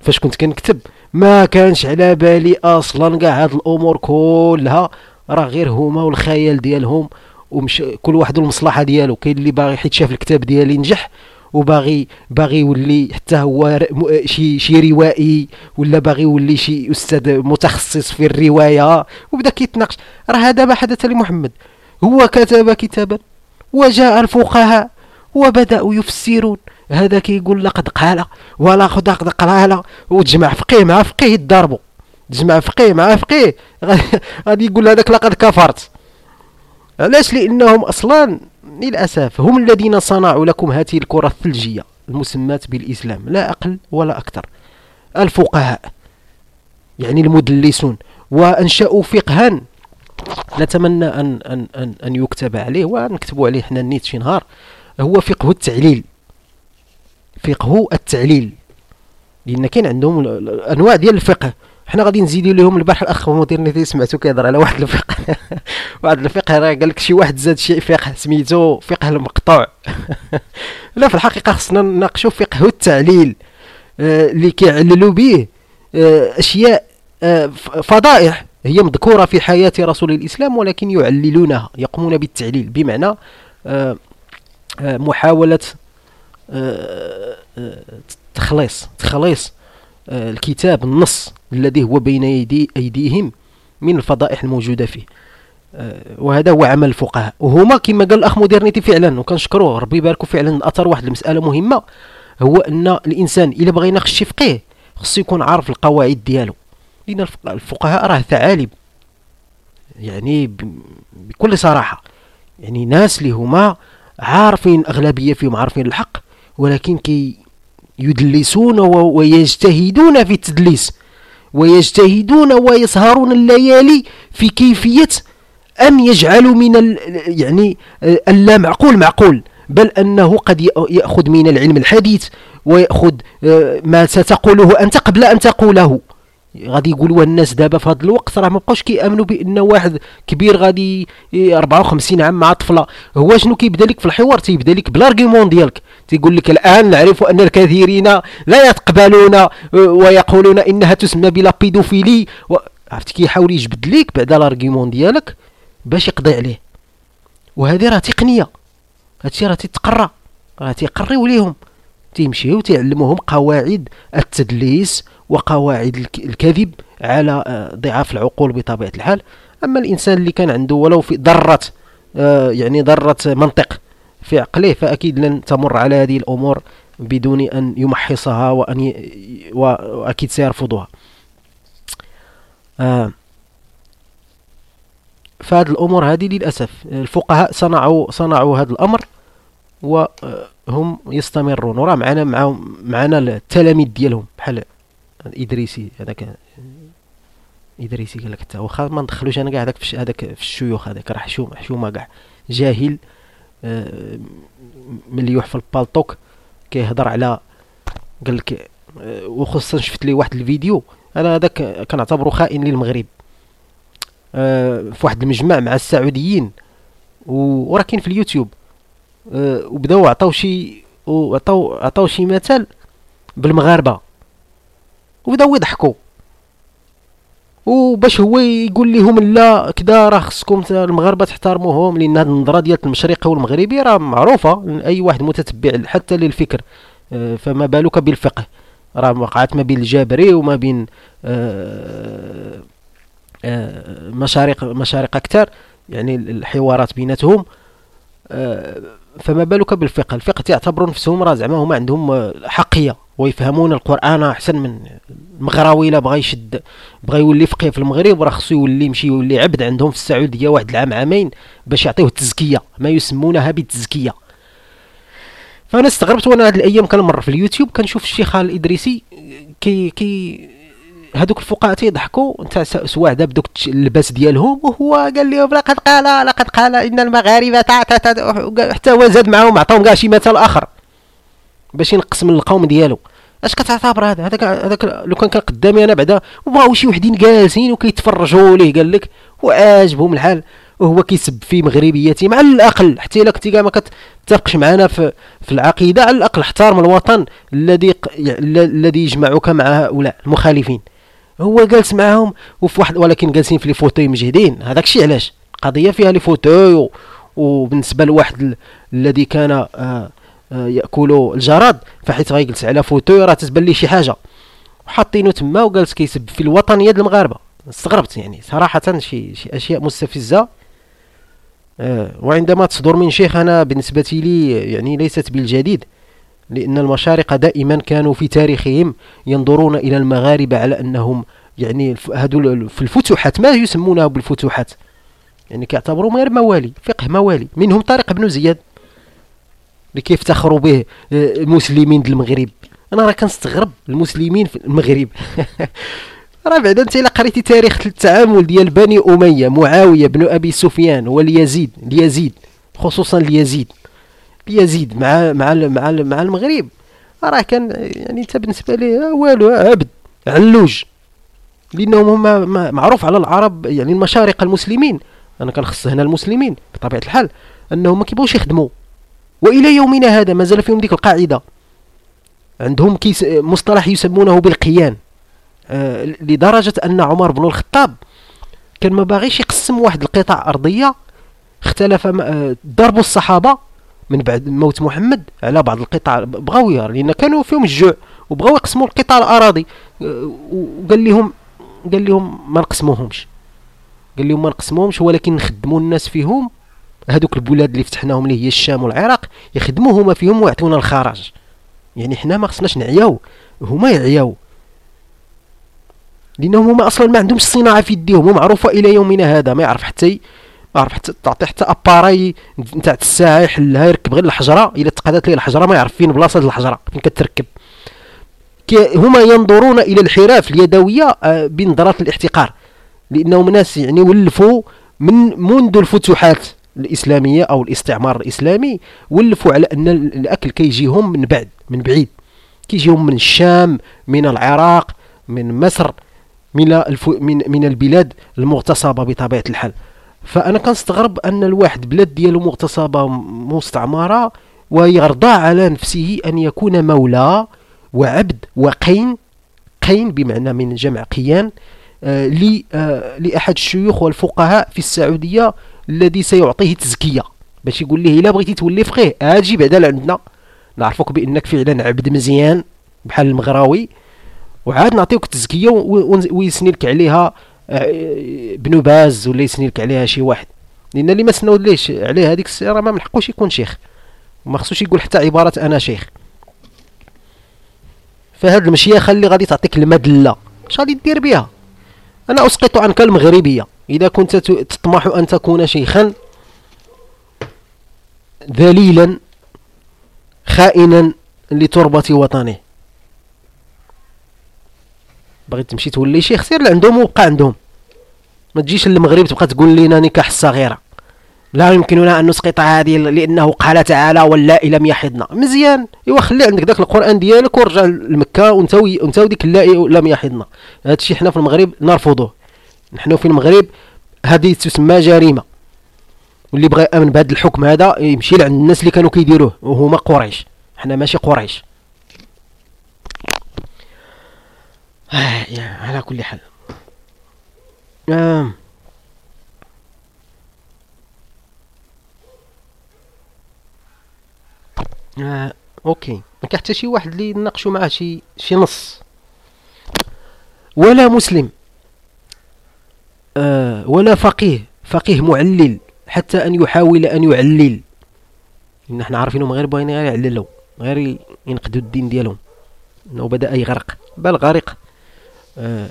فاش كنت كنكتب؟ ما كانش على بالي أصلا كاع هاد الأمور كلها راه غير هما والخيال ديالهم ومش كل واحد والمصلحه ديالو. كاين اللي باغي حيت شاف الكتاب ديالي ينجح وباغي باغي يولي حتى هو شي شي روائي ولا باغي يولي شي أستاذ متخصص في الرواية. وبدا كيتناقش. راه هذا ما حدث لمحمد. هو كتب كتابا وجاء الفقهاء وبدأوا يفسرون. هذا كيقول لقد قال ولا قد قد قال وتجمع فقيه مع فقيه يتضاربوا تجمع فقيه مع فقيه. غادي يقول هذاك لقد كفرت. علاش؟ لأنهم أصلا للأسف هم الذين صنعوا لكم هذه الكرة الثلجية المسماة بالإسلام لا أقل ولا أكثر. الفقهاء يعني المدلسون وأنشأوا فقها. نتمنى ان ان ان, أن يكتب عليه ونكتبوا عليه حنا نيت شي نهار. هو فقه التعليل. فقه التعليل. لأن كاين عندهم أنواع ديال الفقه. حنا غادي نزيدوا لهم البارح الأخ مودرنيتي سمعتو كيهضر على واحد الفقه. واحد الفقه راه قال لك شي واحد زاد شي فقه سميتو فقه المقطوع. لا في الحقيقة خصنا نناقشوا فقه التعليل آه، اللي كيعللوا به آه، أشياء آه، فضائح. هي مذكورة في حياة رسول الإسلام ولكن يعللونها يقومون بالتعليل. بمعنى محاولة تخليص تخليص الكتاب النص. الذي هو بين يدي أيديهم من الفضائح الموجودة فيه. آه، وهذا هو عمل الفقهاء. وهما كما قال الأخ مودرنيتي فعلا وكنشكروه ربي يباركو فعلا. أثر واحد المسألة مهمة هو أن الإنسان إلا بغى يناقش شي فقيه خصو يكون عارف القواعد ديالو. الفق- الفقهاء راه ثعالب. يعني بكل صراحة. يعني ناس اللي هما عارفين أغلبية فيهم عارفين الحق ولكن كي يدلسون ويجتهدون في التدليس ويجتهدون ويسهرون الليالي في كيفية أن يجعلوا من يعني آه، اللا معقول معقول بل أنه قد يأخذ من العلم الحديث ويأخذ آه، ما ستقوله أنت قبل أن تقوله. غادي يقولوا الناس دابا في هذا الوقت راه ما بقاوش كيآمنوا بأن واحد كبير غادي ي- 54 عام مع طفلة. هو شنو كيبدا لك في الحوار؟ تيبدا لك بالارغيومون ديالك. تيقول لك الآن نعرف أن الكثيرين لا يقبلون آه، ويقولون إنها تسمى بلا بيدوفيلي. و... عرفتي كيحاول يجبد لك بعد الأرغيومون ديالك؟ باش يقضي عليه. وهذه راه تقنية. هادشي راه تيتقرا راه تيقريو ليهم. تيمشيو تيعلموهم قواعد التدليس وقواعد الك- الكذب على آه، ضعاف العقول بطبيعة الحال. أما الإنسان اللي كان عنده ولو في ذرة آه، يعني ذرة منطق في عقله فأكيد لن تمر على هذه الأمور بدون أن يمحصها وأن ي... وأكيد سيرفضها. آه، فهذه الأمور هذه للأسف الفقهاء صنعوا صنعوا هذا الأمر وهم يستمرون. وراه معنا معاهم معنا التلاميذ ديالهم بحال الادريسي هذاك إدريسي قال لك حتى واخا ما ندخلوش أنا كاع هذاك في هذاك في الشيوخ هذاك راه حشوم حشومة كاع. جاهل آه، ملي يحفل بالطوك كيهضر على قال لك آه، وخصوصا شفت لي واحد الفيديو أنا هذاك كنعتبره خائن للمغرب. آه، في واحد المجمع مع السعوديين وراه كاين في اليوتيوب. آه، وبداو عطاو شي وعطاو عطاو شي مثال بالمغاربة. وبداو يضحكوا وباش هو يقول لهم لا كدا راه خصكم المغاربة تحترموهم لأن هذه النظرة ديال المشرقي والمغربي راه معروفة أي واحد متتبع حتى للفكر آه، فما بالك بالفقه. راه وقعت ما بين الجابري وما بين آه، آه، مشارق مشارق أكثر يعني الحوارات بيناتهم. فما بالك بالفقه. الفقه تعتبروا نفسهم راه زعما هما عندهم حقية. ويفهمون القرآن أحسن من المغراوي الا بغى يشد بغى يولي فقيه في المغرب راه خصو يولي يمشي يولي عبد عندهم في السعودية واحد العام عامين باش يعطيوه التزكية ما يسمونها بالتزكية. فأنا استغربت وأنا هاد الأيام كنمر في اليوتيوب كنشوف الشيخ الادريسي كي كي هذوك الفقهاء تيضحكوا أنت سواعده بدوك اللباس ديالهم وهو قال لهم لقد قال لقد قال إن المغاربة حتى هو زاد معاهم عطاهم كاع شي مثال آخر. باش ينقص من القوم ديالو. اش كتعتبر هذا؟ هذاك هذاك لو كان كان قدامي أنا بعدا وبغاو شي وحدين جالسين وكيتفرجوا ليه قال لك وعاجبهم الحال. وهو كيسب في مغربيتهم على الأقل حتى إلا كنتي ما كتتفقش معنا في في العقيدة على الأقل احترم الوطن الذي الذي يجمعك مع هؤلاء المخالفين. هو جالس معاهم وفي واحد ولكن جالسين في les fauteuils مجهدين. هذاك الشيء علاش؟ قضية فيها les fauteuils وبالنسبة لواحد ال- الذي كان آه، ياكل الجراد. فحيت غيجلس على fauteuil راه تتبان ليه شي حاجة. وحاطينه تما وجالس كيسب في الوطنيه ديال المغاربة. استغربت يعني صراحة شي شي أشياء مستفزة. آه، وعندما تصدر من شيخ أنا بالنسبة لي يعني ليست بالجديد لأن المشارقه دائما كانوا في تاريخهم ينظرون إلى المغاربة على أنهم يعني ال- في الفتوحات. ما يسمونها بالفتوحات؟ يعني كيعتبروهم غير موالي فقه موالي. منهم طارق بن زياد. اللي كيفتخروا به آه، المسلمين ديال المغرب. أنا راه كنستغرب المسلمين في المغرب. راه بعدا انت إلا قريتي تاريخ التعامل ديال بني أمية معاوية بن أبي سفيان واليزيد اليزيد خصوصا اليزيد اليزيد مع مع مع مع المغرب. راه كان يعني انت بالنسبة ليه والو عبد علوج لأنهم هما ما- معروف على العرب يعني المشارقه المسلمين. أنا كنخص هنا المسلمين بطبيعة الحال أنهم ما كيبغوش يخدموا. وإلى يومنا هذا مازال فيهم ديك القاعدة. عندهم كيس مصطلح يسمونه بالقيان. آه، لدرجة أن عمر بن الخطاب كان ما باغيش يقسم واحد القطع أرضية اختلف آه، ضربوا الصحابة من بعد موت محمد على بعض القطع بغاو لأن كانوا فيهم الجوع وبغاو يقسموا القطع الأراضي. آه، وقال لهم قال لهم ما نقسموهمش. قال لهم ما نقسموهمش ولكن نخدموا الناس فيهم هذوك البلاد اللي فتحناهم اللي هي الشام والعراق يخدموا هما فيهم ويعطيونا الخراج. يعني حنا ما خصناش نعياو هما يعياو. لأنهم هما أصلا ما عندهمش الصناعة في يديهم ومعروفة إلى يومنا هذا ما يعرف حتى ما يعرف حتى تعطي حتى اباراي نتاع الساعة يحلها يركب غير الحجرة إلا تقادت ليه الحجرة ما يعرف فين بلاصة الحجرة فين كتركب. هما ينظرون إلى الحرف اليدوية آه، بنظره الاحتقار. لأنهم ناس يعني ولفوا من منذ الفتوحات. الإسلامية أو الاستعمار الإسلامي ولفوا على أن ال- الأكل كيجيهم من بعد من بعيد كيجيهم من الشام من العراق من مصر من. من من البلاد المغتصبة بطبيعة الحال فأنا كنستغرب أن الواحد بلاد ديالو مغتصبة مستعمرة ويرضى على نفسه أن يكون مولى وعبد وقين قين بمعنى من جمع قيان آه، آه، لأحد الشيوخ والفقهاء في السعودية الذي سيعطيه تزكية. باش يقول ليه إلا بغيتي تولي فقيه آجي بعدا لعندنا نعرفوك بأنك فعلا عبد مزيان بحال المغراوي. وعاد نعطيوك تزكية ويسني لك عليها آه، بن باز ولا يسني لك عليها شي واحد. لأن اللي ما سناو ليش عليه هذيك السيرة ما ملحقوش يكون شيخ. وما خصوش يقول حتى عبارة أنا شيخ. فهاد المشيخة اللي غادي تعطيك المدلة اش غادي دير بها أنا أسقط عنك المغربية. إذا كنت تطمح أن تكون شيخا ذليلا خائنا لتربة وطنه. بغيت تمشي تولي شيخ سير لعندهم وبقى عندهم. ما تجيش للمغرب تبقى تقول لنا نكاح الصغيرة لا يمكننا أن نسقط هذه لأنه قال تعالى واللائي لم يحضن. مزيان. إوا خلي عندك داك القرآن ديالك ورجع لمكة وانت وديك اللائي لم يحضن. هذا الشيء حنا في المغرب نرفضه. نحن في المغرب هذه تسمى جريمة. واللي بغى يأمن بهذا الحكم هذا يمشي لعند الناس اللي كانوا كيديروه وهما قريش. حنا ماشي قريش. آه على كل حال. آه. آه. أوكي. ما كاين حتى شي واحد اللي نناقشوا معاه شي شي نص. ولا مسلم. ولا فقيه. فقيه معلل حتى أن يحاول أن يعلل. إن إحنا عارفينهم غير باغيين غير يعللوا غير ينقدوا الدين ديالهم. إنه بدأ يغرق بل غارق آه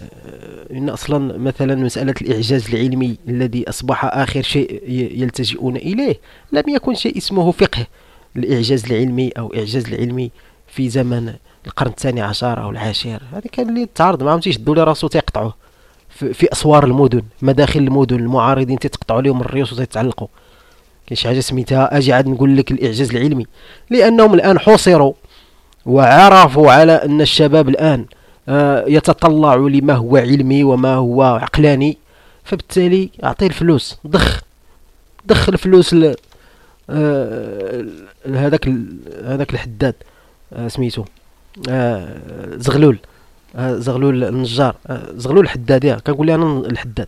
إن أصلا مثلا مسألة الإعجاز العلمي الذي أصبح آخر شيء يلتجئون إليه لم يكن شيء اسمه فقه. الإعجاز العلمي أو إعجاز العلمي في زمن القرن الثاني عشر أو العاشر هذا كان اللي تعارض معاهم تيشدوا لي راسو تيقطعوه. في, أسوار المدن مداخل المدن المعارضين تيتقطعوا لهم الريوس وتيتعلقوا كاين شي حاجة سميتها أجي عاد نقول لك الإعجاز العلمي. لأنهم الآن حوصروا وعرفوا على أن الشباب الآن آه، يتطلع لما هو علمي وما هو عقلاني. فبالتالي أعطيه الفلوس ضخ دخل الفلوس ل آه، هذاك هذاك الحداد آه، سميتو زغلول. زغلول النجار زغلول الحداد يا كنقول أنا الحداد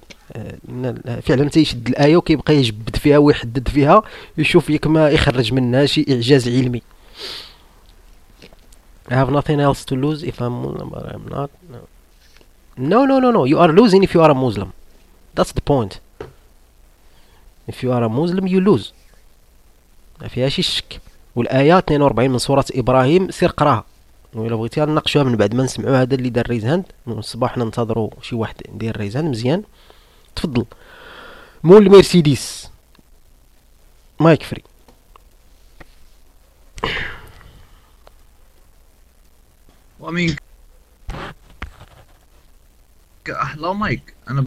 فعلا تيشد الآية وكيبقى يجبد فيها ويحدد فيها يشوف ياك ما يخرج منها شي إعجاز علمي I have nothing else to lose if I'm Muslim, but I'm not. No. no, no, no, no. You are losing if you are a Muslim. That's the point. If you are a Muslim, you lose. ما فيهاش الشك والآية 42 من سورة إبراهيم سير قراها وإلا بغيتي نناقشوها من بعد. ما نسمعوا هذا اللي دار raise hand. من الصباح ننتظروا شي واحد يدير raise hand. مزيان. تفضل. مول مرسيدس mic free. ومن أحلى مايك أنا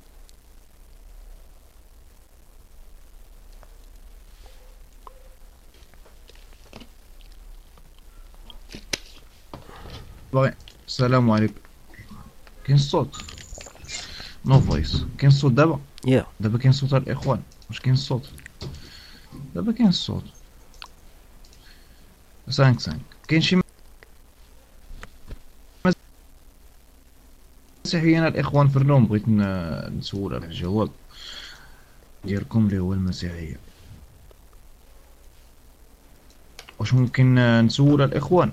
باغي السلام عليكم كاين الصوت no voice كاين الصوت دابا يا دابا كاين صوت الاخوان واش كاين الصوت دابا كاين الصوت 5 5 كاين شي مسيحيين الاخوان في الروم بغيت نسول على الجواب ديالكم اللي هو المسيحيه واش ممكن نسول الاخوان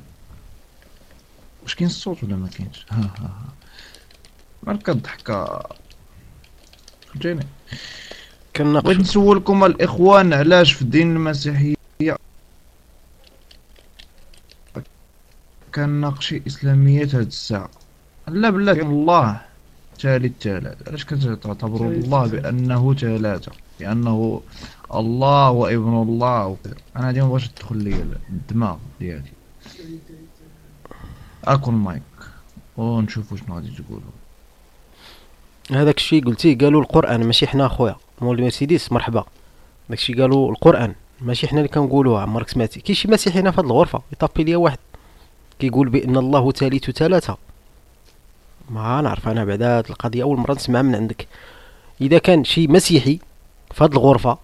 واش كاين الصوت ولا ما كاينش؟ ها ها ها. مالك الضحكه فهمتيني؟ كناقش بغيت نسولكم الإخوان علاش في الدين المسيحية كناقش اسلاميات هاد الساعة. لا بالله الله ثالث ثلاثة علاش كتعتبروا الله بأنه ثلاثة بأنه الله وابن الله وكذا. أنا هادي مبغاش تدخل لي الدماغ ديالي؟ أكون مايك ونشوفوا شنو غادي تقولوا هذاك الشيء قلتيه قالوا القرآن ماشي حنا أخويا. مول مرسيدس مرحبا. داك الشيء قالوا القرآن ماشي حنا اللي كنقولوها عمرك سمعتي كاين شي مسيحي هنا في هذه الغرفة يطابي ليا واحد. كيقول بأن الله ثالث ثلاثة. ما نعرف أنا بعدا هاد القضية أول مرة نسمعها من عندك. إذا كان شي مسيحي في هذه الغرفة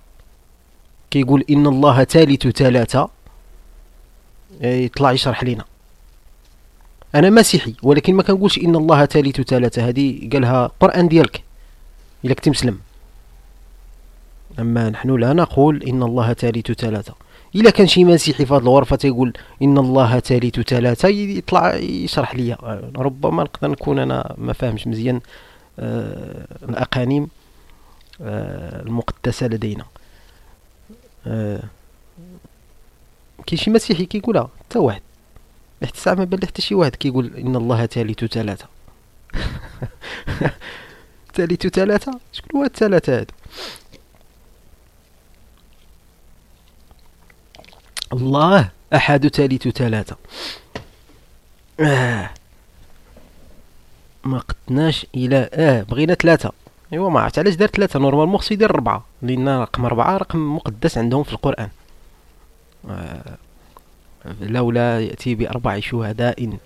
كيقول إن الله ثالث ثلاثة يطلع يشرح لينا. أنا مسيحي ولكن ما كنقولش إن الله ثالث ثلاثة هذه قالها قرآن ديالك إلا كنت مسلم. أما نحن لا نقول إن الله ثالث ثلاثة إلا كان شي مسيحي في هذه الغرفة تيقول إن الله ثالث ثلاثة يطلع يشرح لي. ربما نقدر نكون أنا ما فاهمش مزيان آه الأقانيم آه المقدسة لدينا. آه كاين شي مسيحي كيقولها حتى واحد. حتى الساعة ما بان حتى شي واحد كيقول إن الله ثالث ثلاثة. ثالث ثلاثة؟ شكون هو الثلاثة هادو الله أحد ثالث ثلاثة. آه. ما قدناش إلى آه بغينا ثلاثة. أيوا ما عرفت علاش دار ثلاثة؟ نورمالمون خصو يدير أربعة لأن رقم أربعة رقم مقدس عندهم في القرآن. آه. لولا يأتي بأربع شهداء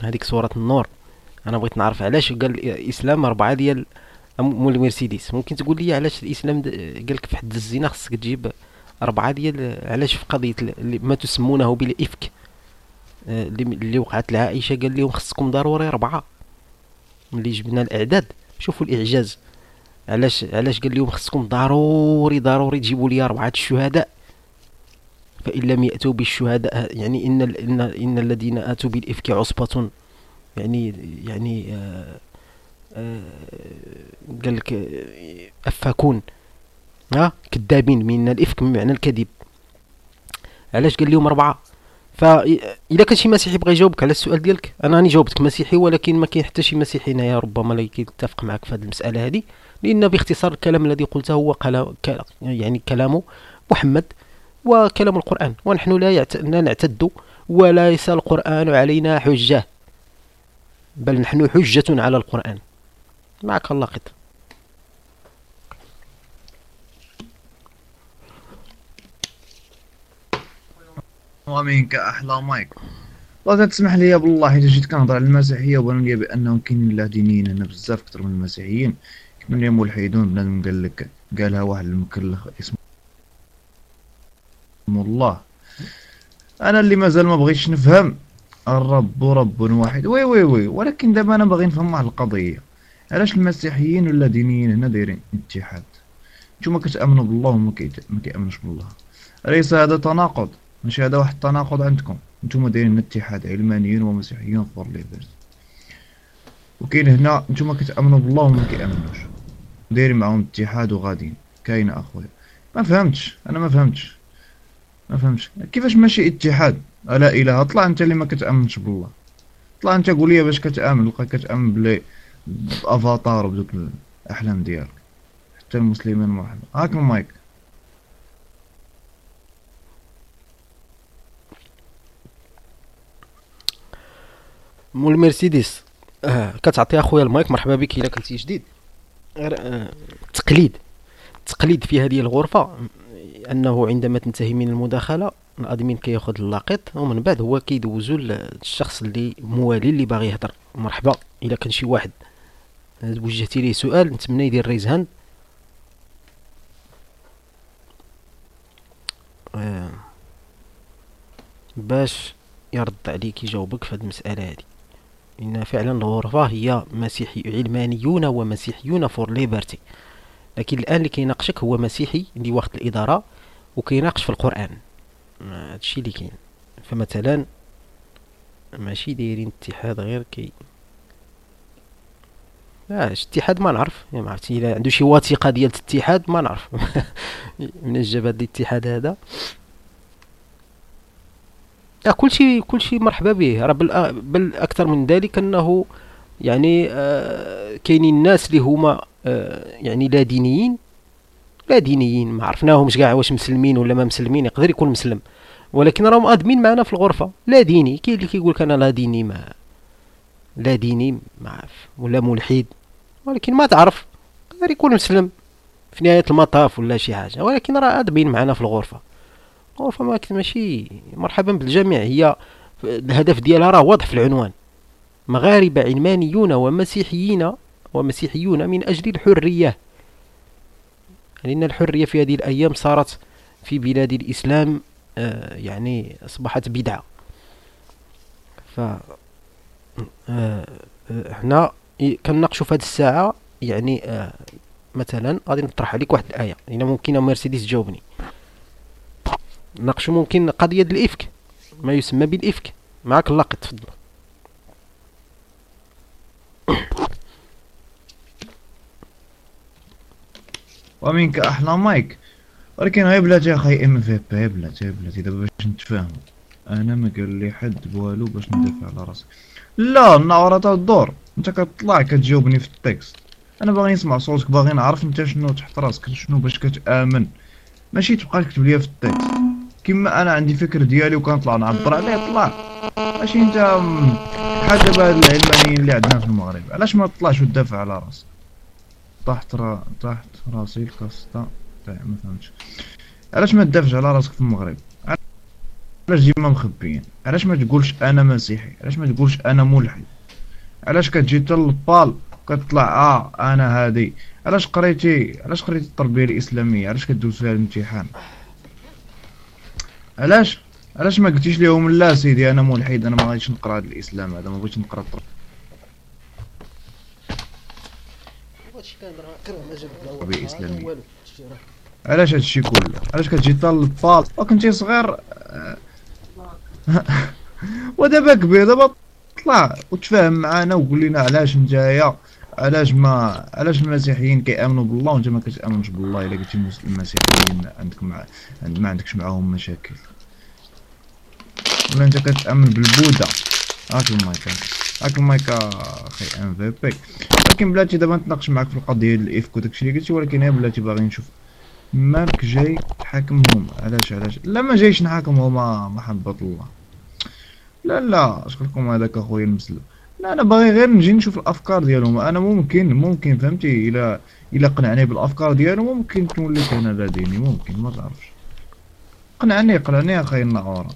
هذيك سورة النور. أنا بغيت نعرف علاش قال الإسلام أربعة ديال مول مرسيدس ممكن تقول لي علاش الإسلام قال لك في حد الزنا خصك تجيب أربعة ديال علاش في قضية ما تسمونه بالإفك؟ آه، اللي وقعت لها عائشة قال لهم خصكم ضروري أربعة ملي جبنا الإعداد. شوفوا الإعجاز. علاش علاش قال لهم خصكم ضروري ضروري تجيبوا لي أربعة الشهداء؟ فإن لم يأتوا بالشهداء يعني إن إن إن الذين آتوا بالإفك عصبة. يعني يعني آه آه قال لك آه، أفاكون. ها؟ كذابين من الإفك من معنى الكذب. علاش؟ قال لهم أربعة. فإذا كان شي مسيحي بغى يجاوبك على السؤال ديالك أنا راني جاوبتك مسيحي ولكن ما كاين حتى شي مسيحي هنايا ربما لا يتفق معك في هذه المسألة هذه. لأن باختصار الكلام الذي قلته هو كلام يعني كلام محمد. وكلام القرآن ونحن لا, يعت... نعتد وليس القرآن علينا حجة بل نحن حجة على القرآن. معك اللقط ومنك أحلى مايك. والله تسمح لي بالله إذا جيت كنهضر على المسيحية وبان لي بأنهم كاينين الله دينيين هنا بزاف كثر من المسيحيين. كاينين اللي ملحدون بنادم قال لك قالها واحد المكلخ اسمه الله. أنا اللي مازال ما بغيتش نفهم. الرب رب واحد. oui oui oui. ولكن دابا أنا باغي نفهم واحد القضية. علاش المسيحيين ولا دينيين هنا دايرين اتحاد؟ نتوما كتأمنوا بالله وما كيأمنوش بالله. ليس هذا تناقض؟ ماشي هذا واحد التناقض عندكم. نتوما دايرين اتحاد علمانيين ومسيحيين فور ليبرز وكاين هنا نتوما كتأمنوا بالله وما كيأمنوش. دايرين معاهم اتحاد وغاديين. كاين أخويا. ما فهمتش. أنا ما فهمتش. ما فهمتش كيفاش ماشي اتحاد؟ لا إله. طلع أنت اللي ما كتأمنش بالله. طلع أنت قول لي باش كتأمن. لقى كتأمن بلي بافاتار وبدوك الأحلام ديالك. حتى المسلمين مرحبا هاك المايك. مول مرسيدس. آه كتعطي أخويا المايك. مرحبا بك. إلا كنتي جديد. غير آه تقليد. التقليد في هذه الغرفة. أنه عندما تنتهي من المداخلة ال admin كيأخذ اللقيط ومن بعد هو كيدوزو للشخص اللي موالي اللي باغي يهضر. مرحبا إلا كان شي واحد. وجهتي ليه سؤال نتمنى يدير raise hand آه باش يرد عليك يجاوبك في هذه المسألة هذه إن فعلا الغرفة هي مسيحي علمانيون ومسيحيون for liberty لكن الآن اللي كيناقشك هو مسيحي واخد الإدارة. وكيناقش في القرآن. ما هادشي اللي كاين. فمثلا ماشي دايرين اتحاد غير كي لا اتحاد ما نعرف. يعني ما عرفتي إلا عنده شي وثيقة ديال الاتحاد ما نعرف. من جاب هاد الاتحاد هذا. آه كلشي كلشي مرحبا به. راه بل, بل أكثر من ذلك أنه يعني آه كاينين الناس اللي هما آه يعني لا دينيين لا دينيين ما عرفناهمش كاع واش مسلمين ولا ما مسلمين يقدر يكون مسلم. ولكن راهم آدمين معنا في الغرفة. لا ديني كاين اللي كيقول أنا لا ديني ما لا ديني ما عارف ولا ملحد. ولكن ما تعرف يقدر يكون مسلم في نهاية المطاف ولا شي حاجة. ولكن راه آدمين معنا في الغرفة. الغرفة ما ماشي مرحبا بالجميع. هي الهدف ديالها راه واضح في العنوان. مغاربة علمانيون ومسيحيين ومسيحيون من أجل الحرية. لأن الحرية في هذه الأيام صارت في بلاد الإسلام آه يعني أصبحت بدعة. ف آه إحنا كنناقشوا في هذه الساعة يعني آه مثلا غادي نطرح عليك واحد الآية. إلا ممكن مرسيدس تجاوبني ناقشوا ممكن قضية الإفك ما يسمى بالإفك. معك اللقط تفضل. ومنك أحلى مايك. ولكن هاي بلاتي أخي MVP بلاتي هاي بلاتي دابا باش نتفاهم أنا ما قال لي حد بوالو باش ندافع على راسي. لا النعورة تاع الدور. أنت كتطلع كتجاوبني في ال text. أنا باغي نسمع صوتك باغي نعرف أنت شنو تحت راسك شنو باش كتآمن. ماشي تبقى تكتب ليا في ال text. كيما أنا عندي فكر ديالي وكنطلع نعبر عليه طلع. ماشي أنت بحال دابا العلمانيين اللي عندنا في المغرب. علاش ما تطلعش وتدافع على راسك؟ تحت را... تحت راسي الكاستا. تاع ما فهمتش. علاش ما تدافعش على راسك في المغرب؟ علاش ديما مخبيين؟ علاش ما تقولش أنا مسيحي؟ علاش ما تقولش أنا ملحد؟ علاش كتجي حتى للبال كتطلع آه أنا هادي؟ علاش قريتي علاش قريتي التربية الإسلامية؟ علاش كدوز فيها الامتحان؟ علاش؟ علاش ما قلتيش لهم لا سيدي أنا ملحد أنا ما غاديش نقرأ هذا الإسلام هذا ما بغيتش نقرأ التربية. الاسلاميه علاش هادشي كله؟ علاش كتجي حتى للبال وكنتي صغير؟ ودابا كبير دابا طلع وتفاهم معانا وقول لنا علاش نتايا علاش ما علاش المسيحيين كيآمنوا بالله وانت ما كتآمنش بالله إلا قلتي المسيحيين عندك مع ما عندكش معاهم مشاكل. ولا انت كتآمن بالبوذا هاك المايك. هاك المايك أخي MVP ولكن بلاتي دابا نتناقش معاك في القضية ديال الافك وداكشي اللي قلتي ولكن يا بلاتي باغي نشوف مالك جاي تحاكمهم علاش علاش لا ما جايش نحاكمهم ما محبة الله لا لا اش قلت لكم هذاك اخويا المسلم لا أنا باغي غير نجي نشوف الافكار ديالهم أنا ممكن ممكن فهمتي إلى إلى قنعني بالافكار ديالو ممكن توليت أنا لا ديني ممكن ما تعرفش قنعني قنعني أخي النعورة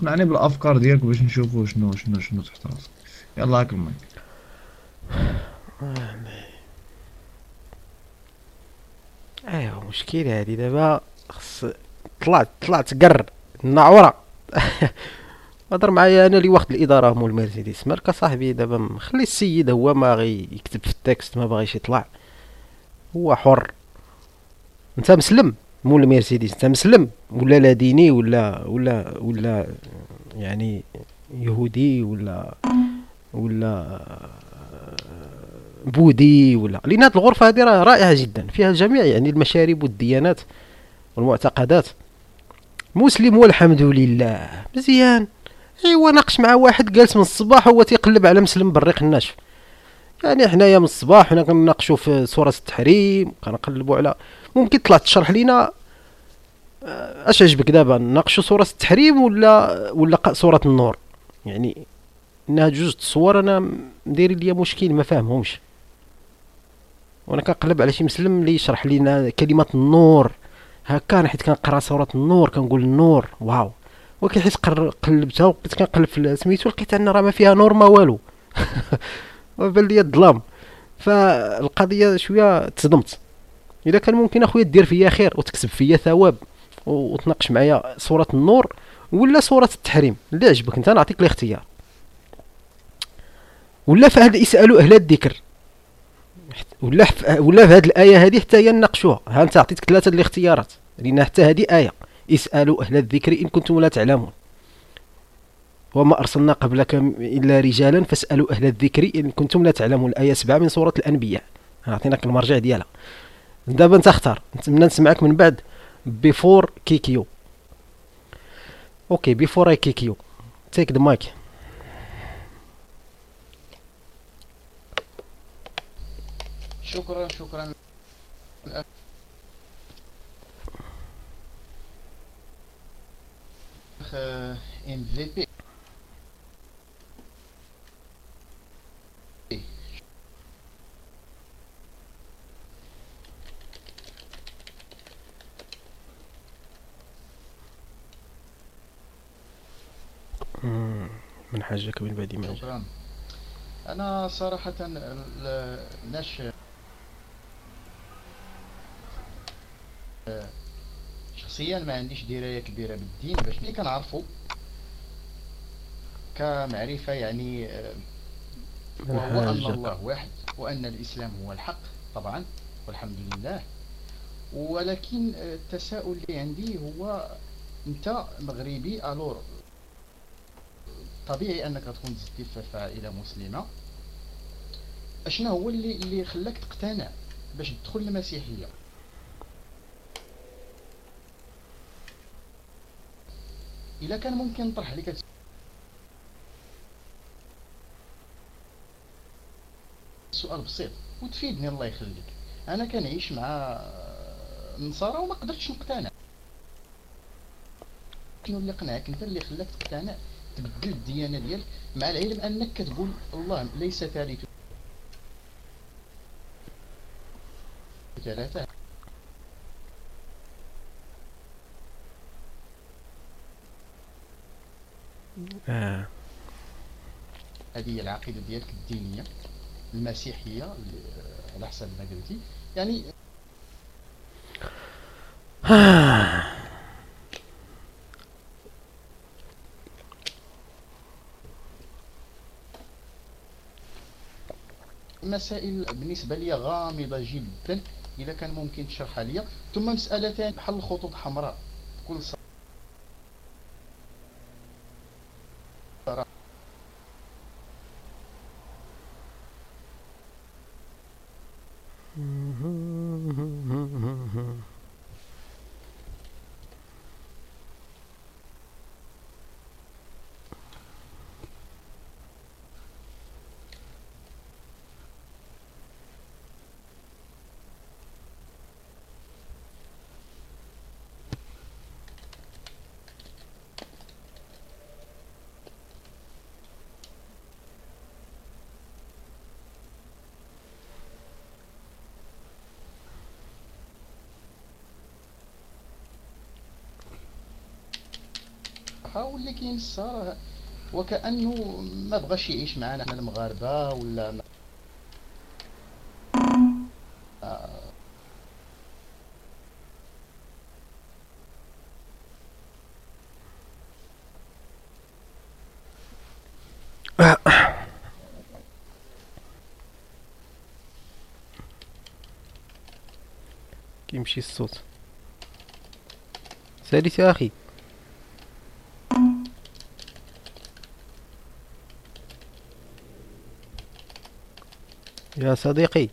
قنعني بالافكار ديالك باش نشوفوا شنو شنو شنو تحت راسك يلا هاك المايك. ايوا مشكلة هادي دابا خص طلعت طلعت قر النعورة هضر معايا أنا اللي واخد الإدارة مول مرسيدس. مالك صاحبي دابا مخلي السيد هو ما غي يكتب في التكست ما باغيش يطلع. هو حر. أنت مسلم مول مرسيدس؟ أنت مسلم ولا لا ديني ولا ولا ولا يعني يهودي ولا ولا بوذي ولا لأن الغرفة هذه راه رائعة جدا فيها الجميع يعني المشارب والديانات والمعتقدات. مسلم والحمد لله. مزيان. ايوا ناقش مع واحد جالس من الصباح هو تيقلب على مسلم بالريق الناشف يعني حنايا من الصباح حنا كنناقشوا في سوره التحريم كنقلبوا على ممكن تطلع تشرح لينا آه، أش عجبك دابا نناقشوا سوره التحريم ولا ولا سوره النور؟ يعني إنها جوج تصور أنا مديرين ليا مشكل ما فاهمهمش. وأنا كنقلب على شي مسلم اللي يشرح لينا كلمة النور. هكا أنا حيت كنقرأ سورة النور كنقول النور واو. ولكن حيت قلبتها وبقيت كنقلب في سميتو لقيت أن راه ما فيها نور ما والو. وبان لي الظلام. فالقضية شوية تصدمت. إذا كان ممكن أخويا دير فيا خير وتكسب فيا ثواب وتناقش معايا سورة النور ولا سورة التحريم. اللي عجبك أنت نعطيك الاختيار. ولا في هذا يسألوا أهل الذكر. ولا ولا في هذه الآية هذه حتى هي نناقشوها. ها أنت عطيتك ثلاثة الاختيارات. لأن حتى هذه آية. اسالوا أهل الذكر إن كنتم لا تعلمون. وما أرسلنا قبلك إلا رجالا فاسألوا أهل الذكر إن كنتم لا تعلمون. الآية 7 من سورة الأنبياء. عطيناك المرجع ديالها. دابا أنت اختار. نتمنى نسمعك من بعد. before kick you okay before I kick you take the mike شكرا شكرا. اخ MVP. من حاجك من بعد ما. شكرا. أنا صراحة ال- شخصيا ما عنديش دراية كبيرة بالدين باش ملي كنعرفو كمعرفة يعني آه، وهو حاجك الله واحد وأن الإسلام هو الحق طبعا والحمد لله. ولكن آه، التساؤل اللي عندي هو أنت مغربي ألور طبيعي أنك تكون زدتي في عائلة مسلمة. أشنا هو اللي اللي خلاك تقتنع باش تدخل المسيحية؟ إلا كان ممكن نطرح عليك سؤال بسيط وتفيدني الله يخليك. أنا كنعيش مع النصارى وما قدرتش نقتنع. شنو اللي قنعك؟ انت اللي خلاك تقتنع تبدل الديانة ديالك مع العلم أنك كتقول الله ليس ثالث ثلاثة. آه. هذه هي العقيدة ديالك الدينية المسيحية على حسب ما قلتي يعني مسائل بالنسبة لي غامضة جدا إذا كان ممكن تشرحها لي ثم مسألة بحال الخطوط حمراء كل ったら。うんふんふんふんふんふん صراحة واللي كينسى راه وكأنه ما بغاش يعيش معنا حنا المغاربة ولا ما- كيمشي الصوت. يا أخي. يا صديقي.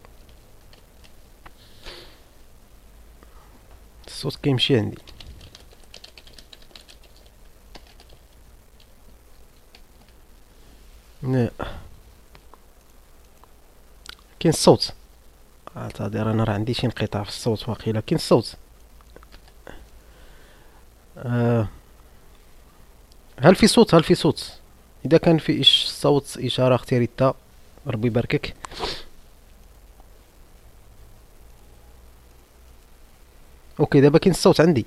الصوت كيمشي عندي. لا. كاين الصوت. اعتذر أنا راه عندي شي انقطاع في الصوت واقيلا. كاين الصوت. آه. هل في صوت؟ هل في صوت؟ إذا كان في إش صوت إشارة أختي ريتا ربي يباركك. okay دابا كاين الصوت عندي.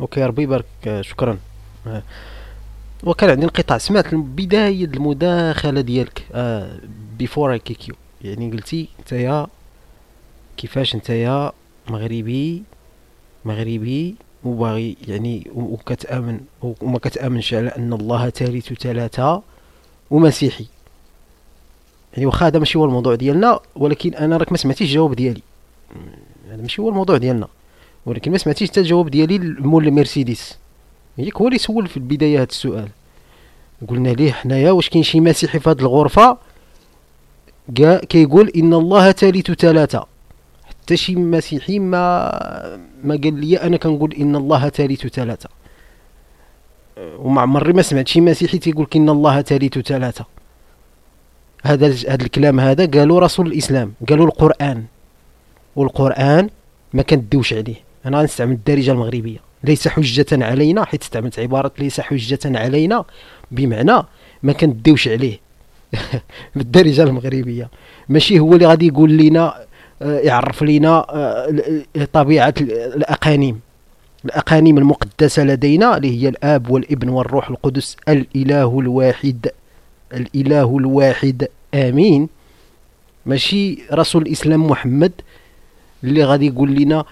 okay ربي يبارك آه، شكرا. آه. وكان عندي انقطاع. سمعت بداية المداخلة ديالك. before I kick you يعني قلتي نتايا كيفاش نتايا؟ مغربي مغربي وباغي يعني وكتأمن وما كتأمنش على أن الله ثالث ثلاثة ومسيحي. يعني واخا هذا ماشي هو الموضوع ديالنا ولكن أنا راك ما سمعتيش الجواب ديالي. هذا ماشي هو الموضوع ديالنا. ولكن ما سمعتيش حتى الجواب ديالي لمول مرسيدس. ياك هو اللي سول في البداية هذا السؤال. قلنا ليه حنايا واش كاين شي مسيحي في هذه الغرفة؟ قا- كيقول إن الله ثالث ثلاثة. حتى شي مسيحي ما ما قال لي أنا كنقول إن الله ثالث ثلاثة. وما عمري ما سمعت شي مسيحي تيقول ان الله ثالث ثلاثة. هذا هذا الكلام هذا قالوا رسول الإسلام. قالوا القرآن. والقرآن ما كندوش عليه. أنا غنستعمل الدارجة المغربية. ليس حجة علينا حيت استعملت عبارة ليس حجة علينا بمعنى ما كندوش عليه. بالدارجة المغربية. ماشي هو اللي غادي يقول لنا آه، يعرف لنا آه، ال- ال- طبيعة ال- الأقانيم. الأقانيم المقدسة لدينا اللي هي الآب والابن والروح القدس. الإله الواحد. الإله الواحد. آمين. ماشي. رسول الإسلام محمد اللي غادي يقول لنا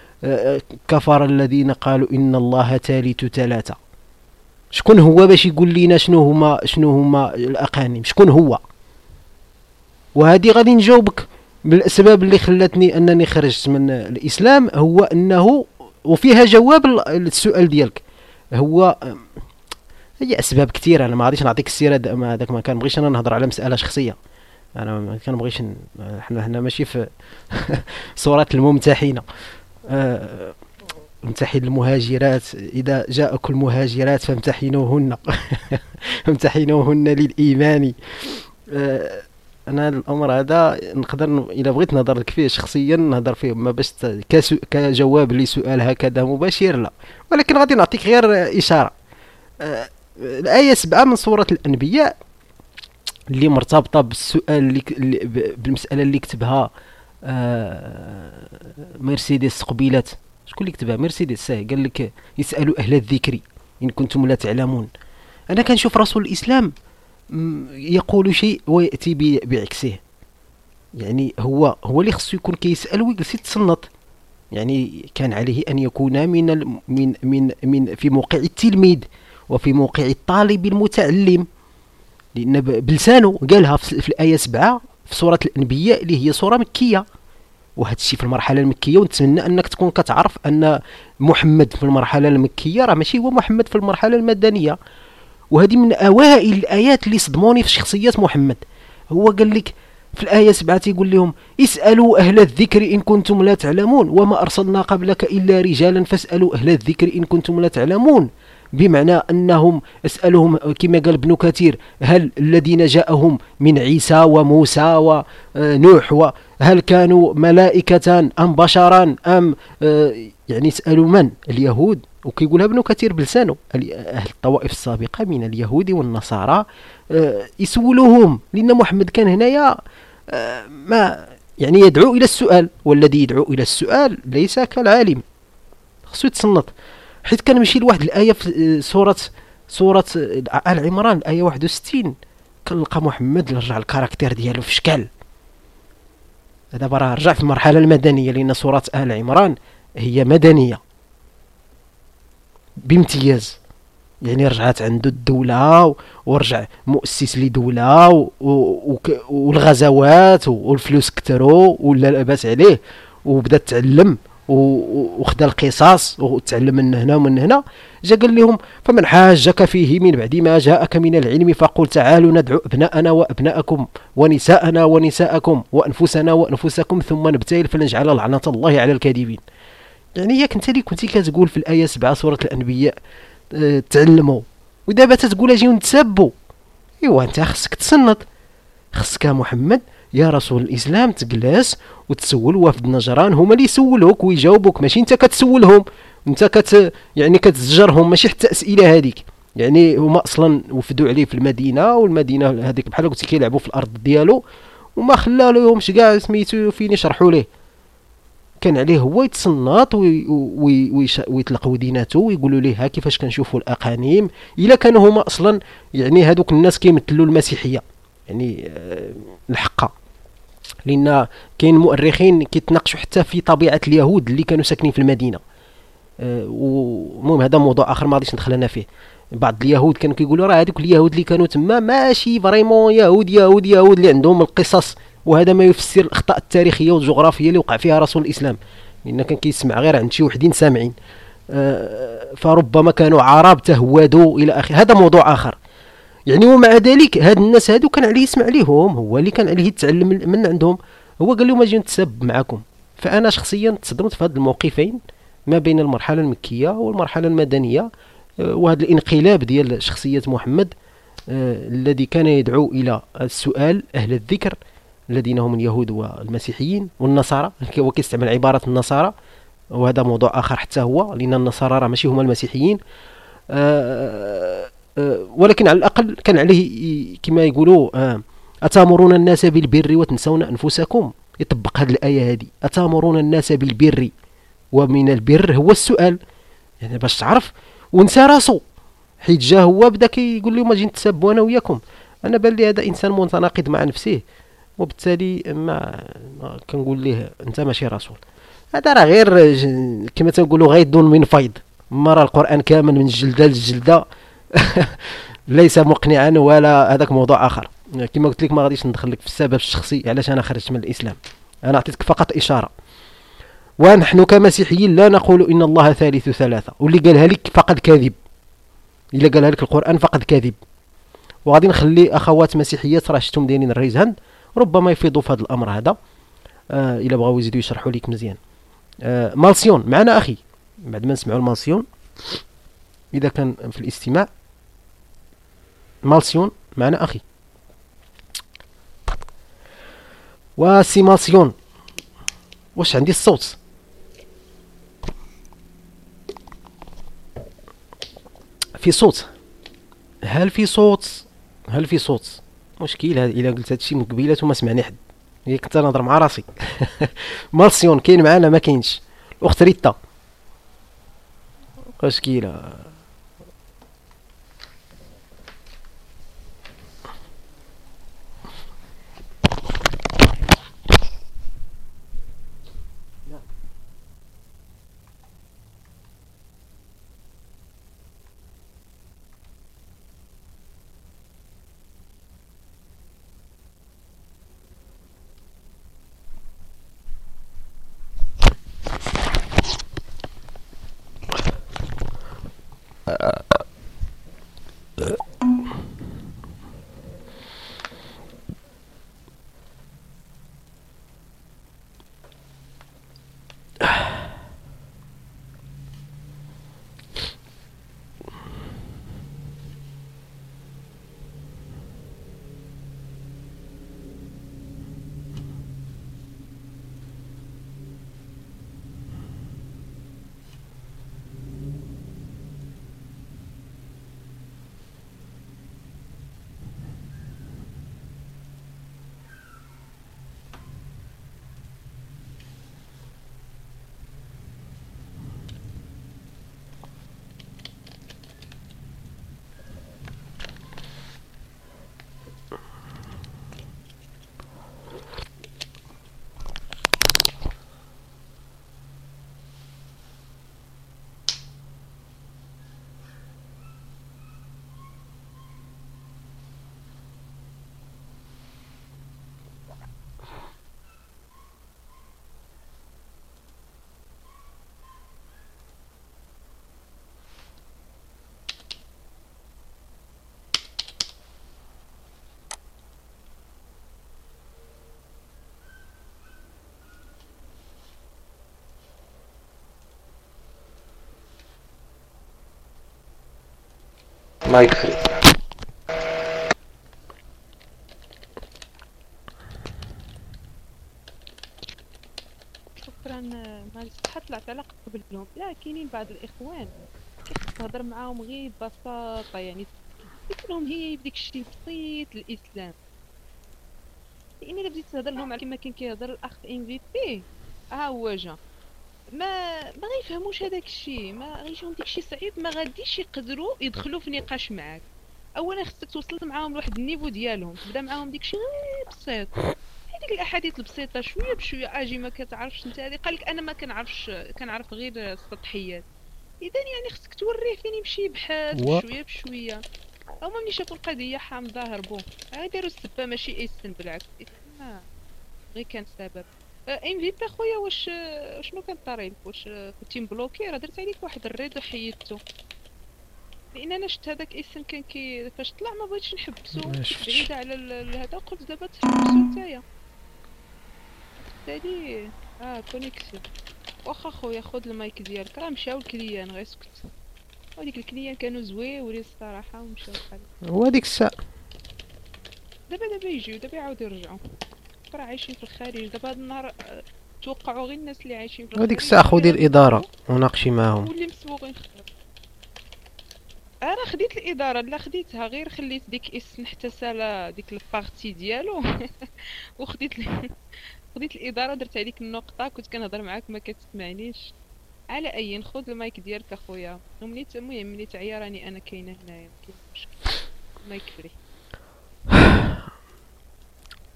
كفر الذين قالوا إن الله ثالث ثلاثة. شكون هو باش يقول لنا شنو هما شنو هما الأقانيم؟ شكون هو؟ وهذه غادي نجاوبك بالأسباب اللي خلتني أنني خرجت من الإسلام هو انه وفيها جواب ال- السؤال ديالك. هو هي أسباب كثيرة أنا ما غاديش نعطيك السيرة هذاك ما كنبغيش أنا نهضر على مسألة شخصية. أنا ما كنبغيش حنا حنا ماشي في صورة الممتحنة. امتحن المهاجرات. إذا جاءكم المهاجرات فامتحنوهن. امتحنوهن للإيمان. آه، أنا الأمر هذا نقدر إذا بغيت نهضر لك فيه شخصيا نهضر فيه ما باش كجواب لسؤال هكذا مباشر لا. ولكن غادي نعطيك غير آه، إشارة. آه، الآية سبعة من سورة الأنبياء اللي مرتبطة بالسؤال اللي ب- بالمسألة اللي كتبها آه، مرسيدس قبيلات شكون اللي كتبها؟ مرسيدس قال لك يسألوا أهل الذكر إن كنتم لا تعلمون. أنا كنشوف رسول الإسلام يقول شيء ويأتي بعكسه. يعني هو هو اللي خصو يكون كيسأل ويجلس يتصنت. يعني كان عليه أن يكون من من من من في موقع التلميذ وفي موقع الطالب المتعلم. لأن بلسانه قالها في الآية 7 في سوره الأنبياء اللي هي سوره مكية. وهذا في المرحلة المكية ونتمنى أنك تكون كتعرف أن محمد في المرحلة المكية راه ماشي هو محمد في المرحلة المدنية. وهذه من أوائل الآيات اللي صدموني في شخصية محمد. هو قال لك في الآية سبعة يقول لهم اسألوا أهل الذكر إن كنتم لا تعلمون وما أرسلنا قبلك إلا رجالا فاسألوا أهل الذكر إن كنتم لا تعلمون. بمعنى أنهم أسألهم كما قال ابن كثير هل الذين جاءهم من عيسى وموسى ونوح وهل كانوا ملائكة أم بشرا أم آه، يعني اسألوا من؟ اليهود. وكيقولها ابن كثير بلسانه أهل الطوائف السابقة من اليهود والنصارى آه، يسولوهم لأن محمد كان هنايا آه، ما يعني يدعو إلى السؤال والذي يدعو إلى السؤال ليس كالعالم. خصو يتصنت حيت كنمشي لواحد الآية في سورة سورة آل عمران الآية 61 كنلقى محمد رجع الكاركتير ديالو في شكال دابا راه رجع في المرحلة المدنية لأن سورة آل عمران هي مدنية. بامتياز. يعني رجعت عنده الدولة ورجع مؤسس لدولة والغزوات والفلوس كتروا ولا لاباس عليه وبدا تعلم. وخدا القصص وتعلم من هنا ومن هنا. جا قال لهم فمن حاجك فيه من بعد ما جاءك من العلم فقل تعالوا ندعو أبناءنا وأبناءكم ونساءنا ونساءكم وأنفسنا وأنفسكم ثم نبتهل فنجعل لعنة الله على الكاذبين. يعني ياك انت اللي كنتي كتقول في الآية 7 سورة الأنبياء آه، تعلموا. ودابا تتقول اجيو نتسبوا إيوا أنت خصك تصنت خصك محمد يا رسول الإسلام تجلس وتسول وفد نجران هما اللي يسولوك ويجاوبوك ماشي انت كتسولهم انت كت يعني كتزجرهم ماشي حتى أسئلة هذيك يعني هما أصلا وفدوا عليه في المدينة والمدينة هذيك بحال قلتي كيلعبوا في الأرض ديالو وما خلا لهمش كاع سميتو فين يشرحوا ليه. كان عليه هو يتصنط وي- وي- ويش- ويطلقوا ديناته ويقولوا ليه ها كيفاش كنشوفوا الأقانيم؟ إلا كانوا هما أصلا يعني هذوك الناس كيمثلوا المسيحية. يعني آه، الحقه لأن كاين مؤرخين كيتناقشوا حتى في طبيعة اليهود اللي كانوا ساكنين في المدينة. آه، ومهم هذا موضوع آخر ما غاديش ندخل أنا فيه. بعض اليهود كانوا كيقولوا راه هذوك اليهود اللي كانوا تما ماشي فريمون يهود يهود يهود اللي عندهم القصص وهذا ما يفسر الأخطاء التاريخية والجغرافية اللي وقع فيها رسول الإسلام. لأن كان كيسمع غير عند شي وحدين سامعين. آه، فربما كانوا عرب تهودوا إلى آخره. هذا موضوع آخر. يعني ومع ذلك هاد الناس هادو كان عليه يسمع ليهم هو اللي كان عليه يتعلم من- عندهم. هو قال لهم أجي نتسب معكم فأنا شخصيا تصدمت في هاد الموقفين ما بين المرحلة المكية والمرحلة المدنية آه، وهذا الانقلاب ديال شخصية محمد آه، الذي كان يدعو إلى السؤال أهل الذكر الذين هم اليهود والمسيحيين والنصارى هو كيستعمل عبارة النصارى وهذا موضوع آخر حتى هو لأن النصارى راه ماشي هما المسيحيين. آه، ولكن على الأقل كان عليه كما يقولوا آه، أتأمرون الناس بالبر وتنسون أنفسكم. يطبق هذه الآية هذه أتأمرون الناس بالبر. ومن البر هو السؤال. يعني باش تعرف ونسى راسو. حيت جا هو بدا كيقول لهم أجي نتسب أنا وياكم. أنا بان لي هذا إنسان متناقض مع نفسه وبالتالي ما, ما كنقول ليه أنت ماشي رسول هذا راه غير كما تنقولوا غيدون من فيض. راه القرآن كامل من جلدة لجلدة. ليس مقنعا ولا هذاك موضوع آخر. كما قلت لك ما غاديش ندخل لك في السبب الشخصي علاش أنا خرجت من الإسلام. أنا أعطيتك فقط إشارة. ونحن كمسيحيين لا نقول إن الله ثالث ثلاثة. واللي قالها لك فقد كاذب. إلا قالها لك القرآن فقد كاذب. وغادي نخلي أخوات مسيحيات راه شفتهم دايرين ال raise hand ربما يفيضوا في هذا الأمر هذا. آه إلا بغاو يزيدوا يشرحوا لك مزيان. آه مالسيون معنا أخي. بعد ما نسمعوا المالسيون إذا كان في الاستماع. مالسيون معنا أخي. وسي مالسيون واش عندي الصوت؟ في صوت. هل في صوت؟ هل في صوت؟ مشكل هذا إلا قلت هادشي من قبيلات وما سمعني حد. هي كنت نهضر مع راسي. مالسيون كاين معانا؟ ما كاينش. الأخت ريتا. مشكله ما يكفي. شكرا ما طلعت على قبلهم لا كاينين بعض الإخوان تهضر معاهم غير ببساطه يعني قلت لهم هي بديك الشيء بسيط الاسلام لأن الا بديت تهضر لهم على كما كان كيهضر الأخ ام في بي ها هو جا. ما ما غيفهموش هذاك الشيء. ما غيجيهم ديك الشيء صعيب. ما غاديش يقدروا يدخلوا في نقاش معاك. اولا خصك توصل معاهم لواحد ال niveau ديالهم. تبدا معاهم ديك الشيء غير بسيط. هذيك الأحاديث البسيطة شوية بشوية. أجي ما كتعرفش أنت هذه. قالك أنا ما كنعرفش كنعرف غير السطحيات. اذا يعني خصك توريه فين يمشي بحث و- بشوية. بشويه هما ملي شافوا القضية حامضة هربوا ها داروا السبة ماشي ايسن بالعكس ما غير كان سبب. MVP خويا واش آه، شنو كان طريق واش آه، كنتي مبلوكي راه درت عليك واحد ال red وحيدتو لأن أنا شفت هذاك ايسن كان كي فاش طلع ما بغيتش نحبسو. بعيدة على هذا قلت دابا تحبسو نتايا. بالتالي آه connexion واخا خويا خذ المايك ديالك. راه مشاو الكليان غير سكت. هذيك الكليان كانوا زويورين الصراحة ومشاو بحال وهذيك الساعة. دابا دابا يجيو دابا يعاودوا يرجعوا راه عايشين في الخارج. دابا هاد النهار آه، توقعوا غير الناس اللي عايشين في الخارج وهذيك الساعة خذي الإدارة وناقشي معاهم. واللي مسبوقين أنا خديت الإدارة لا خديتها غير خليت ديك اسم حتى سالا ديك البارتي ديالو. وخديت ال- خديت الإدارة درت عليك النقطة كنت كنهضر معاك ما كتسمعنيش. على أي خذ المايك ديالك أخويا. وملي ت- المهم ملي تعيا راني أنا كاينة هنايا مشكل ال mike free.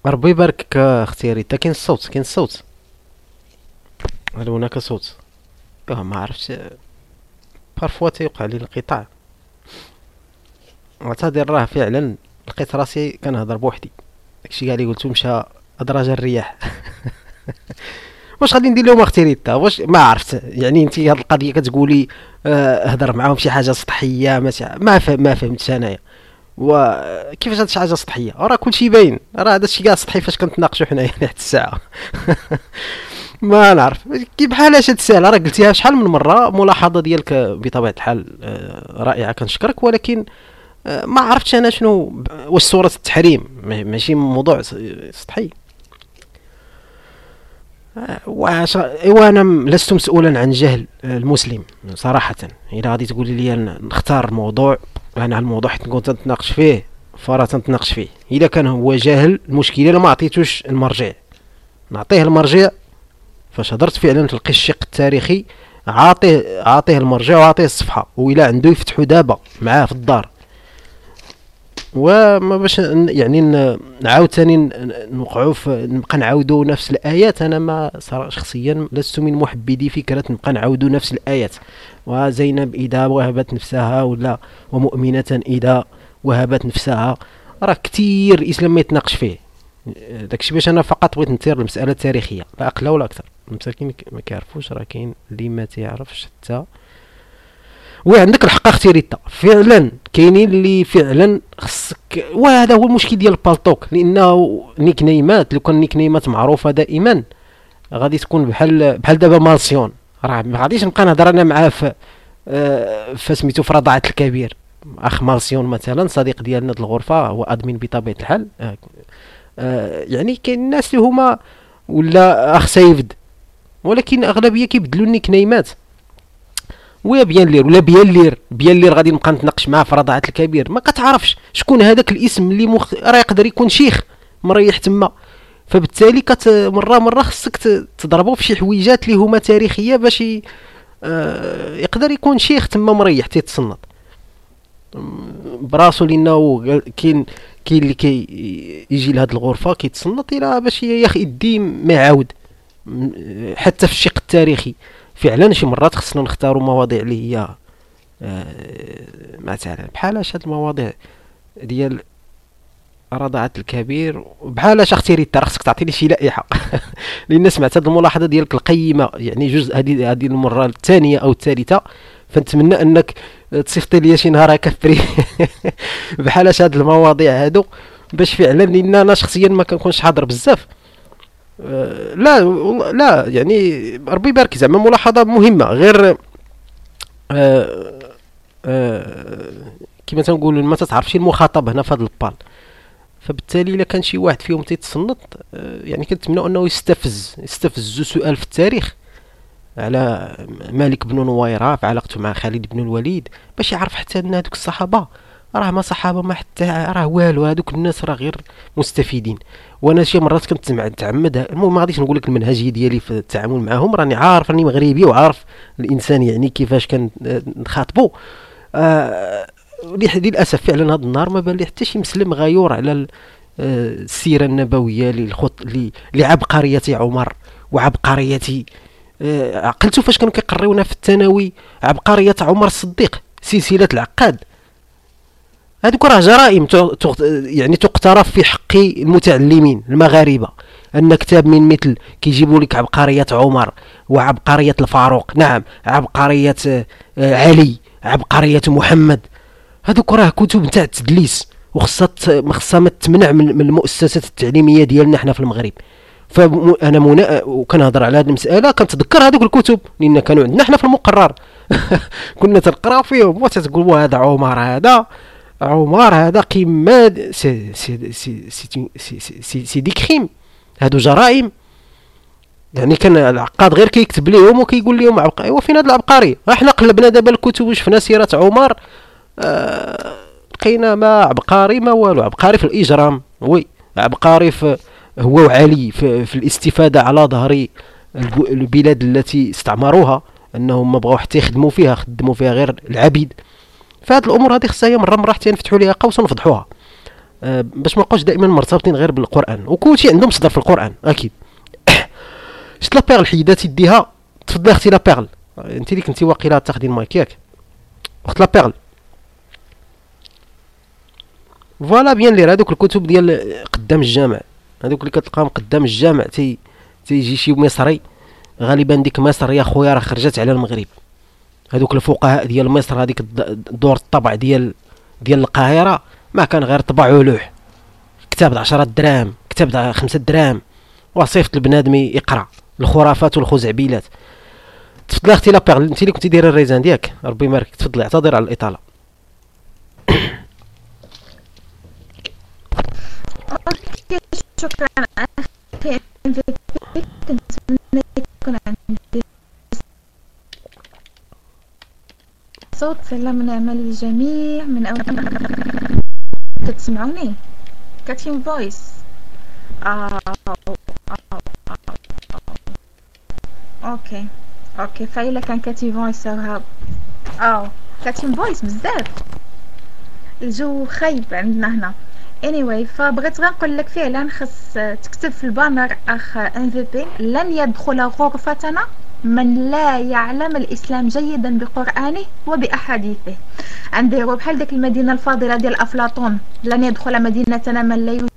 ربي يباركك أختي ريتا. كاين الصوت كاين الصوت هل هناك صوت أه ما عرفتش. بارفوا تيوقع لي الانقطاع اعتذر راه فعلا لقيت راسي كنهضر بوحدي. داكشي كاع اللي قلتو مشى أدراج الرياح. واش غادي ندير لهم أختي ريتا؟ واش ما عرفت. يعني انت هاد القضية كتقولي آه، هضر معاهم شي حاجة سطحية ما ما ما فهمتش أنايا. وكيفاش هاد شي حاجة سطحية؟ راه كلشي باين. راه هذا الشيء كاع سطحي فاش كنتناقشوا حنايا حتى الساعة. ما نعرف. كي بحال اش هاد الساعة راه قلتيها شحال من مرة ملاحظة ديالك بطبيعة الحال آه، رائعة كنشكرك. ولكن آه، ما عرفتش أنا شنو واش صورة التحريم. ما- ماشي موضوع سطحي. آه، واش إيوا أنا لست مسؤولا عن جهل المسلم صراحة. اذا غادي تقولي لي نختار موضوع أنا الموضوع حيت نكون تنتناقش فيه فراه تنتناقش فيه. اذا كان هو جاهل المشكلة الا ما عطيتوش المرجع. نعطيه المرجع فاش هضرت فعلا تلقي الشق التاريخي عاطيه عاطيه المرجع وعاطيه الصفحة. وإلا عنده يفتحوا دابا معاه في الدار. وما باش يعني ن- نوقعوا نبقى نعاودوا نفس الآيات. أنا ما شخصيا لست من محبذي فكرة نبقى نعاودوا نفس الآيات. وزينب إذا وهبت نفسها ولا ومؤمنة إذا وهبت نفسها. راه كثير الاسلام ما يتناقش فيه. داكشي باش أنا فقط بغيت نثير المساله التاريخيه لا أقل ولا أكثر. المساكين ما كيعرفوش راه كاين اللي ما تيعرفش حتى وعندك الحق أختي ريتا. فعلا كاينين اللي فعلا خصك وهذا هو المشكل ديال البالطوك لأنه nicknameات لو كان nicknameات معروفة دائما غادي تكون بحال بحال دابا مالسيون. راه ما غاديش نبقى نهضر أنا معاه في فسميتو في رضاعه الكبير. أخ مالسيون مثلا صديق ديالنا د الغرفة هو ادمين بطبيعة الحال. آه، آه، يعني كاين الناس اللي هما ولا أخ سيفد. ولكن أغلبية كيبدلوا النيك نيمات. ويا بيان لير ولا بيان لير بيان لير غادي نبقى نتناقش معاه في رضاعه الكبير ما كتعرفش شكون هذاك الاسم اللي مخ... راه يقدر يكون شيخ مريح تما. فبالتالي كت مرة مرة خصك ت- تضربوا في شي حويجات اللي هما تاريخية باش ي... آه، يقدر يكون شيخ تما مريح تيتصنت براسو لأنه كاين كاين اللي كي يجي لهاد الغرفة كيتصنت إلى باش ياخ يدي ما يعاود حتى في الشق التاريخي. فعلا شي مرات خصنا نختاروا مواضيع اللي هي آه، مثلا بحال اش هاد المواضيع ديال رضاعة الكبير بحال اش أختي ريتا خصك تعطيني شي لائحة. لأن سمعت هاد الملاحظة ديالك القيمة يعني جزء هذه هذه المرة الثانية أو الثالثة فنتمنى أنك تصيفط لي شي نهار هكا فري. بحال اش هاد المواضيع هادو باش فعلا لأن أنا شخصيا ما كنكونش حاضر بزاف. لا والله- لا يعني ربي يبارك زعما ملاحظة مهمة. غير آه، آه، كما تنقولوا ما تتعرفش المخاطب هنا في هذا البال. فبالتالي إلا كان شي واحد فيهم تيتصنت آه، يعني كنتمنى أنه يستفز يستفز سؤال في التاريخ على مالك بن نويرة في علاقته مع خالد بن الوليد باش يعرف حتى أن هذوك الصحابة راه ما صحابه ما حتى راه والو هذوك الناس راه غير مستفيدين. وأنا شي مرات كنت نتعمد المهم ما غاديش نقول لك المنهجية ديالي في التعامل معهم راني عارف راني مغربي وعارف الإنسان يعني كيفاش كان نخاطبو. آه للأسف فعلا هذا النهار ما بان لي حتى شي مسلم غيور على آه، السيرة النبوية للخط لعبقرية عمر وعبقرية آه، عقلتوا فاش كانوا كيقريونا في الثانوي؟ عبقرية عمر الصديق سلسلة العقاد. هذوك راه جرائم يعني تقترف في حق المتعلمين المغاربة أن كتاب من مثل كيجيبوا لك عبقرية عمر وعبقرية الفاروق. نعم عبقرية آه، علي عبقرية محمد. هذوك راه كتب نتاع التدليس وخصها خصها ما تمنع من المؤسسات التعليمية ديالنا حنا في المغرب. فانا منا وكنهضر على هذه المسألة كنتذكر هذوك الكتب لأن كانوا عندنا حنا في المقرر. كنا تنقراو فيهم وتتقول هذا عمر هذا. عمر هذا قمه سي c'est des crimes. هادو جرائم. يعني كان العقاد غير كيكتب لهم وكيقول لهم عبقري. وفين هذا العبقري؟ إحنا قلبنا دابا الكتب وشفنا سيرة عمر؟ آه لقينا ما عبقري ما والو. عبقري في الإجرام. oui عبقري في هو وعلي في, في الاستفادة على ظهر البلاد التي استعمروها. أنهم ما بغاو حتى يخدموا فيها خدموا فيها غير العبيد. فهاد الأمور هذه خصها مرة حتى نفتحوا ليها قوس ونفضحوها. أه باش ما نبقاوش دائما مرتبطين غير بالقرآن. وكلشي عندهم مصدر في القرآن أكيد. شت لا بيرل حيداتي ديها تفضلي أختي لا بيرل. أنت اللي كنتي واقيلا تاخدي المايك ياك. أخت لا بيرل. voilà بيان لير هذوك الكتب ديال قدام الجامع. هذوك اللي كتلقاهم قدام الجامع تي تيجي شي مصري غالبا ديك مصر يا خويا راه خرجت على المغرب. هذوك الفقهاء ديال مصر هذيك دور الطبع ديال ديال القاهرة ما كان غير طبع ولوح. كتاب د 10 دراهم كتاب د 5 دراهم. وصيفط البنادم يقرأ. الخرافات والخزعبيلات تفضلي أختي لابيغ أنت اللي كنتي دايرة الريزان ديالك؟ ربي يبارك. تفضلي اعتذر على الإطالة. شكرا. أخي كنتمنى يكون عندي صوت سلام نعمة للجميع من أول تسمعوني؟ كاتين فويس. آه. أوكي. أوكي فايلة كان كاتين فويس رهاب. آه كاتين فويس بزاف. الجو خايب عندنا هنا. Anyway فبغيت غنقول لك فعلا خص تكتب في البانر أخ ام في بي لن يدخل غرفتنا. من لا يعلم الإسلام جيدا بقرآنه وبأحاديثه. نديرو بحال ديك المدينة الفاضلة ديال أفلاطون. لن يدخل مدينتنا من لا يوجد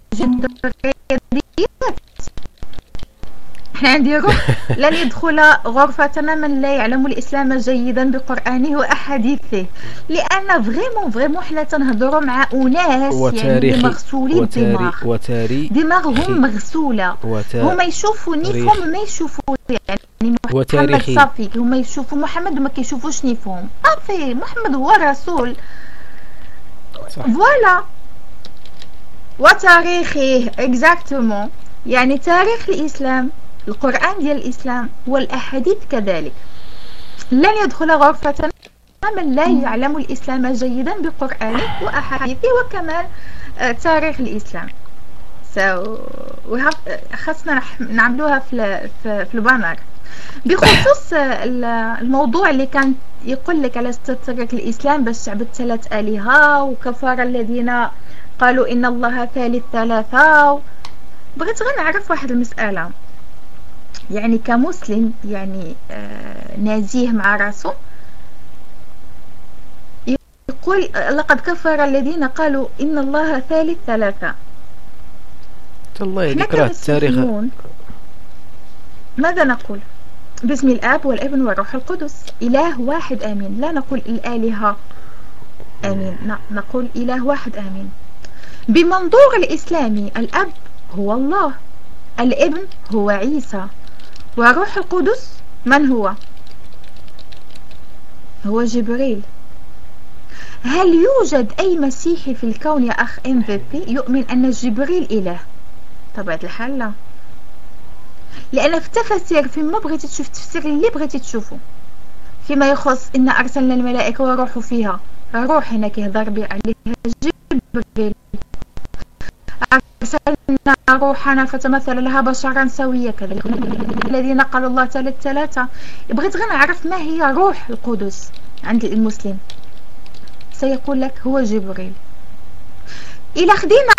إحنا نديرو. لن يدخل غرفتنا من لا يعلم الإسلام جيدا بقرآنه وأحاديثه. لأن vraiment vraiment حنا تنهضروا مع أناس يعني مغسولين الدماغ وتاري دماغهم مغسولة. هما يشوفوا نيفهم ما يشوفوا يعني محمد صافي. هما يشوفوا محمد وما كيشوفوش نيفهم. صافي محمد هو الرسول voilà وتاريخه exactement يعني تاريخ الإسلام. القرآن ديال الإسلام والأحاديث كذلك. لن يدخل غرفة من لا يعلم الإسلام جيدا بقرآنه وأحاديثه وكمان آه، تاريخ الإسلام. So آه، خاصنا نعملوها في في البانر بخصوص آه، الموضوع اللي كان يقول لك على تترك الإسلام باش تعبد ثلاث آلهة وكفر الذين قالوا إن الله ثالث ثلاثة بغيت غير نعرف واحد المسألة. يعني كمسلم يعني آه، نازيه مع راسه. يقول لقد كفر الذين قالوا إن الله ثالث ثلاثة. الله يذكر التاريخ؟ ماذا نقول؟ باسم الآب والابن والروح القدس. إله واحد آمين. لا نقول الآلهة آمين. نقول إله واحد آمين. بمنظور الإسلامي الأب هو الله الابن هو عيسى. وروح القدس من هو؟ هو جبريل. هل يوجد أي مسيحي في الكون يا أخ MVP يؤمن أن جبريل إله؟ طبعا الحال لا. لأن في التفاسير فيما بغيتي تشوف التفسير اللي بغيتي تشوفه. فيما يخص إن أرسلنا الملائكة وروحوا فيها. روح هنا كيهضر عليها جبريل. أرسلنا روحنا فتمثل لها بشرا سويا كذلك. الذين قال الله تعالى الثلاثة بغيت غير نعرف ما هي روح القدس عند المسلم. سيقول لك هو جبريل. إلى خدينا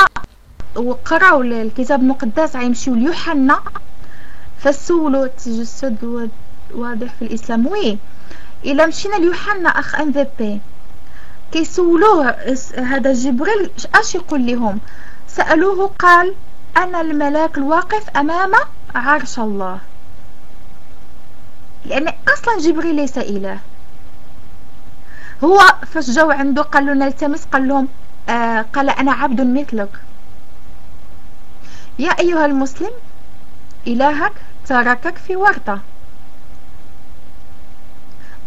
وقراو الكتاب المقدس غيمشيو ليوحنا. فسولو التجسد واضح في الإسلام. وي إلا مشينا ليوحنا أخ أن في بي كيسولوه هذا جبريل اش يقول لهم؟ سألوه قال أنا الملاك الواقف أمام عرش الله. لأن أصلا جبريل ليس إله. هو فاش جاو عنده قال له نلتمس قال لهم آه قال أنا عبد مثلك. يا أيها المسلم إلهك تركك في ورطة.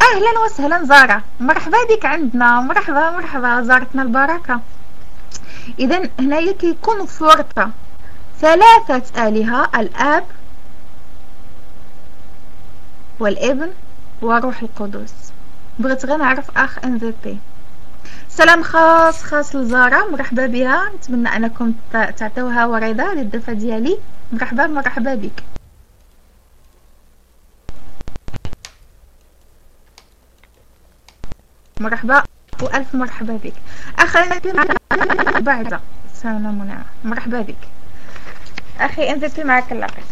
أهلا وسهلا زارة. مرحبا بك عندنا. مرحبا مرحبا زارتنا البركة. إذا هنايا كيكون ورطة ثلاثة آلهة الآب والابن وروح القدس. بغيت غير نعرف أخ ام في بي. سلام خاص خاص لزارة مرحبا بها. نتمنى أنكم تعطيوها وريضة للدفة ديالي. مرحبا مرحبا بك. مرحبا. وألف مرحبا بك. أخي بعد. سلام مرحبا بك. أخي انزلتي معك اللقيت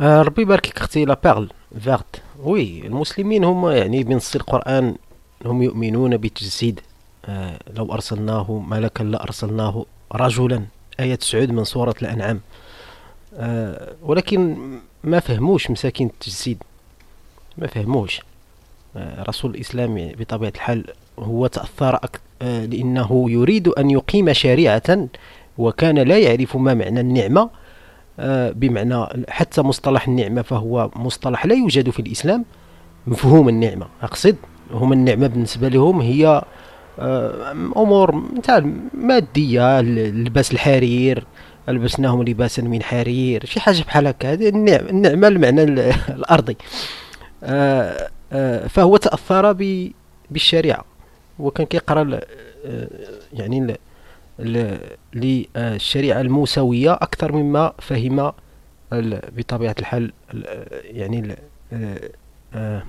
آه ربي يبارك أختي لا بيرل فيرت وي المسلمين هم يعني بنص القرآن هم يؤمنون بتجسيد. آه لو أرسلناه ملكا لأرسلناه رجلا. آية سعود من سورة الأنعام. آه ولكن ما فهموش مساكين التجسيد. ما فهموش. آه رسول الإسلام بطبيعة الحال هو تأثر. آه لأنه يريد أن يقيم شريعة وكان لا يعرف ما معنى النعمة. آه، بمعنى حتى مصطلح النعمة فهو مصطلح لا يوجد في الإسلام. مفهوم النعمة. أقصد هم النعمة بالنسبة لهم هي آه، أمور مادية لباس الحرير لبسناهم لباسا من حرير شي حاجة بحال هكا هذه النعمة, المعنى الأرضي. آه، فهو تأثر بالشريعة وكان كيقرأ يعني للشريعة الموسوية أكثر مما فهم بطبيعة الحال يعني آه،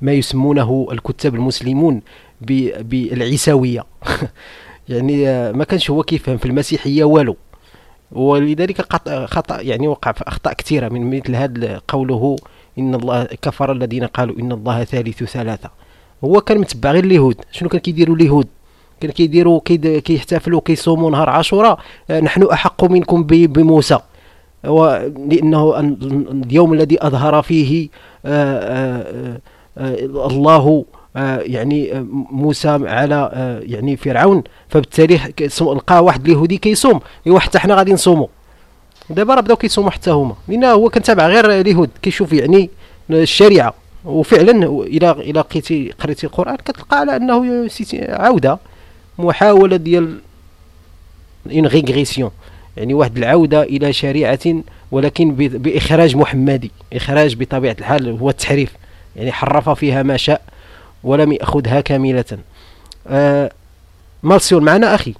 ما يسمونه الكتاب المسلمون بالعيسوية. يعني آه، ما كانش هو كيفهم في المسيحية والو. ولذلك خطأ يعني وقع في أخطاء كثيرة من مثل هذا قوله إن الله كفر الذين قالوا إن الله ثالث ثلاثة. هو كان متبع غير اليهود. شنو كان كيديروا اليهود؟ كان كيديروا كيحتفلوا كيصوموا نهار عاشوراء آه، نحن أحق منكم بموسى. لأنه اليوم الذي أظهر فيه آه، آه، الله يعني موسى على يعني فرعون فبالتالي لقى واحد اليهودي كيصوم ايوا حتى حنا غادي نصوموا دابا راه بداو كيصوموا حتى هما. لأن هو كان تابع غير اليهود كيشوف يعني الشريعة. وفعلا إلى إلى قريتي قريتي القرآن كتلقى على أنه عودة محاولة ديال une régression يعني واحد العودة إلى شريعة ولكن بإخراج محمدي إخراج بطبيعة الحال هو التحريف. يعني حرف فيها ما شاء. ولم يأخذها كاملة. آه مارسيون معنا أخي.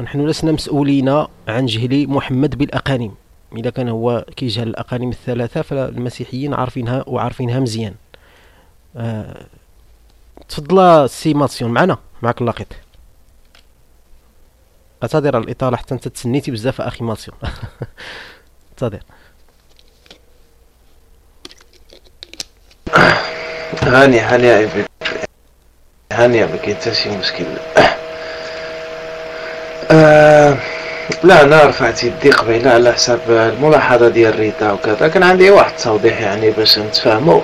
نحن لسنا مسؤولين عن جهل محمد بالأقانيم. إذا كان هو كيجهل الأقانيم الثلاثة فالمسيحيين عارفينها وعارفينها مزيان. آه تفضل سي مارسيون معنا معك اللاقط اعتذر الإطالة حتى أنت تسنيتي بزاف أخي مارسيون اعتذر هاني هاني بك هاني بك شي مشكل. آه لا أنا رفعت يدي قبيله على حساب الملاحظة ديال ريتا وكذا. كان عندي واحد التوضيح يعني باش نتفاهموا.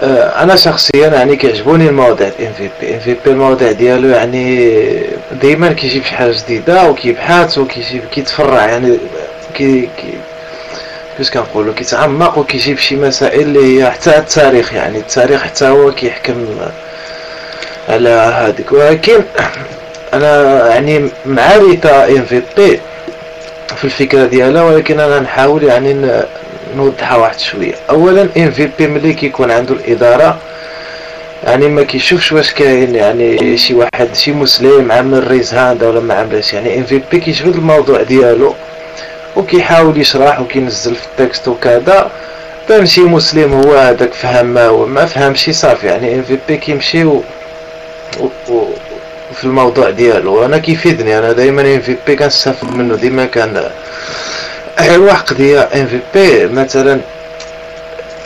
آه، أنا شخصيا يعني كيعجبوني المواضيع ال MVP. MVP المواضيع ديالو يعني دائما كيجيب شي حاجة جديدة وكيبحث وكيجيب كيتفرع يعني كي كي كيفاش كنقولوا كيتعمق وكيجيب شي مسائل اللي هي حتى التاريخ يعني التاريخ حتى هو كيحكم على هذيك. ولكن أنا يعني مع ريتا MVP في الفكرة ديالها ولكن أنا نحاول يعني نوضحها واحد شوية. اولا MVP ملي كيكون عنده الإدارة يعني ما كيشوفش واش كاين يعني شي واحد شي مسلم عامل raise hand ولا ما عاملش يعني MVP كيشوف الموضوع ديالو. وكيحاول يشرح وكينزل في ال text وكذا. بان شي مسلم هو هذاك فهم ما هو ما فهمش صافي يعني MVP كيمشي و... و... و... في الموضوع ديالو. أنا كيفيدني أنا دائما MVP كنستافد منه ديما كان واحد قضيه MVP مثلا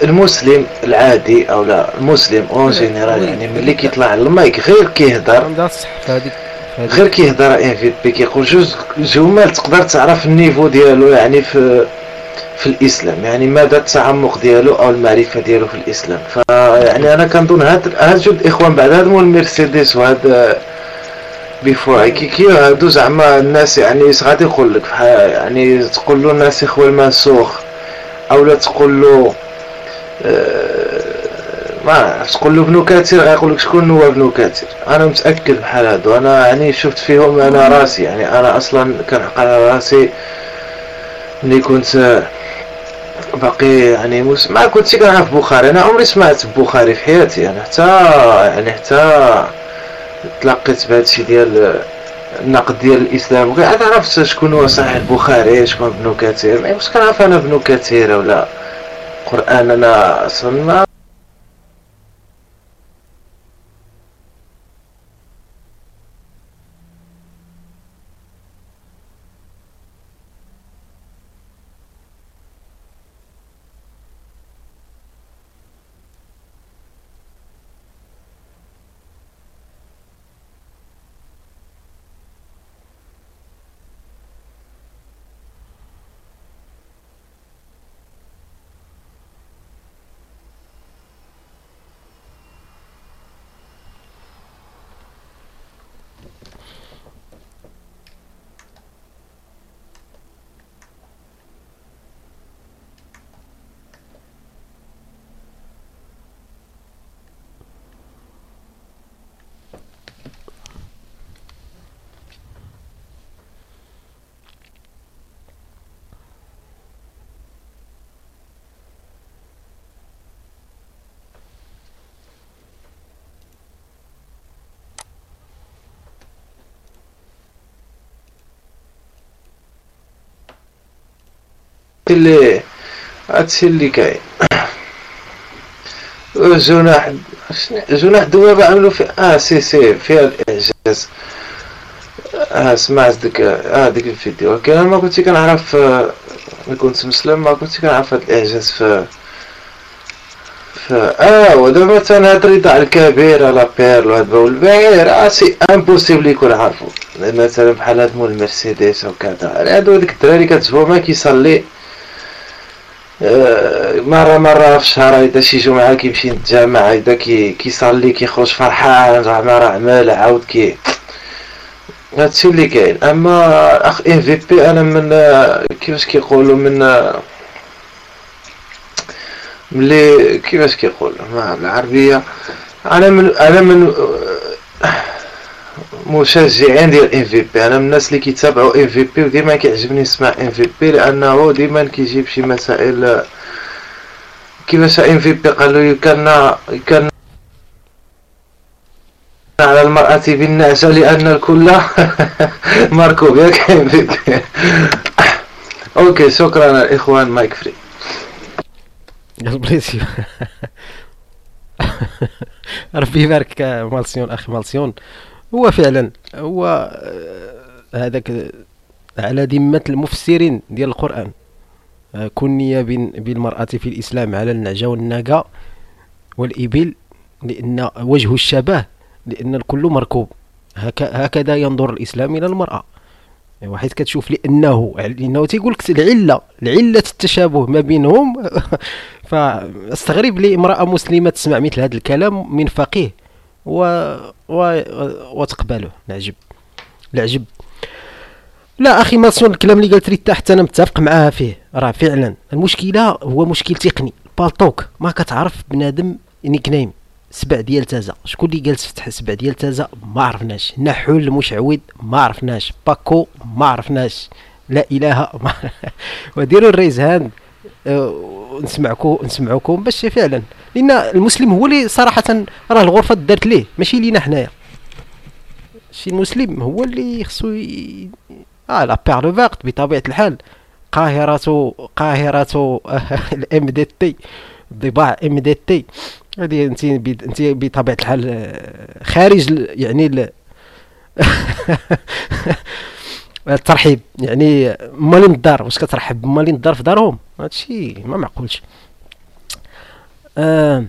المسلم العادي أو لا المسلم en général يعني ملي كيطلع على المايك غير كيهضر. غير كيهضر MVP كيقول جوج جمل تقدر تعرف ال niveau ديالو يعني في في الإسلام يعني مدى التعمق ديالو أو المعرفة ديالو في الإسلام. فيعني أنا كنظن هاد هاد جوج الاخوان بعد هاد مول المرسيدس وهاد بيفور كي كي هادو زعما الناس يعني اش غادي يقول لك؟ يعني تقول له الناسخ والمنسوخ أو لا تقول له آه، ما تقول له ابن كثير غيقول لك شكون هو ابن كثير. أنا متأكد بحال هادو. أنا يعني شفت فيهم أنا راسي. يعني أنا أصلا كنحق على راسي. ملي كنت آه، باقي يعني مس... ما كنتش كنعرف بخاري. أنا عمري سمعت بخاري في حياتي. أنا حتى يعني حتى تلقيت بهذا الشيء ديال آه، النقد ديال الإسلام. وكاع عرفت شكون هو صحيح البخاري شكون ابن كثير. ما كنعرف أنا ابن كثير ولا قرآن أنا أصلا ما اللي هادشي اللي كاين. جناح جناح دوابة عملوا في آه si si فيها الإعجاز. آه سمعت ديك آه ديك الفيديو. ولكن أنا ما كنت كنعرف آه، ملي كنت مسلم ما كنت كنعرف هاد الإعجاز ف آه ودابا هاد رضاعة الكبير لا بيرل وهاد بول البعير آه c'est impossible يكون عارفو. مثلا بحال هاد مول المرسيدس وكذا هادو هاديك الدراري كتشوفو ما كيصلي. مرة مرة في الشهر هيدا شي جمعة كيمشي للجامع هيدا كي كيصلي كيخرج فرحان زعما راه عمل عاود كي. هادشي اللي كاين. أما أخ MVP أنا من كيفاش كيقولوا من ملي كيفاش كيقولوا ما بالعربية أنا من أنا من مشجعين ديال MVP. أنا من الناس اللي كيتابعوا MVP وديما كيعجبني نسمع إم في بي لأنه ديما كيجيب شي مسائل كيفاش MVP قالوا كان كان على المرأة بالنعجة لأن الكل مركوب. ياك MVP. OK شكرا الاخوان mic free. بليزيو ربي يبارك مالسيون أخي مالسيون هو فعلا. هو آه، هذاك على ذمة المفسرين ديال القرآن. آه، كني بالمرأة في الإسلام على النعجة والناقة والإبل لأن وجه الشبه لأن الكل مركوب. هك هكذا ينظر الإسلام إلى المرأة. واحد كتشوف لأنه لأنه تيقول لك العلة العلة التشابه ما بينهم. فاستغرب لي امرأة مسلمة تسمع مثل هذا الكلام من فقيه. و... و... وتقبله العجب. العجب. لا أخي ماسيون الكلام اللي قالت ريتا حتى أنا متفق معاها فيه. راه فعلا. المشكلة هو مشكل تقني. Paltalk ما كتعرف بنادم nickname سبع ديال تازا. شكون اللي جالس فتح سبع ديال تازا؟ ما عرفناش. نحول المشعوذ ما عرفناش. باكو ما عرفناش. لا إله ما وديروا الريز هاند نسمعكم نسمعوكم باش فعلا. لأن المسلم هو اللي صراحة راه الغرفة دارت ليه ماشي لينا حنايا. شي المسلم هو اللي خصو ي... آه لا بير فاكت بطبيعة الحال. قاهرة قاهرة الام دي تي ضباع ام دي تي هذه أنت أنت بطبيعة الحال آه، خارج يعني ال- الترحيب يعني مالين الدار واش كترحب مالين الدار في دارهم؟ هادشي ما معقولش. آه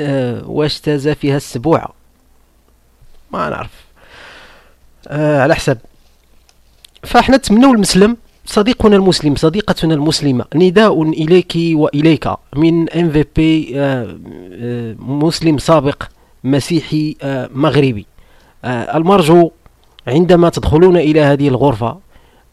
آه واش تازا فيها السبوعه ما نعرف. آه على حسب فاحنا نتمنوا المسلم صديقنا المسلم صديقتنا المسلمة نداء إليك وإليك من إم في بي مسلم سابق مسيحي آه، مغربي. آه، المرجو عندما تدخلون إلى هذه الغرفة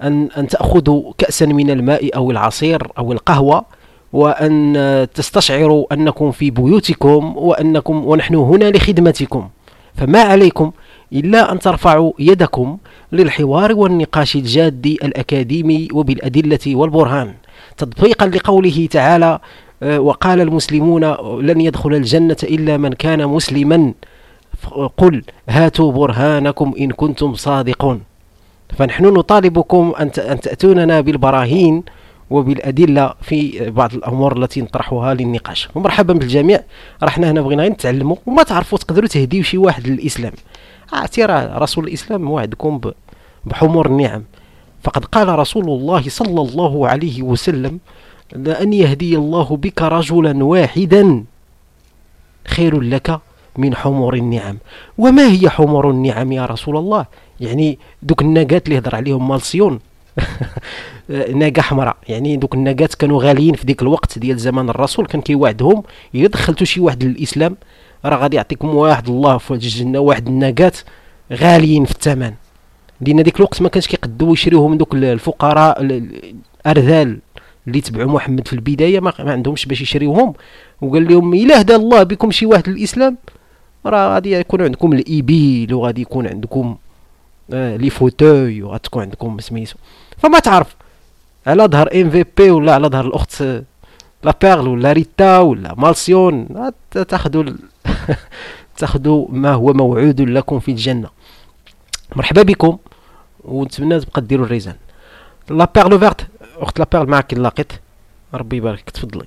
أن أن تأخذوا كأسا من الماء أو العصير أو القهوة وأن تستشعروا أنكم في بيوتكم وأنكم ونحن هنا لخدمتكم. فما عليكم إلا أن ترفعوا يدكم للحوار والنقاش الجاد الأكاديمي وبالأدلة والبرهان. تطبيقا لقوله تعالى آه، وقال المسلمون لن يدخل الجنة إلا من كان مسلما. قل هاتوا برهانكم إن كنتم صادقون. فنحن نطالبكم أن تأتوننا بالبراهين وبالأدلة في بعض الأمور التي نطرحها للنقاش. ومرحبا بالجميع. راه حنا هنا بغينا نتعلموا. وما تعرفوا تقدروا تهديو شي واحد للإسلام. عرفتي راه رسول الإسلام وعدكم بحمر النعم. فقد قال رسول الله صلى الله عليه وسلم لأن يهدي الله بك رجلا واحدا خير لك من حمر النعم. وما هي حمر النعم يا رسول الله؟ يعني دوك الناقات اللي هضر عليهم مالسيون. ناقة حمراء. يعني دوك الناقات كانوا غاليين في ديك الوقت ديال زمان الرسول كان كيوعدهم الا دخلتوا شي واحد للإسلام راه غادي يعطيكم واحد الله في الجنة واحد الناقات غاليين في الثمن. لأن ديك الوقت ما كانش كيقدوا يشريوهم دوك الفقراء ال- الأرذال اللي تبعوا محمد في البداية ما, ما عندهمش باش يشريوهم. وقال لهم إلا هدى الله بكم شي واحد للإسلام راه غادي يكون عندكم الإيبيل وغادي يكون عندكم آه les fauteuils وغتكون عندكم سميتو. فما تعرف على ظهر MVP ولا على ظهر الأخت La Perle ولا ريتا ولا مالسيون تاخذوا تاخذوا ما هو موعود لكم في الجنة. مرحبا بكم ونتمنى تبقى ديروا الريزان. لا بيرل فيرت أخت لا بيرل معك لاقيت ربي يبارك تفضلي.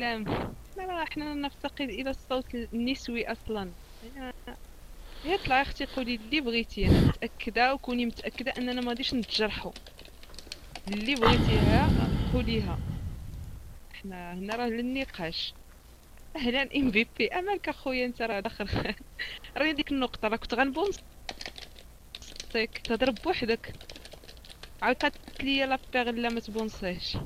سلام إحنا راه حنا نفتقد إلى الصوت النسوي أصلا. هي طلعي أختي قولي اللي بغيتي أنا متأكدة وكوني متأكدة أننا ما غاديش نتجرحوا. اللي بغيتيها قوليها. إحنا هنا راه للنقاش. أهلا إم في بي. امالك أخويا أنت راه داخل. راني ديك النقطة. راه كنت غنبونصك تهضر بوحدك. عاود قالت لي لابيغ لا ما تبونصيش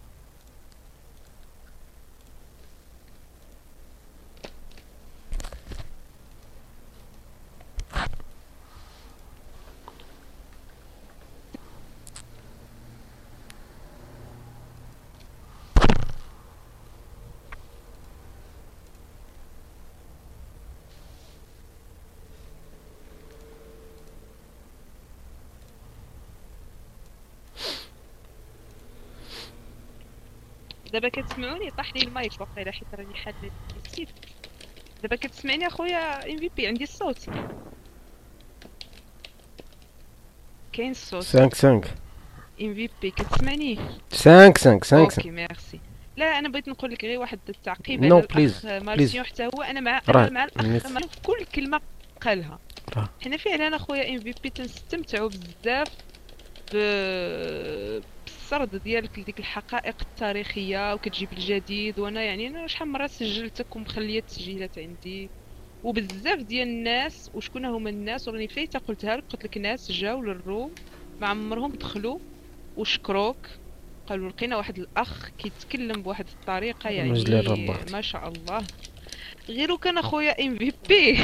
دابا كتسمعوني طاح لي المايك واقيلا حيت راني حاد السيف دابا كتسمعني أخويا MVP عندي الصوت. كاين الصوت. 5 5 MVP كتسمعني؟ 5 5 5 OK Merci. لا أنا بغيت نقول لك غير واحد التعقيب. Please, الأخ مارسيون حتى هو أنا مع راه أنا مع الأخ كل كلمة قالها. حنا فعلا أخويا MVP تنستمتعوا بزاف ب- بالسرد ديالك لديك الحقائق التاريخية وكتجيب الجديد وأنا يعني أنا شحال مره سجلتك ومخليه التسجيلات عندي. وبزاف ديال الناس وشكون هما الناس وراني فايته قلتها لك قلت لك ناس جاو للروم ما عمرهم دخلوا وشكروك. قالوا لقينا واحد الأخ كيتكلم بواحد الطريقة يعني. ما شاء الله. غير كان أخويا إم في بي.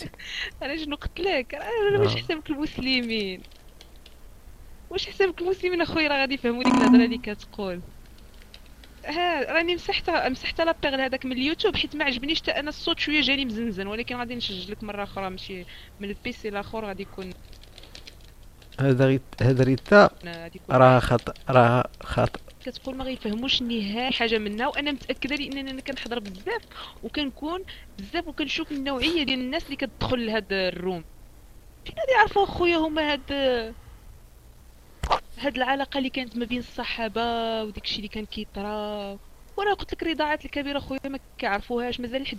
أنا شنو قلت لك؟ أنا واش آه. حسابك المسلمين. واش حسابك المسلمين اخويا؟ راه غادي يفهموا ديك الهضرة اللي كتقول. ها راني مسحتها مسحتها لابيغ هذاك من اليوتيوب حيت ما عجبنيش حتى أنا الصوت شوية جاني مزنزن ولكن غادي نسجلك مرة أخرى ماشي من البيسي الآخر غادي يكون هذا هذا ريتا راه خطا راه خطا كتقول ما غيفهموش نهائي حاجة منها وأنا متأكدة لأنني أنا كنحضر بزاف وكنكون بزاف وكنشوف النوعية ديال الناس اللي كتدخل لهاد الروم. فين غادي يعرفوا أخويا هما هاد هاد العلاقة اللي كانت ما بين الصحابة وداك الشيء اللي كان كيطرا. وأنا قلت لك الرضاعات الكبيرة اخويا ما كيعرفوهاش مازال لحد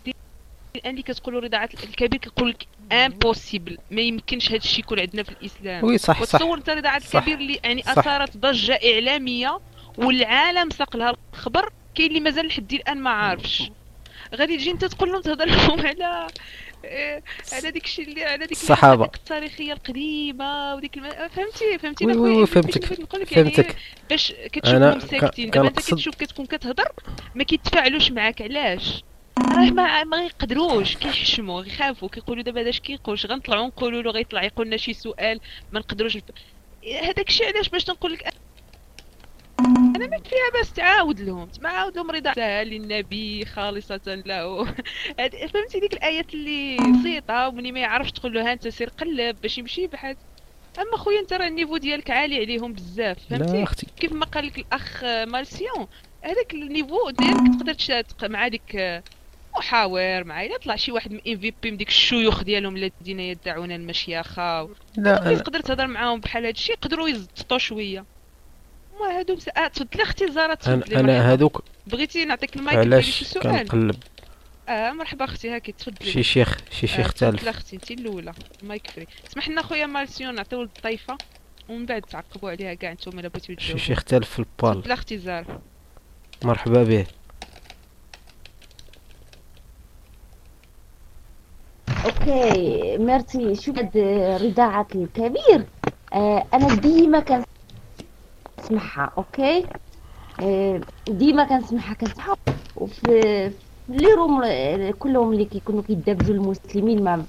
الآن اللي كتقولوا الرضاعات الكبير كيقول لك impossible ما يمكنش هاد الشيء يكون عندنا في الإسلام. Oui صح صح. وتصور أنت الرضاعات صح. الكبير اللي يعني. أثارت ضجة إعلامية والعالم ساق لها الخبر كاين اللي مازال لحد الآن ما عارفش. غادي تجي أنت تقول لهم تهضر لهم على على ديك الشيء اللي على ديك. الحقائق التاريخية القديمة وديك الم... فهمتي فهمتي؟ Oui oui فهمتك يعني فهمتك. باش كتشوفهم ساكتين دابا أنت كتشوف كتكون كتهضر ما كيتفاعلوش معاك علاش؟ راه ما ما يقدروش كيحشموا يخافوا كيقولوا دابا هذا اش كيقولش؟ غنطلعوا نقولوا له غيطلع يقول لنا شي سؤال ما نقدروش هذاك الشيء علاش باش نقول لك؟ أنا ما فيها باس تعاود لهم. تعاود لهم رضا للنبي خالصة له. فهمتي ديك الآيات اللي بسيطة ومني ما يعرفش تقول له ها أنت سير قلب باش يمشي بحال. أما خويا أنت راه ال niveau ديالك عالي عليهم بزاف فهمتي؟ كيف ما قال لك الأخ مارسيون هذاك ال niveau ديالك تقدر تشاتق مع ديك محاور مع الا طلع شي واحد من MVP من ديك الشيوخ ديالهم الذين يدعون المشيخة. لا. تقدر تهضر معاهم بحال هادشي يقدروا يزططوا شوية. ما هادو بس... آه تفضلي أختي زهره تفضلي أنا. هادوك بغيتي نعطيك المايك شي علاش سؤال كنقلب؟ آه مرحبا أختي هاكي تفضلي. شي شيخ شي شيخ آه، تفضلي تالف أختي انت الأولى. ال mic free. اسمح لنا خويا مارسيون نعطيو الضيفه ومن بعد تعقبوا عليها كاع نتوما إلا بغيتو شي تجاوبوا. شيخ تالف في البال تفضلي أختي زهرة. مرحبا به. OK merci. شو هاد رضاعة الكبير؟ آه أنا ديما كنسمعها OK؟ آه ديما كنسمعها كنسمعها وفي في les rooms كلهم اللي كيكونوا كيدابزوا المسلمين مع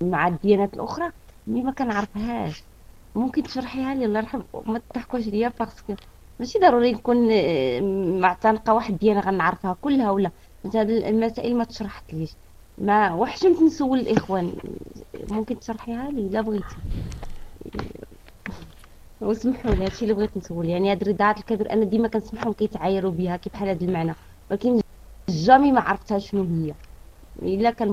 مع الديانات الأخرى mais ما كنعرفهاش. ممكن تشرحيها لي؟ الله يرحم ما تضحكوش ليا parce que ماشي ضروري نكون آه، معتنقة واحد ديانه غنعرفها كلها ولا؟ انت المسائل ما تشرحتليش. ما وحشمت نسول الإخوان. ممكن تشرحيها لي؟ إلا بغيتي. وسمحوا لي هادشي اللي بغيت نسول. يعني هاد الرضاعات الكبير أنا ديما كنسمعهم كيتعايروا بها كي بحال هاد المعنى. ولكن jamais ما عرفتها شنو هي. إلا كان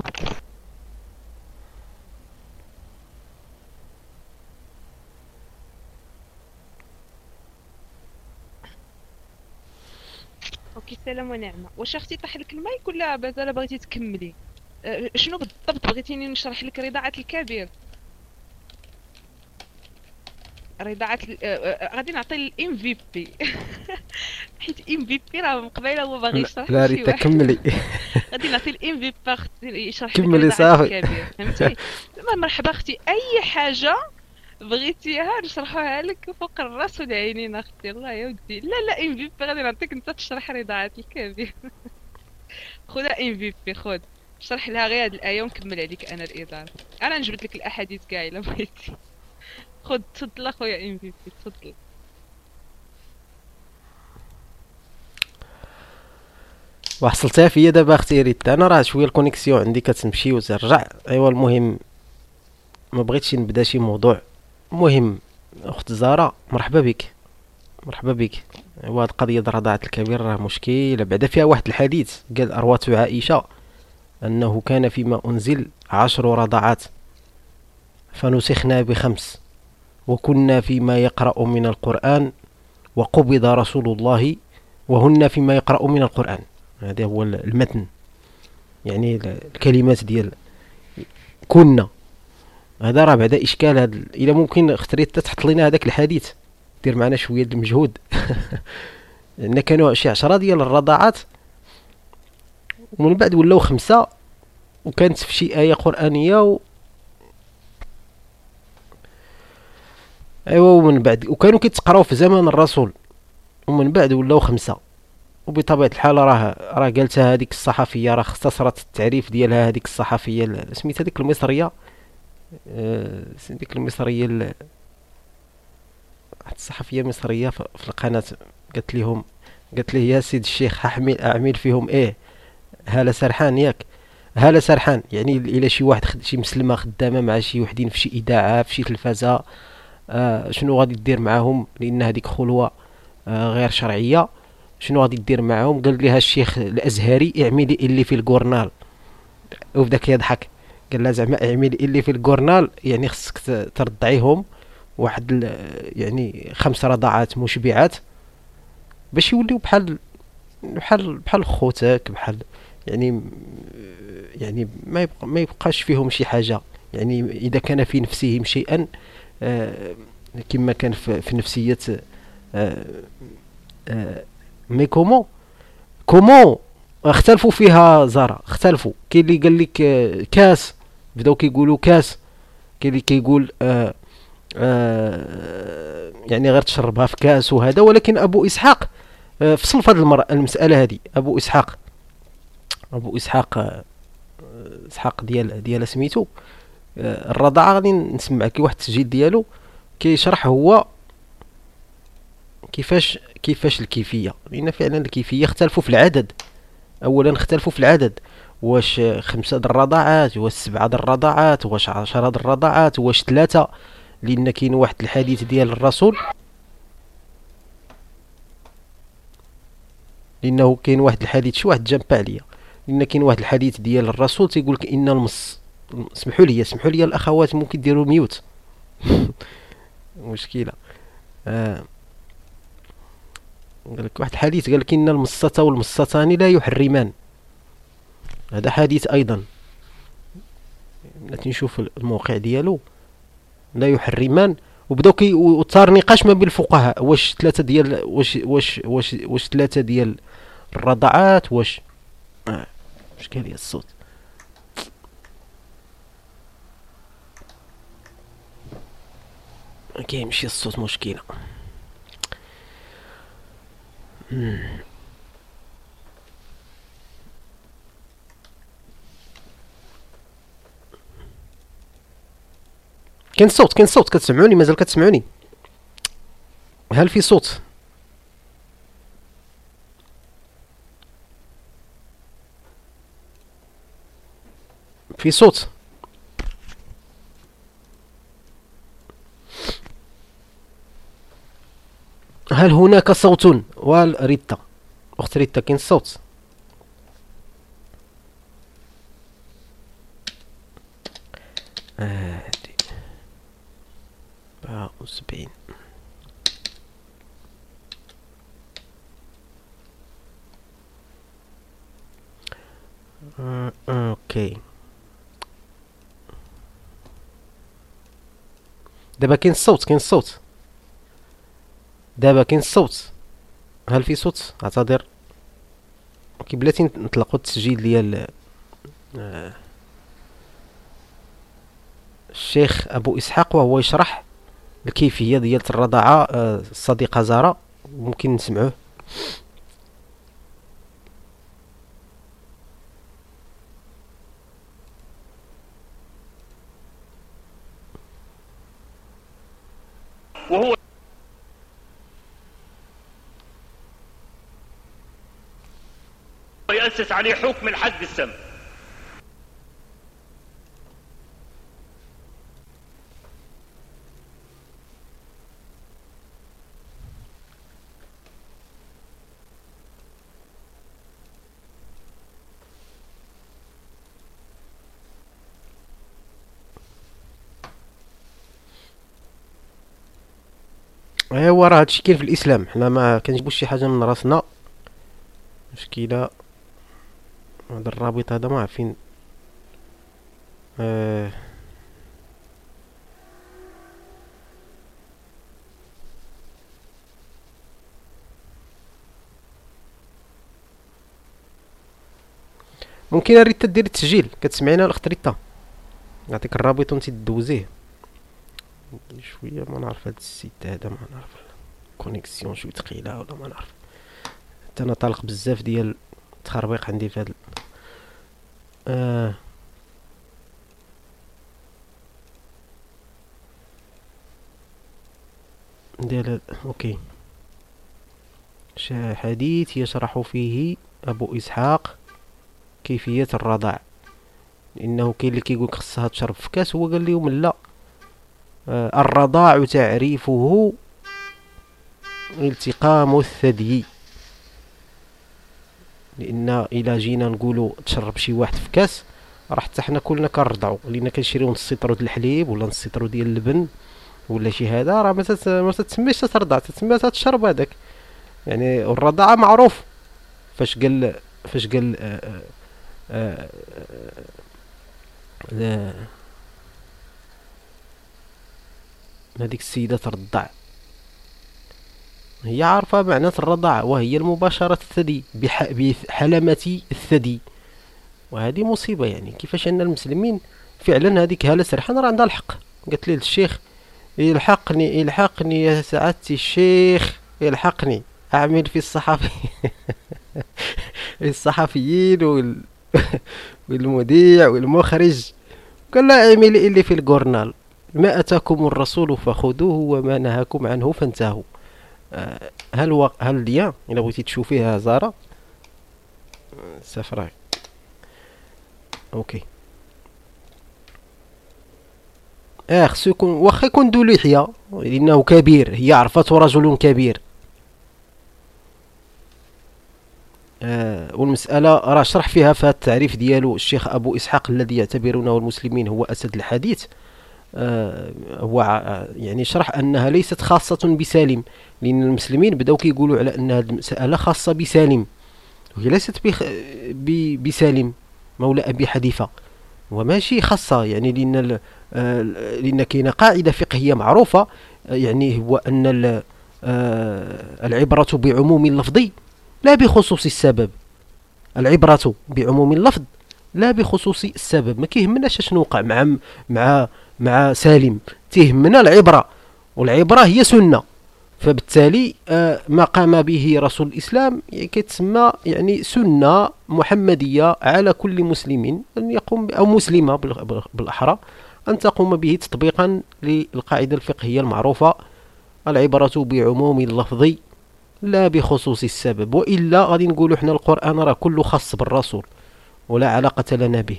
okay سلام ونعمة. واش أختي طاح لك المايك ولا مازال بغيتي تكملي؟ أه، شنو بالضبط بغيتيني نشرح لك؟ رضاعه الكبير. رضاعه ال- أه، أه، غادي نعطي ال MVP حيت MVP راه من قبيلة هو باغي يشرح لا ريتا كملي. غادي نعطي ال MVP أختي يشرح لك كملي صافي. فهمتي؟ مرحبا أختي أي حاجة بغيتيها نشرحوها لك فوق الرأس والعينين أختي الله يا ودي. لا لا MVP غادي نعطيك أنت تشرح رضاعة الكبير. خذها MVP خذ. شرح لها غير هاد الآية ونكمل عليك أنا الإدارة. أنا نجبد لك الأحاديث كاع إلا بغيتي. خذ تفضل اخويا MVP تفضل وحصلتها فيا دابا أختي ريتا. أنا راه شوية ال connexion عندي كتمشي وترجع. أيوا المهم ما بغيتش نبدا شي موضوع. المهم أخت زارا مرحبا بك. مرحبا بك. أيوا هاد القضية ديال رضاعة الكبير راه مشكله بعدا فيها واحد الحديث قال أروات عائشة أنه كان فيما أنزل عشر رضعات فنسخنا بخمس. وكنا فيما يقرأ من القرآن وقبض رسول الله وهن فيما يقرأ من القرآن. هذا هو المتن يعني ال- الكلمات ديال كنا. هذا راه بعدا إشكال هذا إلا ممكن اختريت تحط لنا هذاك الحديث دير معنا شوية المجهود لأن كانوا شي عشرة ديال الرضاعات ومن بعد ولاو خمسة وكانت في شي آية قرآنية ايوا ومن بعد. وكانوا كيتقراو في زمن الرسول. ومن بعد ولاو خمسة. وبطبيعة الحال راه راه قالتها هذيك الصحفية راه اختصرت التعريف ديالها هذيك الصحفية ال- سميتها ديك المصرية. آه، ديك المصرية ال- واحد الصحفية مصرية ف- في القناة قالت لهم قالت لي يا سيد الشيخ احمل أعمل فيهم إيه؟ هالة سرحان ياك. هالة سرحان. يعني إلى شي واحد شي مسلمة خدامة مع شي وحدين في شي اذاعة في شي تلفازة. آه شنو غادي دير معاهم؟ لأن هذيك خلوة آه غير شرعية. شنو غادي دير معاهم؟ قال لها الشيخ الأزهري اعملي اللي في الجورنال. وبدا يضحك. قال لها زعما اعملي اللي في الجورنال يعني خصك ترضعيهم. واحد يعني خمس رضعات مشبعات. باش يوليو بحال بحال بحال خوتك بحال يعني يعني ما يبقى ما يبقاش فيهم شي حاجة. يعني إذا كان في نفسهم شيئا كما كان في, نفسيه آه، آه، mais comment comment اختلفوا فيها زارا اختلفوا. كاين اللي قال لك آه، كاس. بداو كيقولوا كاس. كاين اللي كيقول آه آه يعني غير تشربها في كاس وهذا. ولكن أبو إسحاق آه فصل في هذه المسألة هذه. أبو إسحاق أبو إسحاق آه إسحاق ديال ديال سميتو. آه الرضاعة غادي نسمع كي واحد التسجيل ديالو كيشرح هو كيفاش كيفاش الكيفية. لأن فعلا الكيفية اختلفوا في العدد. أولا اختلفوا في العدد. واش خمسة د الرضاعات واش سبعة د الرضاعات واش عشرة د الرضاعات واش ثلاثة. لأن كاين واحد الحديث ديال الرسول. لأنه كاين واحد الحديث شي واحد جنب عليا لأن كاين واحد الحديث ديال الرسول تيقول لك إن المص. اسمحوا لي اسمحوا لي الأخوات ممكن ديروا ميوت مشكلة. آه. قال لك واحد الحديث قال لك إن المصة والمصتان لا يحرمان. هذا حديث بلاتي نشوف الموقع ديالو. لا يحرمان. وبداو كي وصار نقاش ما بين الفقهاء. واش ثلاثة ديال واش واش واش واش ثلاثة ديال الرضعات واش آه. لي الصوت. كيمشي الصوت مشكلة. كاين صوت كاين صوت كتسمعوني؟ مازال كتسمعوني. هل في صوت؟ في صوت. هل هناك صوت؟ والريتا أخت ريتا كاين صوت. هادي وسبعين آه، okay. دابا كاين الصوت كاين الصوت دابا كاين الصوت هل في صوت؟ اعتذر. okay بلاتي نطلقوا التسجيل ديال آه، الشيخ أبو إسحاق وهو يشرح الكيفية ديال الرضاعة آه، الصديقة زارا ممكن نسمعوه. وهو يأسس عليه حكم الحد السم. ايوا راه هادشي كاين في الإسلام. حنا ما كنجيبوش شي حاجة من راسنا. مشكلة. هذا الرابط هذا ما عارفين آه. ممكن ريتا دير التسجيل. كتسمعينا الاخت ريتا نعطيك الرابط وأنت دوزيه شوية ما نعرف هاد ال site هذا ما نعرف. connexion شوية ثقيله ولا ما نعرف. حتى أنا طالق بزاف ديال التخربيق عندي في ال- آه. ديال ال- okay. حديث يشرح فيه أبو إسحاق كيفية الرضاع. لأنه كاين اللي كيقول لك خصها تشرب في كاس هو قال لهم لا. آه، الرضاع تعريفه التقام الثدي. لأن الا جينا نقولوا تشرب شي واحد في كاس راه حتى حنا كلنا كنرضعوا لأن كنشريو نص لتر ديال الحليب ولا نص لتر ديال اللبن ولا شي هذا راه ما تت- ما تتسميش ترضع تتسمى تشرب هذاك يعني الرضاعه معروف فاش قال فاش قال آه، آه، آه، آه، هذيك السيدة ترضع هي عارفة معنى الرضاع وهي المباشرة الثدي بح- بحلمة الثدي. وهذه مصيبة يعني كيفاش أن المسلمين فعلا هذيك هالة سرحان راه عندها الحق. قالت لي الشيخ يلحقني يلحقني يا سعادتي الشيخ يلحقني أعمل في الصحفي الصحفيين وال... والمذيع والمخرج. قال لا اعملي اللي في الجورنال. ما أتاكم الرسول فخذوه وما نهاكم عنه فانتهوا. هل و... هل ليا إلا بغيتي تشوفيها آه، سفرة أوكي. آه خصو يكون واخا يكون ذو لحية لأنه كبير. هي عرفته رجل كبير. آه، والمسألة راه شرح فيها في التعريف ديالو الشيخ أبو إسحاق الذي يعتبرونه المسلمين هو أسد الحديث. آه، هو ع- يعني شرح أنها ليست خاصة بسالم لأن المسلمين بدأوا كيقولوا على أن هذه المسألة خاصة بسالم. وهي ليست بخ... ب... بسالم مولى أبي حذيفة وماشي خاصة يعني لأن ال... آه، لأن كاينة قاعدة فقهية معروفة آه، يعني هو أن ال... آه، العبرة بعموم اللفظ لا بخصوص السبب. العبرة بعموم اللفظ لا بخصوص السبب. ما كيهمناش شنو وقع مع مع مع سالم. تهمنا العبرة والعبرة هي سنة. فبالتالي آه، ما قام به رسول الإسلام كتسمى يعني سنة محمدية على كل مسلم أن يقوم أو مسلمة بال- بال- بالأحرى أن تقوم به تطبيقا للقاعدة الفقهية المعروفة. العبرة بعموم اللفظ لا بخصوص السبب وإلا غادي نقولوا حنا القرآن راه كله خاص بالرسول ولا علاقة لنا به.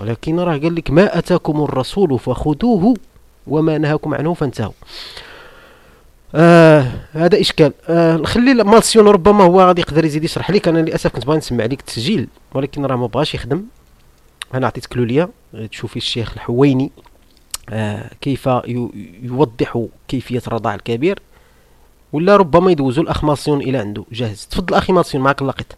ولكن راه قال لك ما أتاكم الرسول فخذوه وما نهاكم عنه فانتهوا. آه هذا إشكال. آه نخلي مالسيون ربما هو غادي يقدر يزيد يشرح لك. أنا للأسف كنت باغي نسمع لك التسجيل ولكن راه ما بغاش يخدم. أنا عطيتك لوليا تشوفي الشيخ الحويني آه كيف يو- يوضح كيفية الرضاع الكبير ولا ربما يدوزوا الأخ ماسيون إلى عنده. جاهز. تفضل أخي ماسيون معك اللاقط.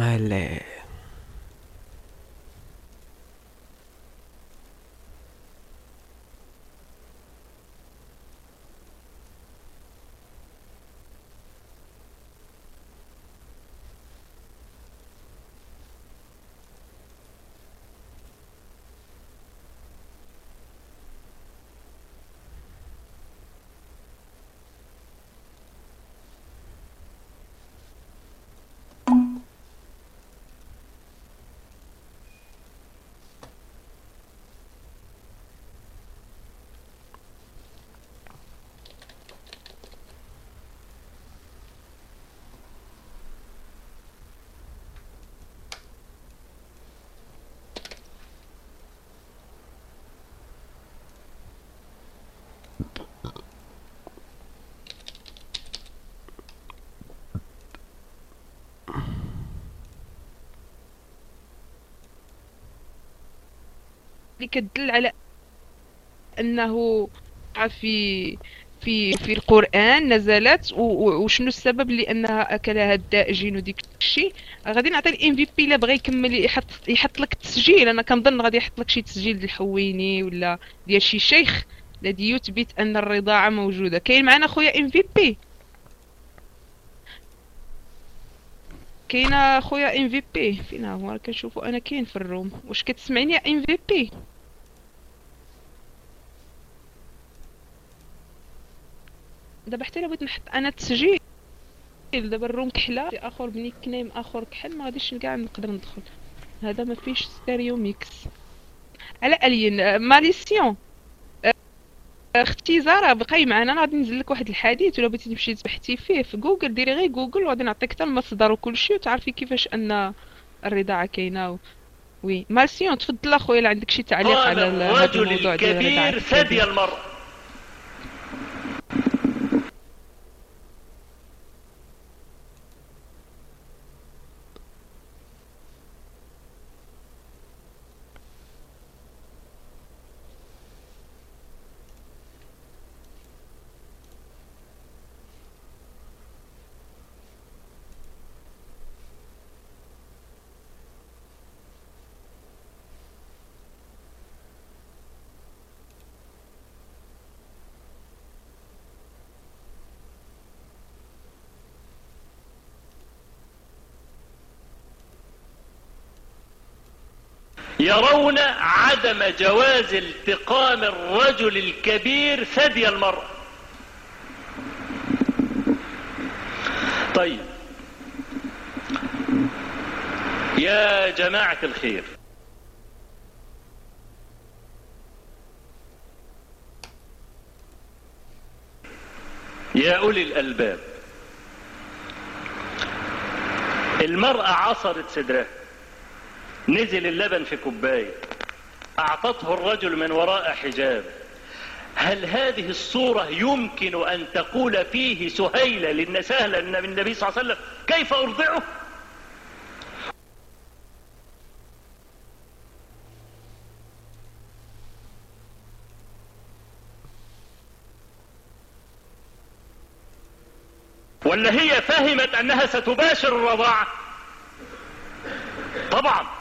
ولا اللي كتدل على أنه في في في القرآن نزلت وشنو السبب لأنها أكلها الداجن وديك الشيء؟ غادي نعطي ال MVP إلا بغى يكمل يحط يحط لك التسجيل. أنا كنظن غادي يحط لك شي تسجيل الحويني ولا ديال شي شيخ. الذي يثبت أن الرضاعه موجودة. كاين معنا خويا MVP كاين خويا MVP فين هو كنشوفو أنا كاين في ال room. واش كتسمعني يا MVP دابا حتى الا بغيت نحط أنا التسجيل دابا الروم كحلة آخر بني كنايم آخر كحل ما غاديش كاع نقدر ندخل. هذا ما فيش ستيريو ميكس. على الين ماليسيون. أختي زارا بقاي معنا أنا غادي ننزل لك واحد الحديث ولا بغيتي تمشي تبحثي فيه في جوجل ديري غير جوجل وغادي نعطيك حتى المصدر وكلشي وتعرفي كيفاش أن الرضاعة كاينة و... وي. مالسيون تفضل أخويا الا عندك شي تعليق على هذا الموضوع ديال الرضاعة الكبير؟ ثدي المرء. يرون عدم جواز التقام الرجل الكبير ثدي المرء. طيب. يا جماعة الخير. يا أولي الألباب. المرأة عصرت صدرها. نزل اللبن في كوباية. أعطته الرجل من وراء حجاب. هل هذه الصورة يمكن أن تقول فيه سهيلة لأن سهلا من النبي صلى الله عليه وسلم كيف أرضعه؟ ولا هي فهمت أنها ستباشر الرضاعة؟ طبعا.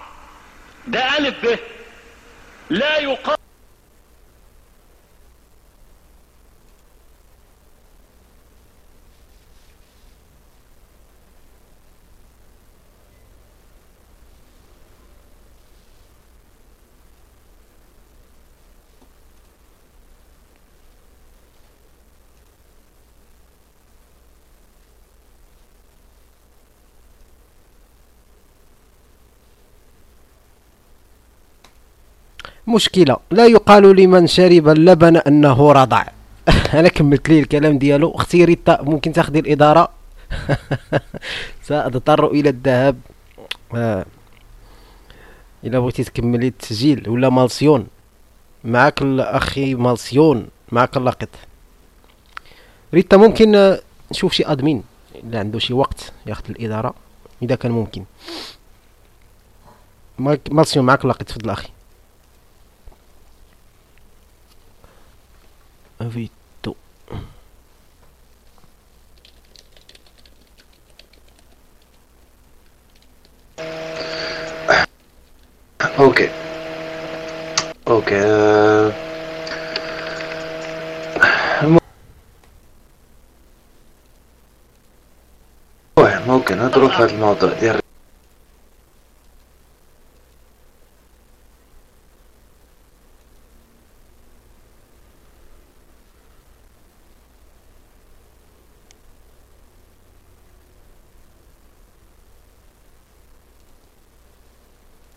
ده ألف به لا يقال مشكلة. لا يقال لمن شرب اللبن أنه رضع. أنا كملت لي الكلام ديالو. أختي ريتا ممكن تاخدي الإدارة؟ سأضطر إلى الذهاب. آه. إلا بغيتي تكملي التسجيل ولا مالسيون؟ معك الأخي مالسيون. معك اللاقط ريتا ممكن نشوف شي admin إلا عنده شي وقت ياخد الإدارة؟ إذا كان ممكن. مالسيون معك اللقط تفضل أخي. vitto. Ok. Ok uh... ok, un altro fermato